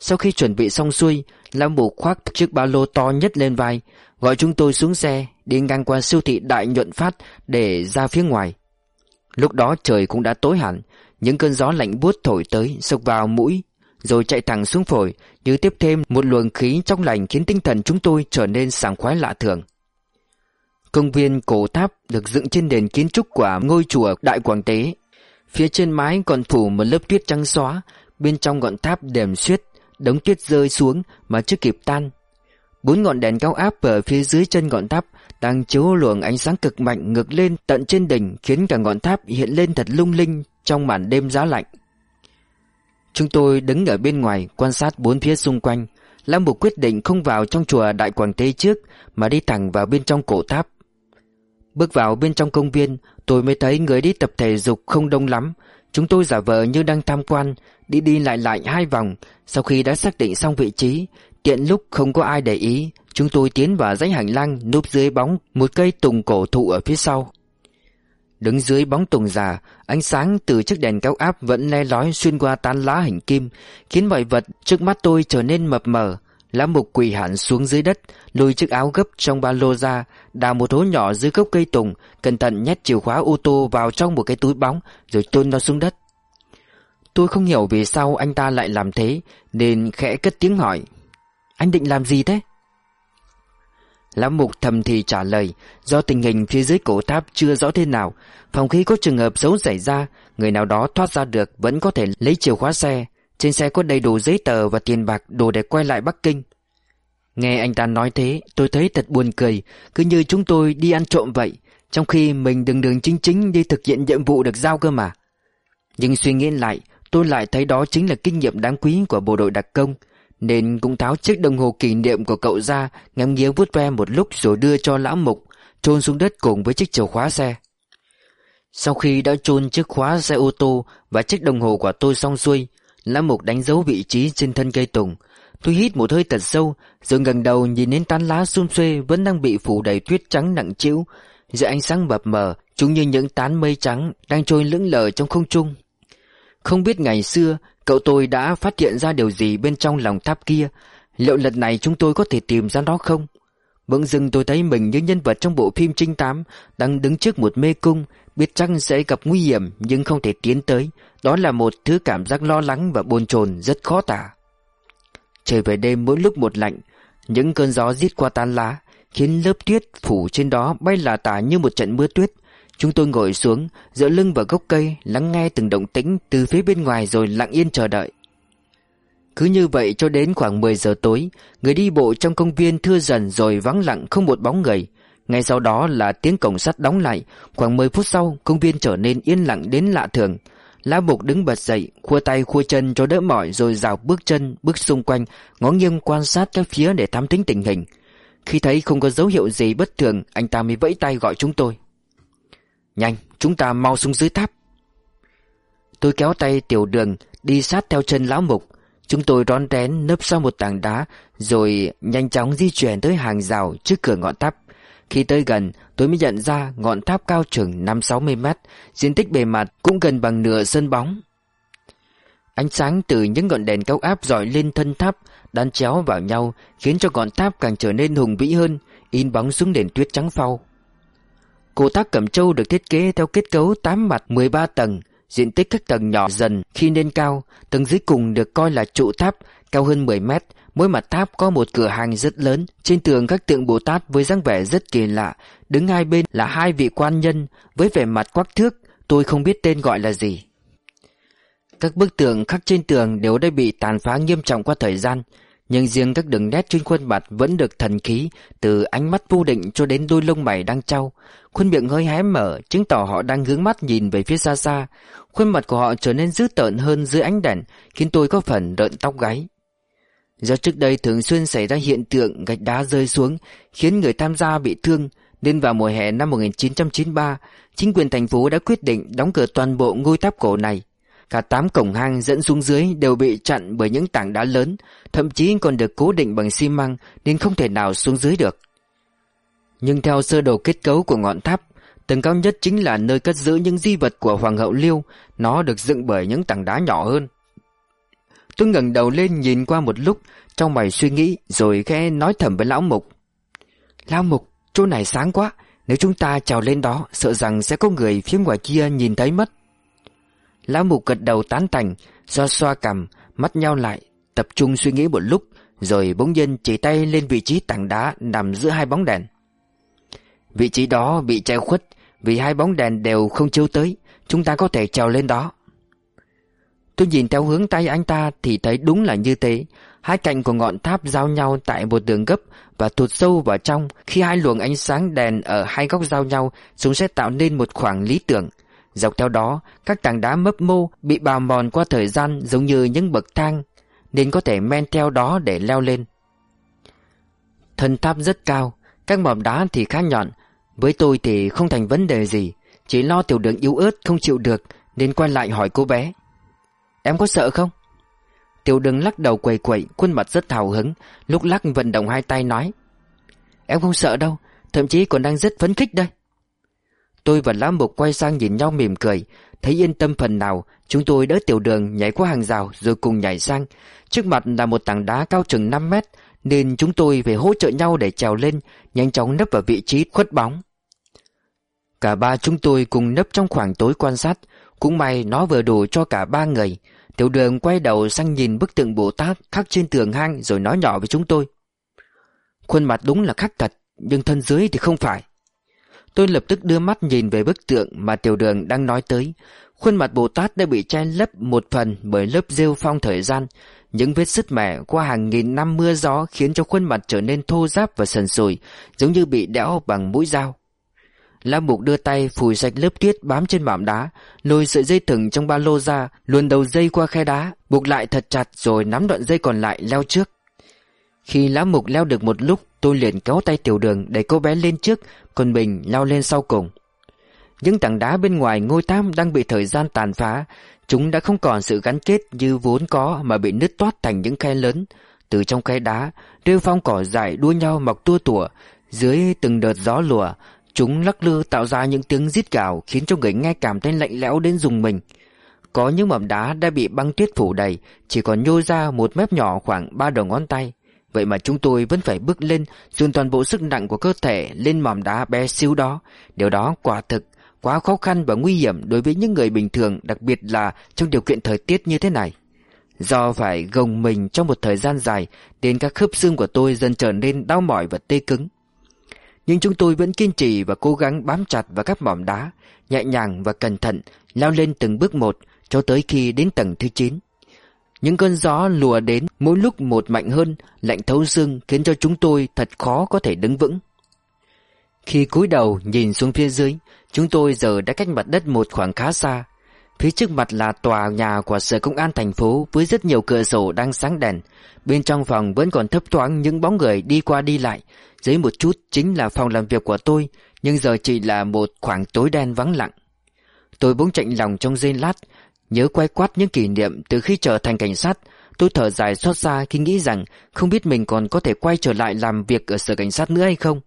Sau khi chuẩn bị xong xuôi, Lão Mù khoác chiếc ba lô to nhất lên vai, Gọi chúng tôi xuống xe Đi ngang qua siêu thị Đại Nhuận Phát Để ra phía ngoài Lúc đó trời cũng đã tối hẳn những cơn gió lạnh buốt thổi tới Sộc vào mũi Rồi chạy thẳng xuống phổi Như tiếp thêm một luồng khí trong lành Khiến tinh thần chúng tôi trở nên sảng khoái lạ thường Công viên cổ tháp được dựng trên nền kiến trúc của ngôi chùa Đại Quảng Tế. Phía trên mái còn phủ một lớp tuyết trắng xóa, bên trong ngọn tháp đềm xuyết, đống tuyết rơi xuống mà chưa kịp tan. Bốn ngọn đèn cao áp ở phía dưới chân ngọn tháp đang chiếu luồng ánh sáng cực mạnh ngược lên tận trên đỉnh, khiến cả ngọn tháp hiện lên thật lung linh trong màn đêm giá lạnh. Chúng tôi đứng ở bên ngoài, quan sát bốn phía xung quanh. Lam Mục quyết định không vào trong chùa Đại Quảng Tế trước, mà đi thẳng vào bên trong cổ tháp. Bước vào bên trong công viên, Tôi mới thấy người đi tập thể dục không đông lắm Chúng tôi giả vờ như đang tham quan, Đi đi lại lại hai vòng Sau khi đã xác định xong vị trí Tiện lúc không có ai để ý, Chúng tôi tiến vào dãy hành lang núp dưới bóng Một cây tùng cổ thụ ở phía sau. Đứng dưới bóng tùng già, Ánh sáng từ chiếc đèn cao áp Vẫn le lói xuyên qua tán lá hình kim, Khiến mọi vật trước mắt tôi trở nên mập mờ. Lá mục quỳ hẳn xuống dưới đất Lùi chiếc áo gấp trong ba lô ra, Đào một hố nhỏ dưới gốc cây tùng, Cẩn thận nhét chìa khóa ô tô vào trong một cái túi bóng, Rồi tôn nó xuống đất. Tôi không hiểu vì sao anh ta lại làm thế, Nên khẽ cất tiếng hỏi. Anh định làm gì thế? Lão Mục thầm thì trả lời Do tình hình phía dưới cổ tháp chưa rõ thế nào Phòng khi có trường hợp xấu xảy ra Người nào đó thoát ra được Vẫn có thể lấy chìa khóa xe trên xe có đầy đủ giấy tờ và tiền bạc đủ để quay lại Bắc Kinh. Nghe anh ta nói thế, tôi thấy thật buồn cười, cứ như chúng tôi đi ăn trộm vậy, trong khi mình đường đường chính chính đi thực hiện nhiệm vụ được giao cơ mà. Nhưng suy nghĩ lại, tôi lại thấy đó chính là kinh nghiệm đáng quý của bộ đội đặc công, nên cũng tháo chiếc đồng hồ kỷ niệm của cậu ra, ngắm nghía vuốt ve một lúc rồi đưa cho lão mục, chôn xuống đất cùng với chiếc chìa khóa xe. Sau khi đã chôn chiếc khóa xe ô tô và chiếc đồng hồ của tôi xong xuôi, lão Mục đánh dấu vị trí trên thân cây tùng. Tôi hít một hơi thật sâu Rồi gần đầu nhìn đến tán lá xum xuê Vẫn đang bị phủ đầy tuyết trắng nặng trĩu. Dưới ánh sáng mập mờ Chúng như những tán mây trắng Đang trôi lững lờ trong không trung. Không biết ngày xưa Cậu tôi đã phát hiện ra điều gì bên trong lòng tháp kia? Liệu lần này chúng tôi có thể tìm ra nó không? Bỗng dưng tôi thấy mình như nhân vật trong bộ phim trinh tám Đang đứng trước một mê cung, Biết chắc sẽ gặp nguy hiểm Nhưng không thể tiến tới. Đó là một thứ cảm giác lo lắng và bồn chồn rất khó tả. Trời về đêm mỗi lúc một lạnh, Những cơn gió rít qua tan lá Khiến lớp tuyết phủ trên đó bay là tả như một trận mưa tuyết. Chúng tôi ngồi xuống, Dựa lưng vào gốc cây, Lắng nghe từng động tĩnh từ phía bên ngoài rồi lặng yên chờ đợi. Cứ như vậy cho đến khoảng 10 giờ tối, Người đi bộ trong công viên thưa dần rồi vắng lặng không một bóng người. Ngay sau đó là tiếng cổng sắt đóng lại. Khoảng 10 phút sau, công viên trở nên yên lặng đến lạ thường. Lá bục đứng bật dậy, Khua tay khua chân cho đỡ mỏi Rồi rào bước chân, bước xung quanh, Ngó nghiêng quan sát các phía để thám tính tình hình. Khi thấy không có dấu hiệu gì bất thường, Anh ta mới vẫy tay gọi chúng tôi. Nhanh chúng ta mau xuống dưới tháp Tôi kéo tay tiểu đường Đi sát theo chân lão mục Chúng tôi rón rén nấp sau một tảng đá Rồi nhanh chóng di chuyển tới hàng rào trước cửa ngọn tháp khi tới gần, tôi mới nhận ra ngọn tháp cao chừng 5-60 mét, diện tích bề mặt cũng gần bằng nửa sân bóng. Ánh sáng từ những ngọn đèn cao áp dọi lên thân tháp, đan chéo vào nhau, khiến cho ngọn tháp càng trở nên hùng vĩ hơn, in bóng xuống nền tuyết trắng phau. Cổ tháp Cẩm Châu được thiết kế theo kết cấu 8 mặt 13 tầng, diện tích các tầng nhỏ dần khi lên cao, tầng dưới cùng được coi là trụ tháp, cao hơn 10 mét, Mỗi mặt tháp có một cửa hàng rất lớn, trên tường các tượng Bồ Tát với dáng vẻ rất kỳ lạ, đứng hai bên là hai vị quan nhân với vẻ mặt quắc thước, tôi không biết tên gọi là gì. Các bức tượng khắc trên tường đều đã bị tàn phá nghiêm trọng qua thời gian, nhưng riêng các đường nét trên khuôn mặt vẫn được thần khí, từ ánh mắt vô định cho đến đôi lông mày đang trao. Khuôn miệng hơi hé mở, chứng tỏ họ đang hướng mắt nhìn về phía xa xa. Khuôn mặt của họ trở nên dữ tợn hơn dưới ánh đèn, khiến tôi có phần rợn tóc gáy. Do trước đây thường xuyên xảy ra hiện tượng gạch đá rơi xuống khiến người tham gia bị thương nên vào mùa hè năm 1993, chính quyền thành phố đã quyết định đóng cửa toàn bộ ngôi tháp cổ này. Cả tám cổng hang dẫn xuống dưới đều bị chặn bởi những tảng đá lớn, thậm chí còn được cố định bằng xi măng nên không thể nào xuống dưới được. Nhưng theo sơ đồ kết cấu của ngọn tháp, tầng cao nhất chính là nơi cất giữ những di vật của Hoàng hậu Liêu, nó được dựng bởi những tảng đá nhỏ hơn. Tôi ngẩng đầu lên nhìn qua một lúc Trong mày suy nghĩ Rồi khẽ nói thầm với lão mục Lão Mục, chỗ này sáng quá Nếu chúng ta trèo lên đó Sợ rằng sẽ có người phía ngoài kia nhìn thấy mất Lão Mục gật đầu tán thành, Do xoa cằm, Mắt nhau lại, Tập trung suy nghĩ một lúc, Rồi bỗng nhiên chỉ tay lên vị trí tảng đá Nằm giữa hai bóng đèn. Vị trí đó bị che khuất Vì hai bóng đèn đều không chiếu tới, Chúng ta có thể trèo lên đó. Tôi nhìn theo hướng tay anh ta Thì thấy đúng là như thế. Hai cạnh của ngọn tháp giao nhau tại một đường gấp Và tụt sâu vào trong. Khi hai luồng ánh sáng đèn ở hai góc giao nhau, Chúng sẽ tạo nên một khoảng lý tưởng. Dọc theo đó, Các tảng đá mấp mô bị bào mòn qua thời gian Giống như những bậc thang, Nên có thể men theo đó để leo lên. Thân tháp rất cao, Các mỏm đá thì khá nhọn. Với tôi thì không thành vấn đề gì, Chỉ lo tiểu đường yếu ớt không chịu được, Nên quay lại hỏi cô bé. Em có sợ không? Tiểu đường lắc đầu quầy quậy, Khuôn mặt rất hào hứng, Lúc lắc vận động hai tay nói. Em không sợ đâu, Thậm chí còn đang rất phấn khích đây. Tôi và Lão Mục quay sang nhìn nhau mỉm cười Thấy yên tâm phần nào Chúng tôi đỡ tiểu đường nhảy qua hàng rào Rồi cùng nhảy sang Trước mặt là một tảng đá cao chừng 5 mét nên chúng tôi phải hỗ trợ nhau để trèo lên, nhanh chóng nấp vào vị trí khuất bóng. Cả ba chúng tôi cùng nấp trong khoảng tối quan sát, cũng may nó vừa đủ cho cả ba người. Tiểu đường quay đầu sang nhìn bức tượng Bồ Tát khắc trên tường hang rồi nói nhỏ với chúng tôi. Khuôn mặt đúng là khắc thật, nhưng thân dưới thì không phải. Tôi lập tức đưa mắt nhìn về bức tượng mà tiểu đường đang nói tới. Khuôn mặt Bồ Tát đã bị che lấp một phần bởi lớp rêu phong thời gian, những vết sứt mẻ qua hàng nghìn năm mưa gió khiến cho khuôn mặt trở nên thô ráp và sần sùi, giống như bị đẽo bằng mũi dao. La Mục đưa tay phủi sạch lớp tuyết bám trên mỏm đá, lôi sợi dây thừng trong ba lô ra, luồn đầu dây qua khe đá, buộc lại thật chặt rồi nắm đoạn dây còn lại leo trước. Khi lá mục leo được một lúc, tôi liền kéo tay tiểu đường để cô bé lên trước, còn mình lao lên sau cùng. Những tảng đá bên ngoài ngôi tam đang bị thời gian tàn phá, Chúng đã không còn sự gắn kết như vốn có mà bị nứt toát thành những khe lớn. Từ trong khe đá, rêu phong cỏ dại đua nhau mọc tua tủa. Dưới từng đợt gió lùa, chúng lắc lư tạo ra những tiếng rít gào khiến cho người nghe cảm thấy lạnh lẽo đến dùng mình. Có những mầm đá đã bị băng tuyết phủ đầy, chỉ còn nhô ra một mép nhỏ khoảng ba đầu ngón tay. Vậy mà chúng tôi vẫn phải bước lên, dồn toàn bộ sức nặng của cơ thể lên mỏm đá bé xíu đó. Điều đó quả thực quá khó khăn và nguy hiểm đối với những người bình thường, đặc biệt là trong điều kiện thời tiết như thế này. Do phải gồng mình trong một thời gian dài, đến các khớp xương của tôi dần trở nên đau mỏi và tê cứng. Nhưng chúng tôi vẫn kiên trì và cố gắng bám chặt vào các mỏm đá, nhẹ nhàng và cẩn thận, leo lên từng bước một, cho tới khi đến tầng thứ 9. Những cơn gió lùa đến mỗi lúc một mạnh hơn, lạnh thấu xương khiến cho chúng tôi thật khó có thể đứng vững. Khi cúi đầu nhìn xuống phía dưới, chúng tôi giờ đã cách mặt đất một khoảng khá xa. Phía trước mặt là tòa nhà của sở công an thành phố với rất nhiều cửa sổ đang sáng đèn. Bên trong phòng vẫn còn thấp thoáng những bóng người đi qua đi lại. Dưới một chút chính là phòng làm việc của tôi, nhưng giờ chỉ là một khoảng tối đen vắng lặng. Tôi bỗng chạnh lòng trong giây lát, nhớ quay quát những kỷ niệm từ khi trở thành cảnh sát. Tôi thở dài xót xa khi nghĩ rằng không biết mình còn có thể quay trở lại làm việc ở sở cảnh sát nữa hay không.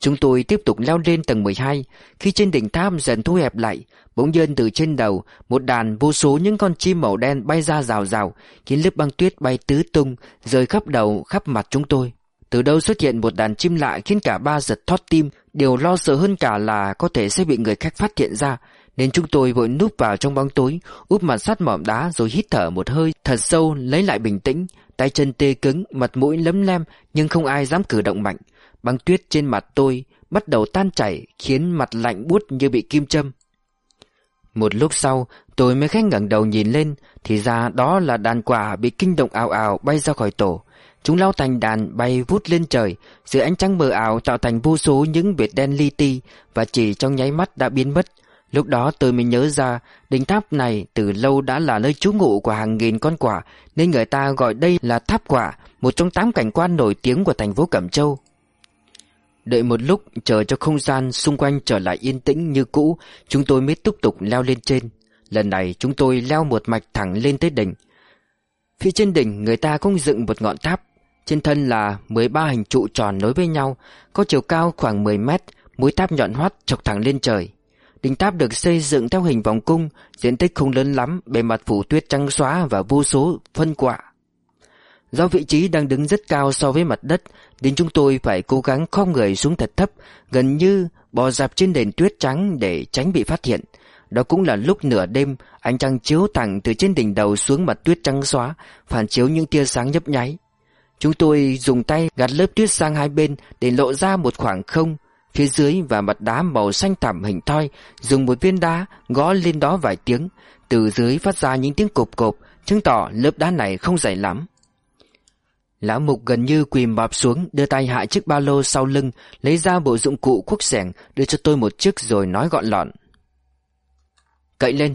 Chúng tôi tiếp tục leo lên tầng 12 Khi trên đỉnh tháp dần thu hẹp lại, Bỗng nhiên từ trên đầu, Một đàn vô số những con chim màu đen bay ra rào rào, Khiến lớp băng tuyết bay tứ tung, Rơi khắp đầu, khắp mặt chúng tôi Từ đâu xuất hiện một đàn chim lạ Khiến cả ba giật thoát tim Điều lo sợ hơn cả là có thể sẽ bị người khác phát hiện ra nên chúng tôi vội núp vào trong bóng tối Úp mặt sát mỏm đá rồi hít thở một hơi Thật sâu lấy lại bình tĩnh Tay chân tê cứng, mặt mũi lấm lem Nhưng không ai dám cử động mạnh Băng tuyết trên mặt tôi bắt đầu tan chảy khiến mặt lạnh buốt như bị kim châm. Một lúc sau, tôi mới khẽ ngẩng đầu nhìn lên, thì ra đó là đàn quả bị kinh động ảo ảo bay ra khỏi tổ. Chúng lao thành đàn bay vút lên trời, dưới ánh trăng mờ ảo tạo thành vô số những vệt đen li ti và chỉ trong nháy mắt đã biến mất. Lúc đó tôi mới nhớ ra, đỉnh tháp này từ lâu đã là nơi trú ngụ của hàng nghìn con quả, nên người ta gọi đây là tháp quả, một trong tám cảnh quan nổi tiếng của thành phố Cẩm Châu. Đợi một lúc chờ cho không gian xung quanh trở lại yên tĩnh như cũ Chúng tôi mới tiếp tục leo lên trên. Lần này chúng tôi leo một mạch thẳng lên tới đỉnh. Phía trên đỉnh người ta cũng dựng một ngọn tháp. Trên thân là 13 hình trụ tròn nối với nhau Có chiều cao khoảng 10 mét Mũi tháp nhọn hoắt chọc thẳng lên trời. Đình tháp được xây dựng theo hình vòng cung, Diện tích không lớn lắm, Bề mặt phủ tuyết trắng xóa và vô số phân quạ. Do vị trí đang đứng rất cao so với mặt đất, Nên chúng tôi phải cố gắng khom người xuống thật thấp, Gần như bò dạp trên nền tuyết trắng để tránh bị phát hiện. Đó cũng là lúc nửa đêm, Ánh trăng chiếu thẳng từ trên đỉnh đầu xuống mặt tuyết trắng xóa, Phản chiếu những tia sáng nhấp nháy. Chúng tôi dùng tay gạt lớp tuyết sang hai bên Để lộ ra một khoảng không Phía dưới và mặt đá màu xanh thẳm hình thoi, Dùng một viên đá gõ lên đó vài tiếng. Từ dưới phát ra những tiếng cộp cộp, Chứng tỏ lớp đá này không dày lắm. Lão mục gần như quỳ mọp xuống, Đưa tay hạ chiếc ba lô sau lưng, Lấy ra bộ dụng cụ khuốc sẻng, Đưa cho tôi một chiếc rồi nói gọn lọn. Cậy lên.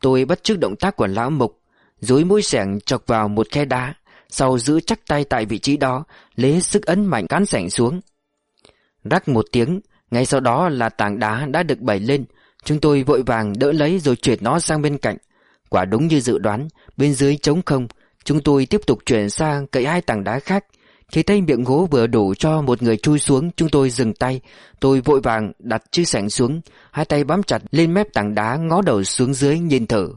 Tôi bắt chước động tác của lão mục Dối mũi sẻng chọc vào một khe đá, Sau giữ chắc tay tại vị trí đó, Lấy sức ấn mạnh cán sẻng xuống. Rắc một tiếng, Ngay sau đó là tảng đá đã được bày lên. Chúng tôi vội vàng đỡ lấy rồi chuyển nó sang bên cạnh. Quả đúng như dự đoán, Bên dưới trống không, Chúng tôi tiếp tục chuyển sang cậy hai tảng đá khác. Khi thấy miệng gỗ vừa đủ cho một người chui xuống, Chúng tôi dừng tay. Tôi vội vàng đặt chiếc sảnh xuống, Hai tay bám chặt lên mép tảng đá Ngó đầu xuống dưới nhìn thở.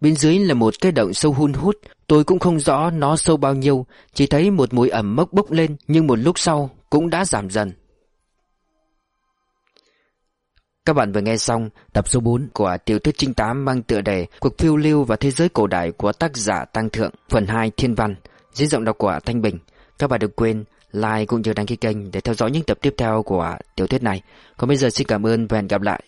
Bên dưới là một cái động sâu hun hút, Tôi cũng không rõ nó sâu bao nhiêu, Chỉ thấy một mùi ẩm mốc bốc lên, Nhưng một lúc sau cũng đã giảm dần Các bạn vừa nghe xong tập số 4 của tiểu thuyết trinh tám mang tựa đề Cuộc phiêu lưu và thế giới cổ đại của tác giả Tăng Thượng, phần 2 Thiên Văn, dưới giọng đọc của Thanh Bình. Các bạn đừng quên like cũng như đăng ký kênh để theo dõi những tập tiếp theo của tiểu thuyết này. Còn bây giờ xin cảm ơn và hẹn gặp lại.